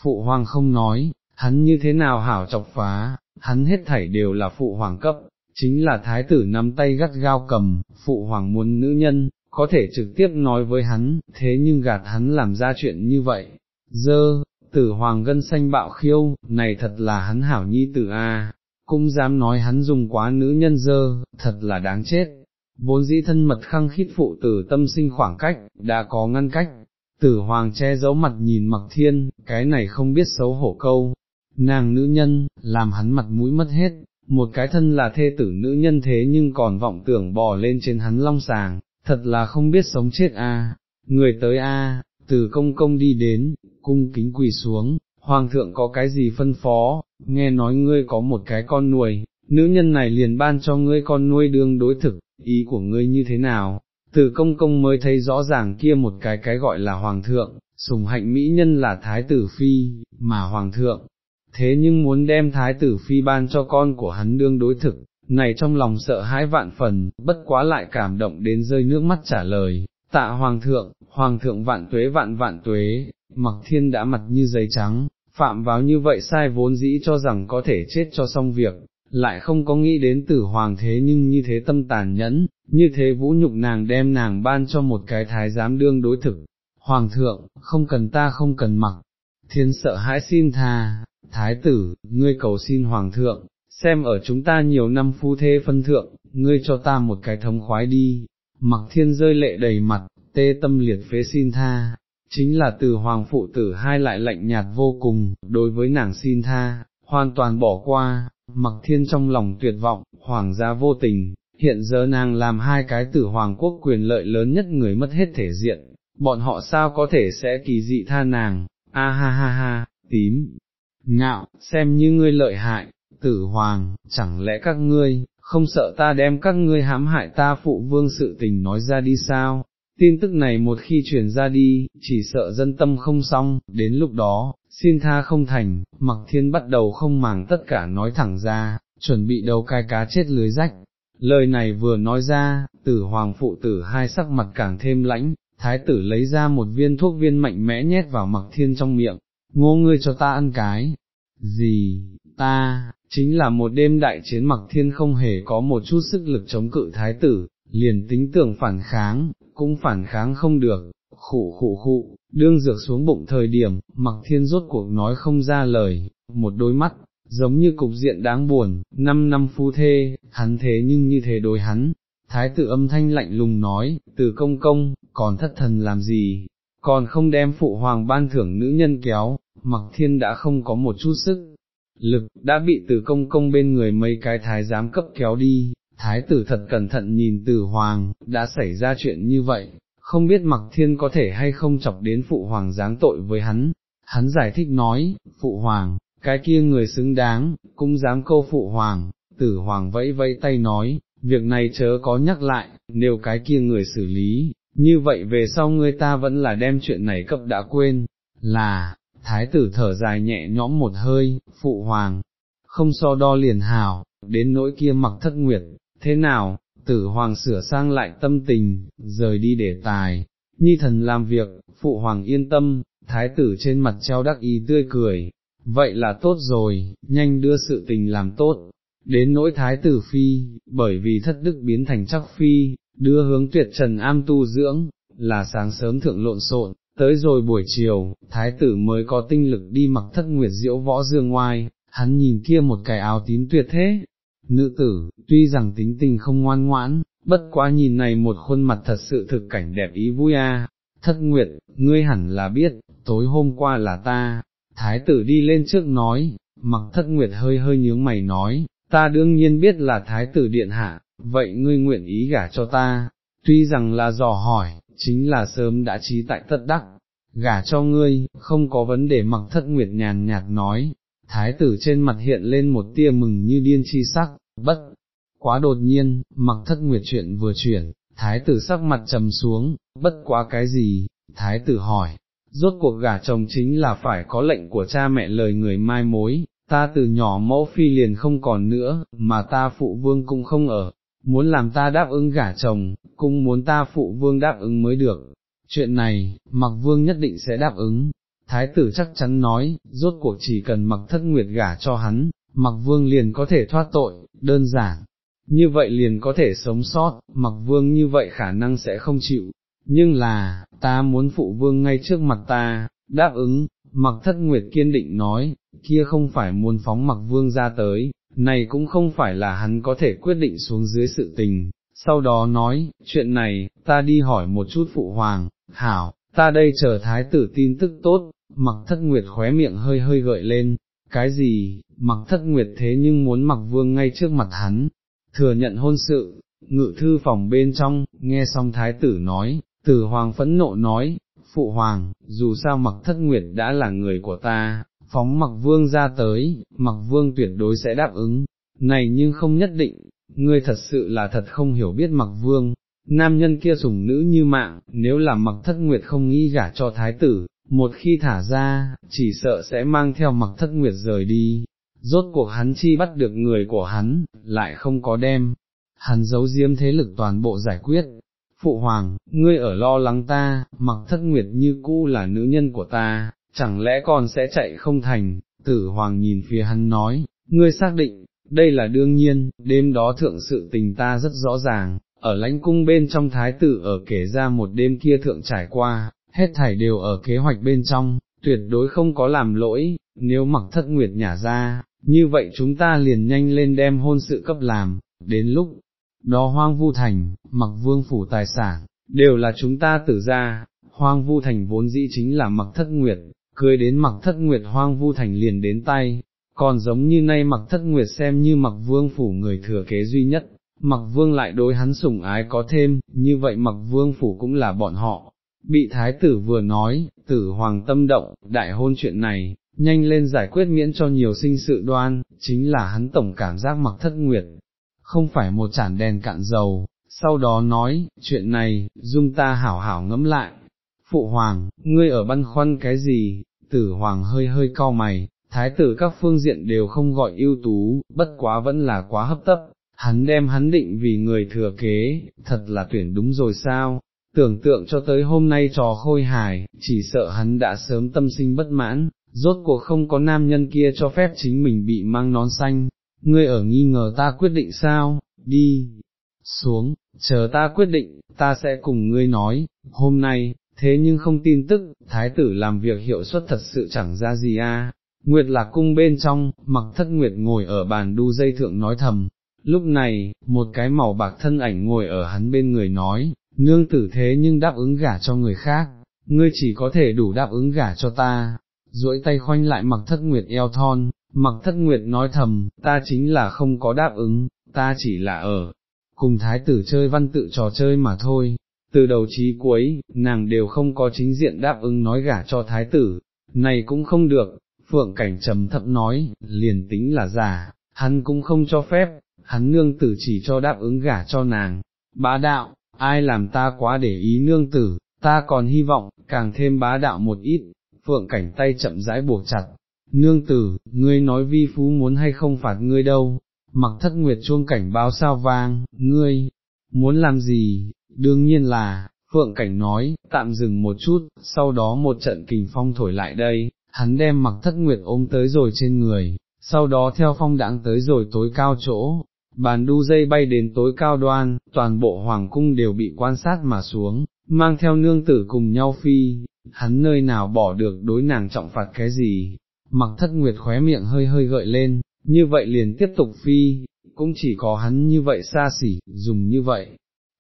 phụ hoàng không nói, hắn như thế nào hảo chọc phá, hắn hết thảy đều là phụ hoàng cấp, chính là thái tử nắm tay gắt gao cầm, phụ hoàng muốn nữ nhân, có thể trực tiếp nói với hắn, thế nhưng gạt hắn làm ra chuyện như vậy, dơ, tử hoàng gân xanh bạo khiêu, này thật là hắn hảo nhi tử a, cũng dám nói hắn dùng quá nữ nhân dơ, thật là đáng chết. Vốn dĩ thân mật khăng khít phụ tử tâm sinh khoảng cách, đã có ngăn cách, tử hoàng che giấu mặt nhìn mặc thiên, cái này không biết xấu hổ câu, nàng nữ nhân, làm hắn mặt mũi mất hết, một cái thân là thê tử nữ nhân thế nhưng còn vọng tưởng bò lên trên hắn long sàng, thật là không biết sống chết a. người tới a, từ công công đi đến, cung kính quỳ xuống, hoàng thượng có cái gì phân phó, nghe nói ngươi có một cái con nuôi, nữ nhân này liền ban cho ngươi con nuôi đương đối thực, ý của ngươi như thế nào, từ công công mới thấy rõ ràng kia một cái cái gọi là hoàng thượng, sùng hạnh mỹ nhân là thái tử phi, mà hoàng thượng, thế nhưng muốn đem thái tử phi ban cho con của hắn đương đối thực, này trong lòng sợ hãi vạn phần, bất quá lại cảm động đến rơi nước mắt trả lời, tạ hoàng thượng, hoàng thượng vạn tuế vạn vạn tuế, mặc thiên đã mặt như giấy trắng, phạm vào như vậy sai vốn dĩ cho rằng có thể chết cho xong việc, lại không có nghĩ đến tử hoàng thế nhưng như thế tâm tàn nhẫn, như thế vũ nhục nàng đem nàng ban cho một cái thái giám đương đối thực. Hoàng thượng, không cần ta không cần mặc, thiên sợ hãi xin tha, thái tử, ngươi cầu xin hoàng thượng, xem ở chúng ta nhiều năm phu thê phân thượng, ngươi cho ta một cái thống khoái đi, mặc thiên rơi lệ đầy mặt, tê tâm liệt phế xin tha, chính là từ hoàng phụ tử hai lại lạnh nhạt vô cùng, đối với nàng xin tha, hoàn toàn bỏ qua, mặc thiên trong lòng tuyệt vọng, hoàng gia vô tình, hiện giờ nàng làm hai cái tử hoàng quốc quyền lợi lớn nhất người mất hết thể diện, bọn họ sao có thể sẽ kỳ dị tha nàng, a ha ha ha, tím, ngạo, xem như ngươi lợi hại, tử hoàng, chẳng lẽ các ngươi, không sợ ta đem các ngươi hãm hại ta phụ vương sự tình nói ra đi sao, tin tức này một khi truyền ra đi, chỉ sợ dân tâm không xong, đến lúc đó, xin tha không thành, mặc thiên bắt đầu không màng tất cả nói thẳng ra, chuẩn bị đầu cai cá chết lưới rách. Lời này vừa nói ra, tử hoàng phụ tử hai sắc mặt càng thêm lãnh, thái tử lấy ra một viên thuốc viên mạnh mẽ nhét vào mặc thiên trong miệng, ngô ngươi cho ta ăn cái, gì, ta, chính là một đêm đại chiến mặc thiên không hề có một chút sức lực chống cự thái tử, liền tính tưởng phản kháng, cũng phản kháng không được, khụ khụ khụ, đương dược xuống bụng thời điểm, mặc thiên rốt cuộc nói không ra lời, một đôi mắt, giống như cục diện đáng buồn, năm năm phu thê, hắn thế nhưng như thế đối hắn. Thái tử âm thanh lạnh lùng nói, từ công công, còn thất thần làm gì, còn không đem phụ hoàng ban thưởng nữ nhân kéo, mặc thiên đã không có một chút sức, lực, đã bị từ công công bên người mấy cái thái giám cấp kéo đi, thái tử thật cẩn thận nhìn từ hoàng, đã xảy ra chuyện như vậy, không biết mặc thiên có thể hay không chọc đến phụ hoàng giáng tội với hắn, hắn giải thích nói, phụ hoàng, cái kia người xứng đáng, cũng dám câu phụ hoàng, tử hoàng vẫy vẫy tay nói, việc này chớ có nhắc lại, nếu cái kia người xử lý, như vậy về sau người ta vẫn là đem chuyện này cấp đã quên, là, thái tử thở dài nhẹ nhõm một hơi, phụ hoàng, không so đo liền hào, đến nỗi kia mặc thất nguyệt, thế nào, tử hoàng sửa sang lại tâm tình, rời đi để tài, nhi thần làm việc, phụ hoàng yên tâm, thái tử trên mặt treo đắc ý tươi cười, vậy là tốt rồi, nhanh đưa sự tình làm tốt, đến nỗi thái tử phi, bởi vì thất đức biến thành chắc phi, đưa hướng tuyệt trần am tu dưỡng, là sáng sớm thượng lộn xộn, tới rồi buổi chiều, thái tử mới có tinh lực đi mặc thất nguyệt diễu võ dương ngoài, hắn nhìn kia một cái áo tím tuyệt thế, nữ tử, tuy rằng tính tình không ngoan ngoãn, bất quá nhìn này một khuôn mặt thật sự thực cảnh đẹp ý vui a. Thất Nguyệt, ngươi hẳn là biết, tối hôm qua là ta, thái tử đi lên trước nói, mặc thất Nguyệt hơi hơi nhướng mày nói, ta đương nhiên biết là thái tử điện hạ, vậy ngươi nguyện ý gả cho ta, tuy rằng là dò hỏi, chính là sớm đã trí tại tất đắc, gả cho ngươi, không có vấn đề mặc thất Nguyệt nhàn nhạt nói, thái tử trên mặt hiện lên một tia mừng như điên chi sắc, bất, quá đột nhiên, mặc thất nguyệt chuyện vừa chuyển, thái tử sắc mặt trầm xuống, bất quá cái gì, thái tử hỏi, rốt cuộc gả chồng chính là phải có lệnh của cha mẹ lời người mai mối, ta từ nhỏ mẫu phi liền không còn nữa, mà ta phụ vương cũng không ở, muốn làm ta đáp ứng gả chồng, cũng muốn ta phụ vương đáp ứng mới được. Chuyện này, mặc vương nhất định sẽ đáp ứng, thái tử chắc chắn nói, rốt cuộc chỉ cần mặc thất nguyệt gả cho hắn, mặc vương liền có thể thoát tội, đơn giản, như vậy liền có thể sống sót, mặc vương như vậy khả năng sẽ không chịu, nhưng là, ta muốn phụ vương ngay trước mặt ta, đáp ứng, mặc thất nguyệt kiên định nói, kia không phải muốn phóng mặc vương ra tới, này cũng không phải là hắn có thể quyết định xuống dưới sự tình, sau đó nói, chuyện này, ta đi hỏi một chút phụ hoàng, hảo, ta đây chờ thái tử tin tức tốt, mặc thất nguyệt khóe miệng hơi hơi gợi lên, cái gì, mặc thất nguyệt thế nhưng muốn mặc vương ngay trước mặt hắn, thừa nhận hôn sự, ngự thư phòng bên trong, nghe xong thái tử nói, tử hoàng phẫn nộ nói, phụ hoàng, dù sao mặc thất nguyệt đã là người của ta, phóng mặc vương ra tới, mặc vương tuyệt đối sẽ đáp ứng, này nhưng không nhất định, ngươi thật sự là thật không hiểu biết mặc vương, nam nhân kia sủng nữ như mạng, nếu là mặc thất nguyệt không nghĩ gả cho thái tử, một khi thả ra, chỉ sợ sẽ mang theo mặc thất nguyệt rời đi, rốt cuộc hắn chi bắt được người của hắn, lại không có đem, hắn giấu diếm thế lực toàn bộ giải quyết. Phụ hoàng, ngươi ở lo lắng ta, mặc thất nguyệt như cũ là nữ nhân của ta, chẳng lẽ còn sẽ chạy không thành, tử hoàng nhìn phía hắn nói, ngươi xác định, đây là đương nhiên, đêm đó thượng sự tình ta rất rõ ràng, ở lãnh cung bên trong thái tử ở kể ra một đêm kia thượng trải qua, hết thảy đều ở kế hoạch bên trong, tuyệt đối không có làm lỗi, nếu mặc thất nguyệt nhả ra, như vậy chúng ta liền nhanh lên đem hôn sự cấp làm, đến lúc đó hoang vu thành, mặc vương phủ tài sản, đều là chúng ta tử ra, hoang vu thành vốn dĩ chính là mặc thất nguyệt, cưới đến mặc thất nguyệt hoang vu thành liền đến tay, còn giống như nay mặc thất nguyệt xem như mặc vương phủ người thừa kế duy nhất, mặc vương lại đối hắn sủng ái có thêm, như vậy mặc vương phủ cũng là bọn họ. Bị thái tử vừa nói, tử hoàng tâm động, đại hôn chuyện này, nhanh lên giải quyết miễn cho nhiều sinh sự đoan, chính là hắn tổng cảm giác mặc thất nguyệt, không phải một chản đèn cạn dầu, sau đó nói, chuyện này, dung ta hảo hảo ngẫm lại. Phụ hoàng, ngươi ở băn khoăn cái gì, tử hoàng hơi hơi cau mày, thái tử các phương diện đều không gọi ưu tú, bất quá vẫn là quá hấp tấp, hắn đem hắn định vì người thừa kế, thật là tuyển đúng rồi sao, tưởng tượng cho tới hôm nay trò khôi hài, chỉ sợ hắn đã sớm tâm sinh bất mãn, rốt cuộc không có nam nhân kia cho phép chính mình bị mang nón xanh, ngươi ở nghi ngờ ta quyết định sao, đi, xuống, chờ ta quyết định, ta sẽ cùng ngươi nói, hôm nay, thế nhưng không tin tức, thái tử làm việc hiệu suất thật sự chẳng ra gì a. Nguyệt lạc cung bên trong, mặc thất nguyệt ngồi ở bàn đu dây thượng nói thầm, lúc này, một cái màu bạc thân ảnh ngồi ở hắn bên người nói, nương tử thế nhưng đáp ứng gả cho người khác, ngươi chỉ có thể đủ đáp ứng gả cho ta, duỗi tay khoanh lại mặc thất nguyệt eo thon, mặc thất nguyệt nói thầm, ta chính là không có đáp ứng, ta chỉ là ở, cùng thái tử chơi văn tự trò chơi mà thôi, từ đầu chí cuối, nàng đều không có chính diện đáp ứng nói gả cho thái tử, này cũng không được, phượng cảnh trầm thậm nói, liền tính là giả, hắn cũng không cho phép, hắn nương tử chỉ cho đáp ứng gả cho nàng, bá đạo, ai làm ta quá để ý nương tử, ta còn hy vọng, càng thêm bá đạo một ít, phượng cảnh tay chậm rãi buộc chặt, nương tử, ngươi nói vi phú muốn hay không phạt ngươi đâu, mặc thất nguyệt chuông cảnh báo sao vang, ngươi, muốn làm gì, đương nhiên là, phượng cảnh nói, tạm dừng một chút, sau đó một trận kình phong thổi lại đây, hắn đem mặc thất nguyệt ôm tới rồi trên người, sau đó theo phong đãng tới rồi tối cao chỗ, bàn đu dây bay đến tối cao đoan, toàn bộ hoàng cung đều bị quan sát mà xuống, mang theo nương tử cùng nhau phi, hắn nơi nào bỏ được đối nàng trọng phạt cái gì, mặc thất nguyệt khóe miệng hơi hơi gợi lên, như vậy liền tiếp tục phi, cũng chỉ có hắn như vậy xa xỉ, dùng như vậy.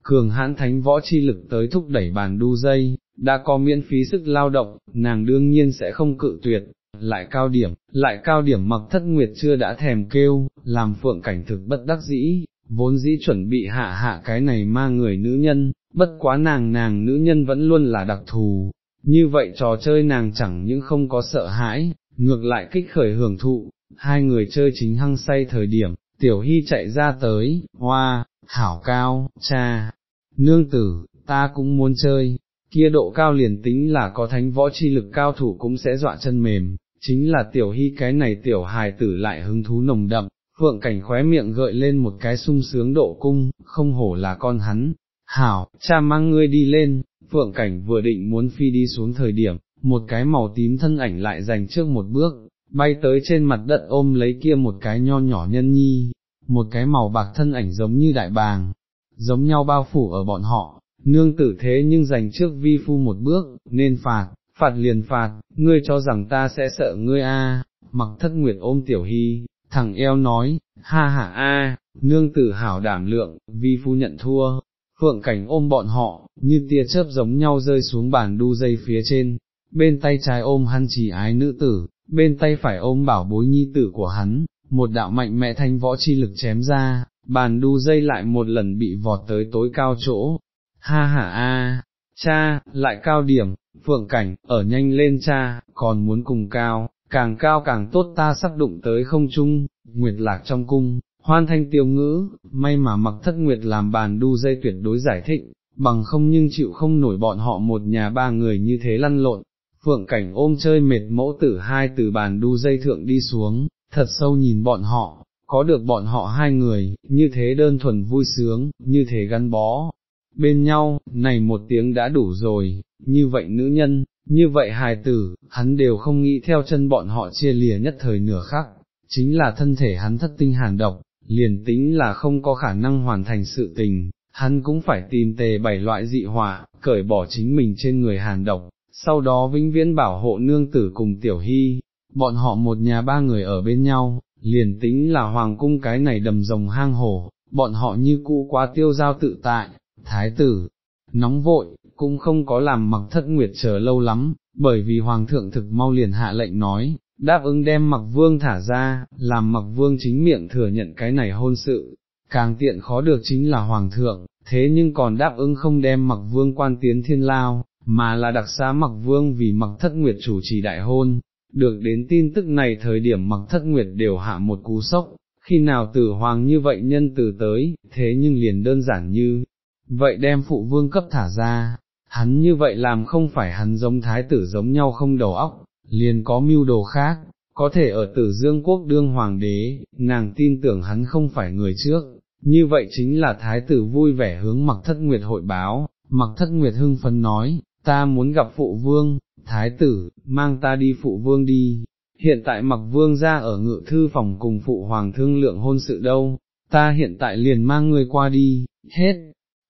Cường hãn thánh võ chi lực tới thúc đẩy bàn đu dây, đã có miễn phí sức lao động, nàng đương nhiên sẽ không cự tuyệt, lại cao điểm, lại cao điểm mặc thất nguyệt chưa đã thèm kêu, làm phượng cảnh thực bất đắc dĩ, vốn dĩ chuẩn bị hạ hạ cái này ma người nữ nhân, bất quá nàng nàng nữ nhân vẫn luôn là đặc thù, như vậy trò chơi nàng chẳng những không có sợ hãi, ngược lại kích khởi hưởng thụ, hai người chơi chính hăng say thời điểm, tiểu hy chạy ra tới, hoa, hảo cao, cha, nương tử, ta cũng muốn chơi, kia độ cao liền tính là có thánh võ chi lực cao thủ cũng sẽ dọa chân mềm, chính là tiểu hy cái này tiểu hài tử lại hứng thú nồng đậm, phượng cảnh khóe miệng gợi lên một cái sung sướng độ cung, không hổ là con hắn, hảo, cha mang ngươi đi lên, phượng cảnh vừa định muốn phi đi xuống thời điểm, một cái màu tím thân ảnh lại dành trước một bước, bay tới trên mặt đất ôm lấy kia một cái nho nhỏ nhân nhi, một cái màu bạc thân ảnh giống như đại bàng, giống nhau bao phủ ở bọn họ, nương tử thế nhưng dành trước vi phu một bước, nên phạt, phạt liền phạt, ngươi cho rằng ta sẽ sợ ngươi a? mặc thất nguyệt ôm tiểu hy, thằng eo nói, ha ha a, nương tử hảo đảm lượng, vi phu nhận thua, phượng cảnh ôm bọn họ, như tia chớp giống nhau rơi xuống bàn đu dây phía trên, bên tay trái ôm hắn chỉ ái nữ tử, bên tay phải ôm bảo bối nhi tử của hắn, một đạo mạnh mẽ thanh võ chi lực chém ra, bàn đu dây lại một lần bị vọt tới tối cao chỗ, ha ha a, cha, lại cao điểm, phượng cảnh, ở nhanh lên cha, còn muốn cùng cao, càng cao càng tốt ta sắp đụng tới không chung, nguyệt lạc trong cung, hoan thanh tiêu ngữ, may mà mặc thất nguyệt làm bàn đu dây tuyệt đối giải thích, bằng không nhưng chịu không nổi bọn họ một nhà ba người như thế lăn lộn, phượng cảnh ôm chơi mệt mẫu tử hai từ bàn đu dây thượng đi xuống, thật sâu nhìn bọn họ, có được bọn họ hai người, như thế đơn thuần vui sướng, như thế gắn bó, bên nhau, này một tiếng đã đủ rồi, như vậy nữ nhân, như vậy hài tử, hắn đều không nghĩ theo chân bọn họ chia lìa nhất thời nửa khắc, chính là thân thể hắn thất tinh hàn độc, liền tính là không có khả năng hoàn thành sự tình, hắn cũng phải tìm tề bảy loại dị họa, cởi bỏ chính mình trên người hàn độc, sau đó vĩnh viễn bảo hộ nương tử cùng tiểu hy, bọn họ một nhà ba người ở bên nhau, liền tính là hoàng cung cái này đầm rồng hang hổ, bọn họ như cũ quá tiêu giao tự tại, thái tử, nóng vội, cũng không có làm mặc thất nguyệt chờ lâu lắm, bởi vì hoàng thượng thực mau liền hạ lệnh nói, đáp ứng đem mặc vương thả ra, làm mặc vương chính miệng thừa nhận cái này hôn sự, càng tiện khó được chính là hoàng thượng, thế nhưng còn đáp ứng không đem mặc vương quan tiến thiên lao, mà là đặc xá mặc vương vì mặc thất nguyệt chủ trì đại hôn. Được đến tin tức này thời điểm mặc thất nguyệt đều hạ một cú sốc, khi nào tử hoàng như vậy nhân từ tới, thế nhưng liền đơn giản như, vậy đem phụ vương cấp thả ra, hắn như vậy làm không phải hắn giống thái tử giống nhau không đầu óc, liền có mưu đồ khác, có thể ở tử dương quốc đương hoàng đế, nàng tin tưởng hắn không phải người trước, như vậy chính là thái tử vui vẻ hướng mặc thất nguyệt hội báo, mặc thất nguyệt hưng phấn nói, ta muốn gặp phụ vương, thái tử, mang ta đi phụ vương đi, hiện tại mặc vương ra ở ngự thư phòng cùng phụ hoàng thương lượng hôn sự đâu, ta hiện tại liền mang người qua đi, hết,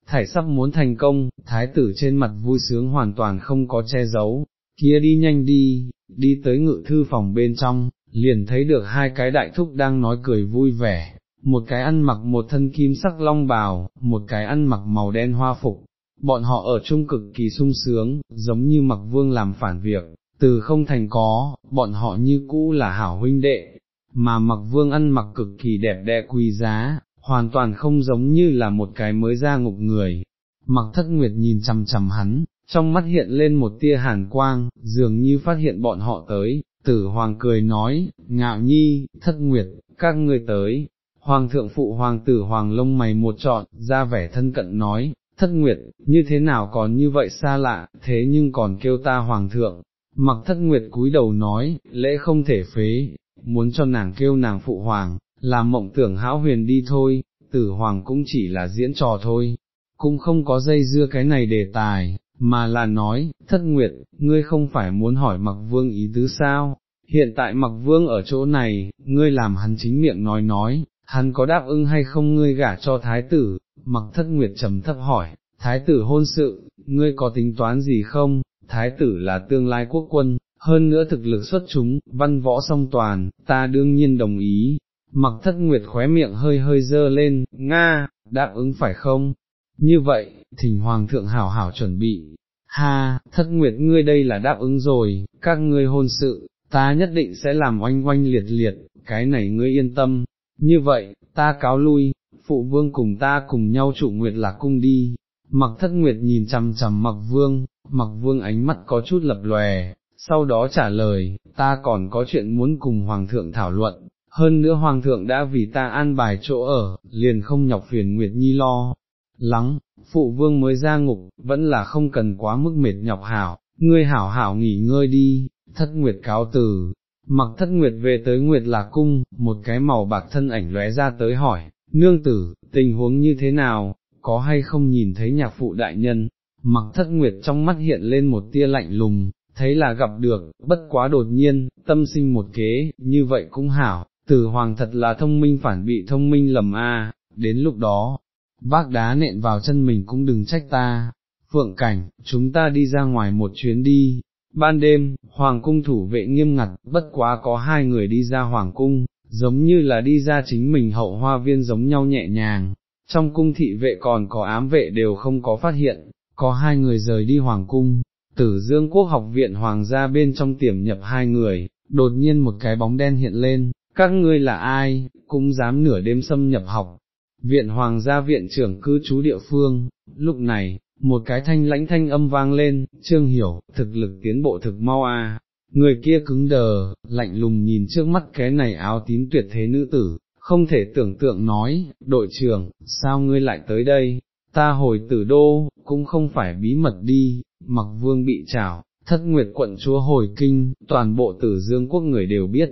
thải sắp muốn thành công, thái tử trên mặt vui sướng hoàn toàn không có che giấu, kia đi nhanh đi, đi tới ngự thư phòng bên trong, liền thấy được hai cái đại thúc đang nói cười vui vẻ, một cái ăn mặc một thân kim sắc long bào, một cái ăn mặc màu đen hoa phục, bọn họ ở chung cực kỳ sung sướng, giống như mặc vương làm phản việc, từ không thành có, bọn họ như cũ là hảo huynh đệ, mà mặc vương ăn mặc cực kỳ đẹp đẽ quý giá, hoàn toàn không giống như là một cái mới ra ngục người. Mặc thất nguyệt nhìn chằm chằm hắn, trong mắt hiện lên một tia hàn quang, dường như phát hiện bọn họ tới, tử hoàng cười nói, ngạo nhi, thất nguyệt, các ngươi tới. Hoàng thượng phụ hoàng tử hoàng lông mày một trọn, ra vẻ thân cận nói, thất nguyệt, như thế nào còn như vậy xa lạ, thế nhưng còn kêu ta hoàng thượng, mặc thất nguyệt cúi đầu nói, lễ không thể phế, muốn cho nàng kêu nàng phụ hoàng, làm mộng tưởng hão huyền đi thôi, tử hoàng cũng chỉ là diễn trò thôi, cũng không có dây dưa cái này đề tài, mà là nói, thất nguyệt, ngươi không phải muốn hỏi mặc vương ý tứ sao, hiện tại mặc vương ở chỗ này, ngươi làm hắn chính miệng nói nói, hắn có đáp ứng hay không ngươi gả cho thái tử, mặc thất nguyệt trầm thấp hỏi, thái tử hôn sự, ngươi có tính toán gì không, thái tử là tương lai quốc quân, hơn nữa thực lực xuất chúng, văn võ song toàn, ta đương nhiên đồng ý, mặc thất nguyệt khóe miệng hơi hơi dơ lên, Nga, đáp ứng phải không? Như vậy, thỉnh hoàng thượng hảo hảo chuẩn bị, ha, thất nguyệt ngươi đây là đáp ứng rồi, các ngươi hôn sự, ta nhất định sẽ làm oanh oanh liệt liệt, cái này ngươi yên tâm, như vậy, ta cáo lui, phụ vương cùng ta cùng nhau trụ nguyệt lạc cung đi, mặc thất nguyệt nhìn chằm chằm mặc vương, mặc vương ánh mắt có chút lập lòe, sau đó trả lời, ta còn có chuyện muốn cùng hoàng thượng thảo luận, hơn nữa hoàng thượng đã vì ta an bài chỗ ở, liền không nhọc phiền Nguyệt Nhi lo. Lắng, phụ vương mới ra ngục, vẫn là không cần quá mức mệt nhọc hảo, ngươi hảo hảo nghỉ ngơi đi, thất Nguyệt cáo từ, mặc thất Nguyệt về tới Nguyệt lạc cung, một cái màu bạc thân ảnh lóe ra tới hỏi, nương tử, tình huống như thế nào, có hay không nhìn thấy nhạc phụ đại nhân, mặc thất Nguyệt trong mắt hiện lên một tia lạnh lùng, thấy là gặp được, bất quá đột nhiên, tâm sinh một kế, như vậy cũng hảo, tử hoàng thật là thông minh phản bị thông minh lầm a, đến lúc đó, bác đá nện vào chân mình cũng đừng trách ta, phượng cảnh, chúng ta đi ra ngoài một chuyến đi. Ban đêm, hoàng cung thủ vệ nghiêm ngặt, bất quá có hai người đi ra hoàng cung, giống như là đi ra chính mình hậu hoa viên giống nhau nhẹ nhàng, trong cung thị vệ còn có ám vệ đều không có phát hiện, có hai người rời đi hoàng cung, tử dương quốc học viện hoàng gia bên trong tiềm nhập hai người, đột nhiên một cái bóng đen hiện lên, các ngươi là ai, cũng dám nửa đêm xâm nhập học. Viện Hoàng gia viện trưởng cư trú địa phương, lúc này, một cái thanh lãnh thanh âm vang lên, trương hiểu, thực lực tiến bộ thực mau a. Người kia cứng đờ, lạnh lùng nhìn trước mắt cái này áo tím tuyệt thế nữ tử, không thể tưởng tượng nói, đội trưởng, sao ngươi lại tới đây, ta hồi tử đô, cũng không phải bí mật đi, mặc vương bị trảo, thất nguyệt quận chúa hồi kinh, toàn bộ tử dương quốc người đều biết,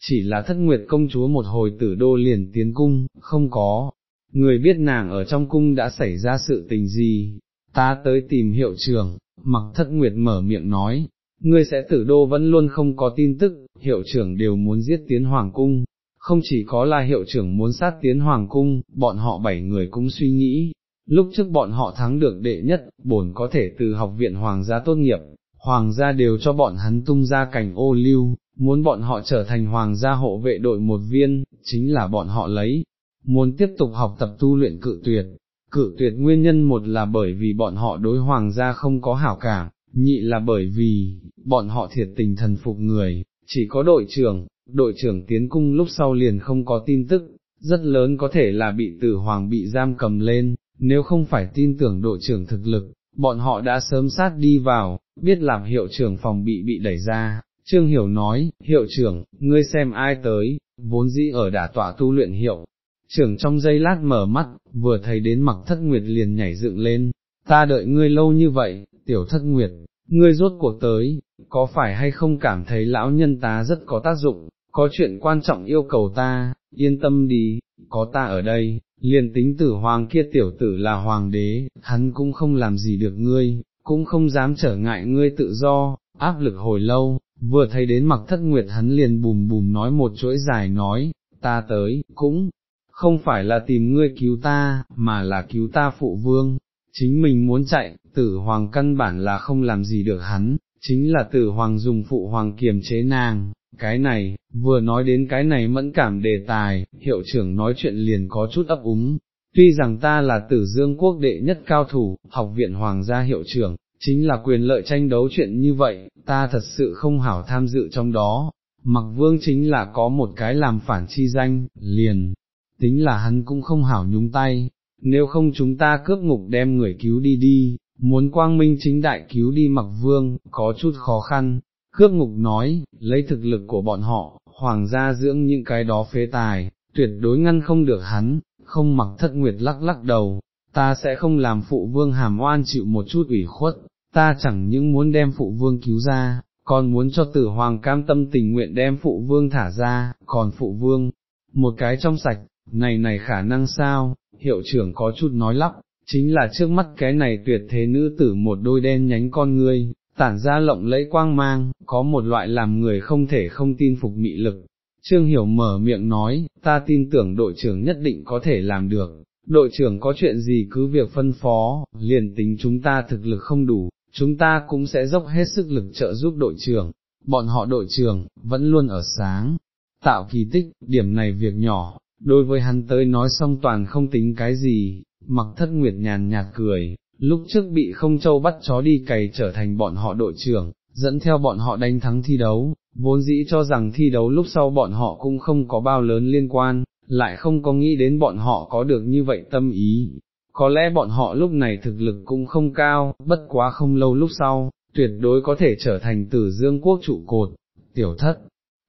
chỉ là thất nguyệt công chúa một hồi tử đô liền tiến cung, không có, người biết nàng ở trong cung đã xảy ra sự tình gì, ta tới tìm hiệu trưởng, mặc thất nguyệt mở miệng nói, ngươi sẽ tử đô vẫn luôn không có tin tức, hiệu trưởng đều muốn giết tiến hoàng cung, không chỉ có là hiệu trưởng muốn sát tiến hoàng cung, bọn họ bảy người cũng suy nghĩ, lúc trước bọn họ thắng được đệ nhất, bổn có thể từ học viện hoàng gia tốt nghiệp, hoàng gia đều cho bọn hắn tung ra cảnh ô lưu, muốn bọn họ trở thành hoàng gia hộ vệ đội một viên, chính là bọn họ lấy, muốn tiếp tục học tập tu luyện cự tuyệt. Cự tuyệt nguyên nhân một là bởi vì bọn họ đối hoàng gia không có hảo cảm, nhị là bởi vì, bọn họ thiệt tình thần phục người, chỉ có đội trưởng, đội trưởng tiến cung lúc sau liền không có tin tức, rất lớn có thể là bị tử hoàng bị giam cầm lên, nếu không phải tin tưởng đội trưởng thực lực, bọn họ đã sớm sát đi vào, biết làm hiệu trưởng phòng bị bị đẩy ra. Trương Hiểu nói, hiệu trưởng, ngươi xem ai tới, vốn dĩ ở đả tọa tu luyện hiệu. Trưởng trong giây lát mở mắt, vừa thấy đến mặc thất nguyệt liền nhảy dựng lên, ta đợi ngươi lâu như vậy, tiểu thất nguyệt, ngươi rốt cuộc tới, có phải hay không cảm thấy lão nhân ta rất có tác dụng, có chuyện quan trọng yêu cầu ta, yên tâm đi, có ta ở đây, liền tính tử hoàng kia tiểu tử là hoàng đế, hắn cũng không làm gì được ngươi, cũng không dám trở ngại ngươi tự do, áp lực hồi lâu, vừa thấy đến mặc thất nguyệt hắn liền bùm bùm nói một chuỗi dài nói, ta tới, cũng không phải là tìm ngươi cứu ta, mà là cứu ta phụ vương, chính mình muốn chạy, tử hoàng căn bản là không làm gì được hắn, chính là tử hoàng dùng phụ hoàng kiềm chế nàng, cái này, vừa nói đến cái này mẫn cảm đề tài, hiệu trưởng nói chuyện liền có chút ấp úng, tuy rằng ta là tử dương quốc đệ nhất cao thủ, học viện hoàng gia hiệu trưởng, chính là quyền lợi tranh đấu chuyện như vậy, ta thật sự không hảo tham dự trong đó, mặc vương chính là có một cái làm phản chi danh, liền, tính là hắn cũng không hảo nhúng tay, nếu không chúng ta cướp ngục đem người cứu đi đi, muốn quang minh chính đại cứu đi mặc vương, có chút khó khăn, cướp ngục nói, lấy thực lực của bọn họ, hoàng gia dưỡng những cái đó phế tài, tuyệt đối ngăn không được hắn, không mặc thất nguyệt lắc lắc đầu, ta sẽ không làm phụ vương hàm oan chịu một chút ủy khuất, ta chẳng những muốn đem phụ vương cứu ra, còn muốn cho tử hoàng cam tâm tình nguyện đem phụ vương thả ra, còn phụ vương, một cái trong sạch, này này khả năng sao, hiệu trưởng có chút nói lắp, chính là trước mắt cái này tuyệt thế nữ tử một đôi đen nhánh con ngươi, tản ra lộng lẫy quang mang, có một loại làm người không thể không tin phục mị lực. Trương Hiểu mở miệng nói, ta tin tưởng đội trưởng nhất định có thể làm được, đội trưởng có chuyện gì cứ việc phân phó, liền tính chúng ta thực lực không đủ, chúng ta cũng sẽ dốc hết sức lực trợ giúp đội trưởng, bọn họ đội trưởng, vẫn luôn ở sáng, tạo kỳ tích, điểm này việc nhỏ, đối với hắn tới nói xong toàn không tính cái gì, mặc thất nguyệt nhàn nhạt cười, lúc trước bị không châu bắt chó đi cày trở thành bọn họ đội trưởng, dẫn theo bọn họ đánh thắng thi đấu, vốn dĩ cho rằng thi đấu lúc sau bọn họ cũng không có bao lớn liên quan, lại không có nghĩ đến bọn họ có được như vậy tâm ý. Có lẽ bọn họ lúc này thực lực cũng không cao, bất quá không lâu lúc sau, tuyệt đối có thể trở thành tử dương quốc trụ cột, tiểu thất.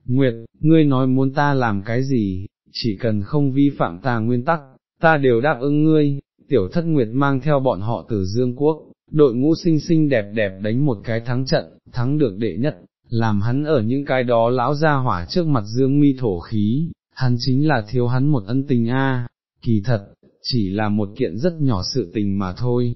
Nguyệt, ngươi nói muốn ta làm cái gì, chỉ cần không vi phạm ta nguyên tắc, ta đều đáp ứng ngươi, tiểu thất nguyệt mang theo bọn họ từ Dương Quốc, đội ngũ xinh xinh đẹp đẹp đánh một cái thắng trận, thắng được đệ nhất, làm hắn ở những cái đó lão ra hỏa trước mặt Dương mi thổ khí, hắn chính là thiếu hắn một ân tình a. kỳ thật, chỉ là một kiện rất nhỏ sự tình mà thôi,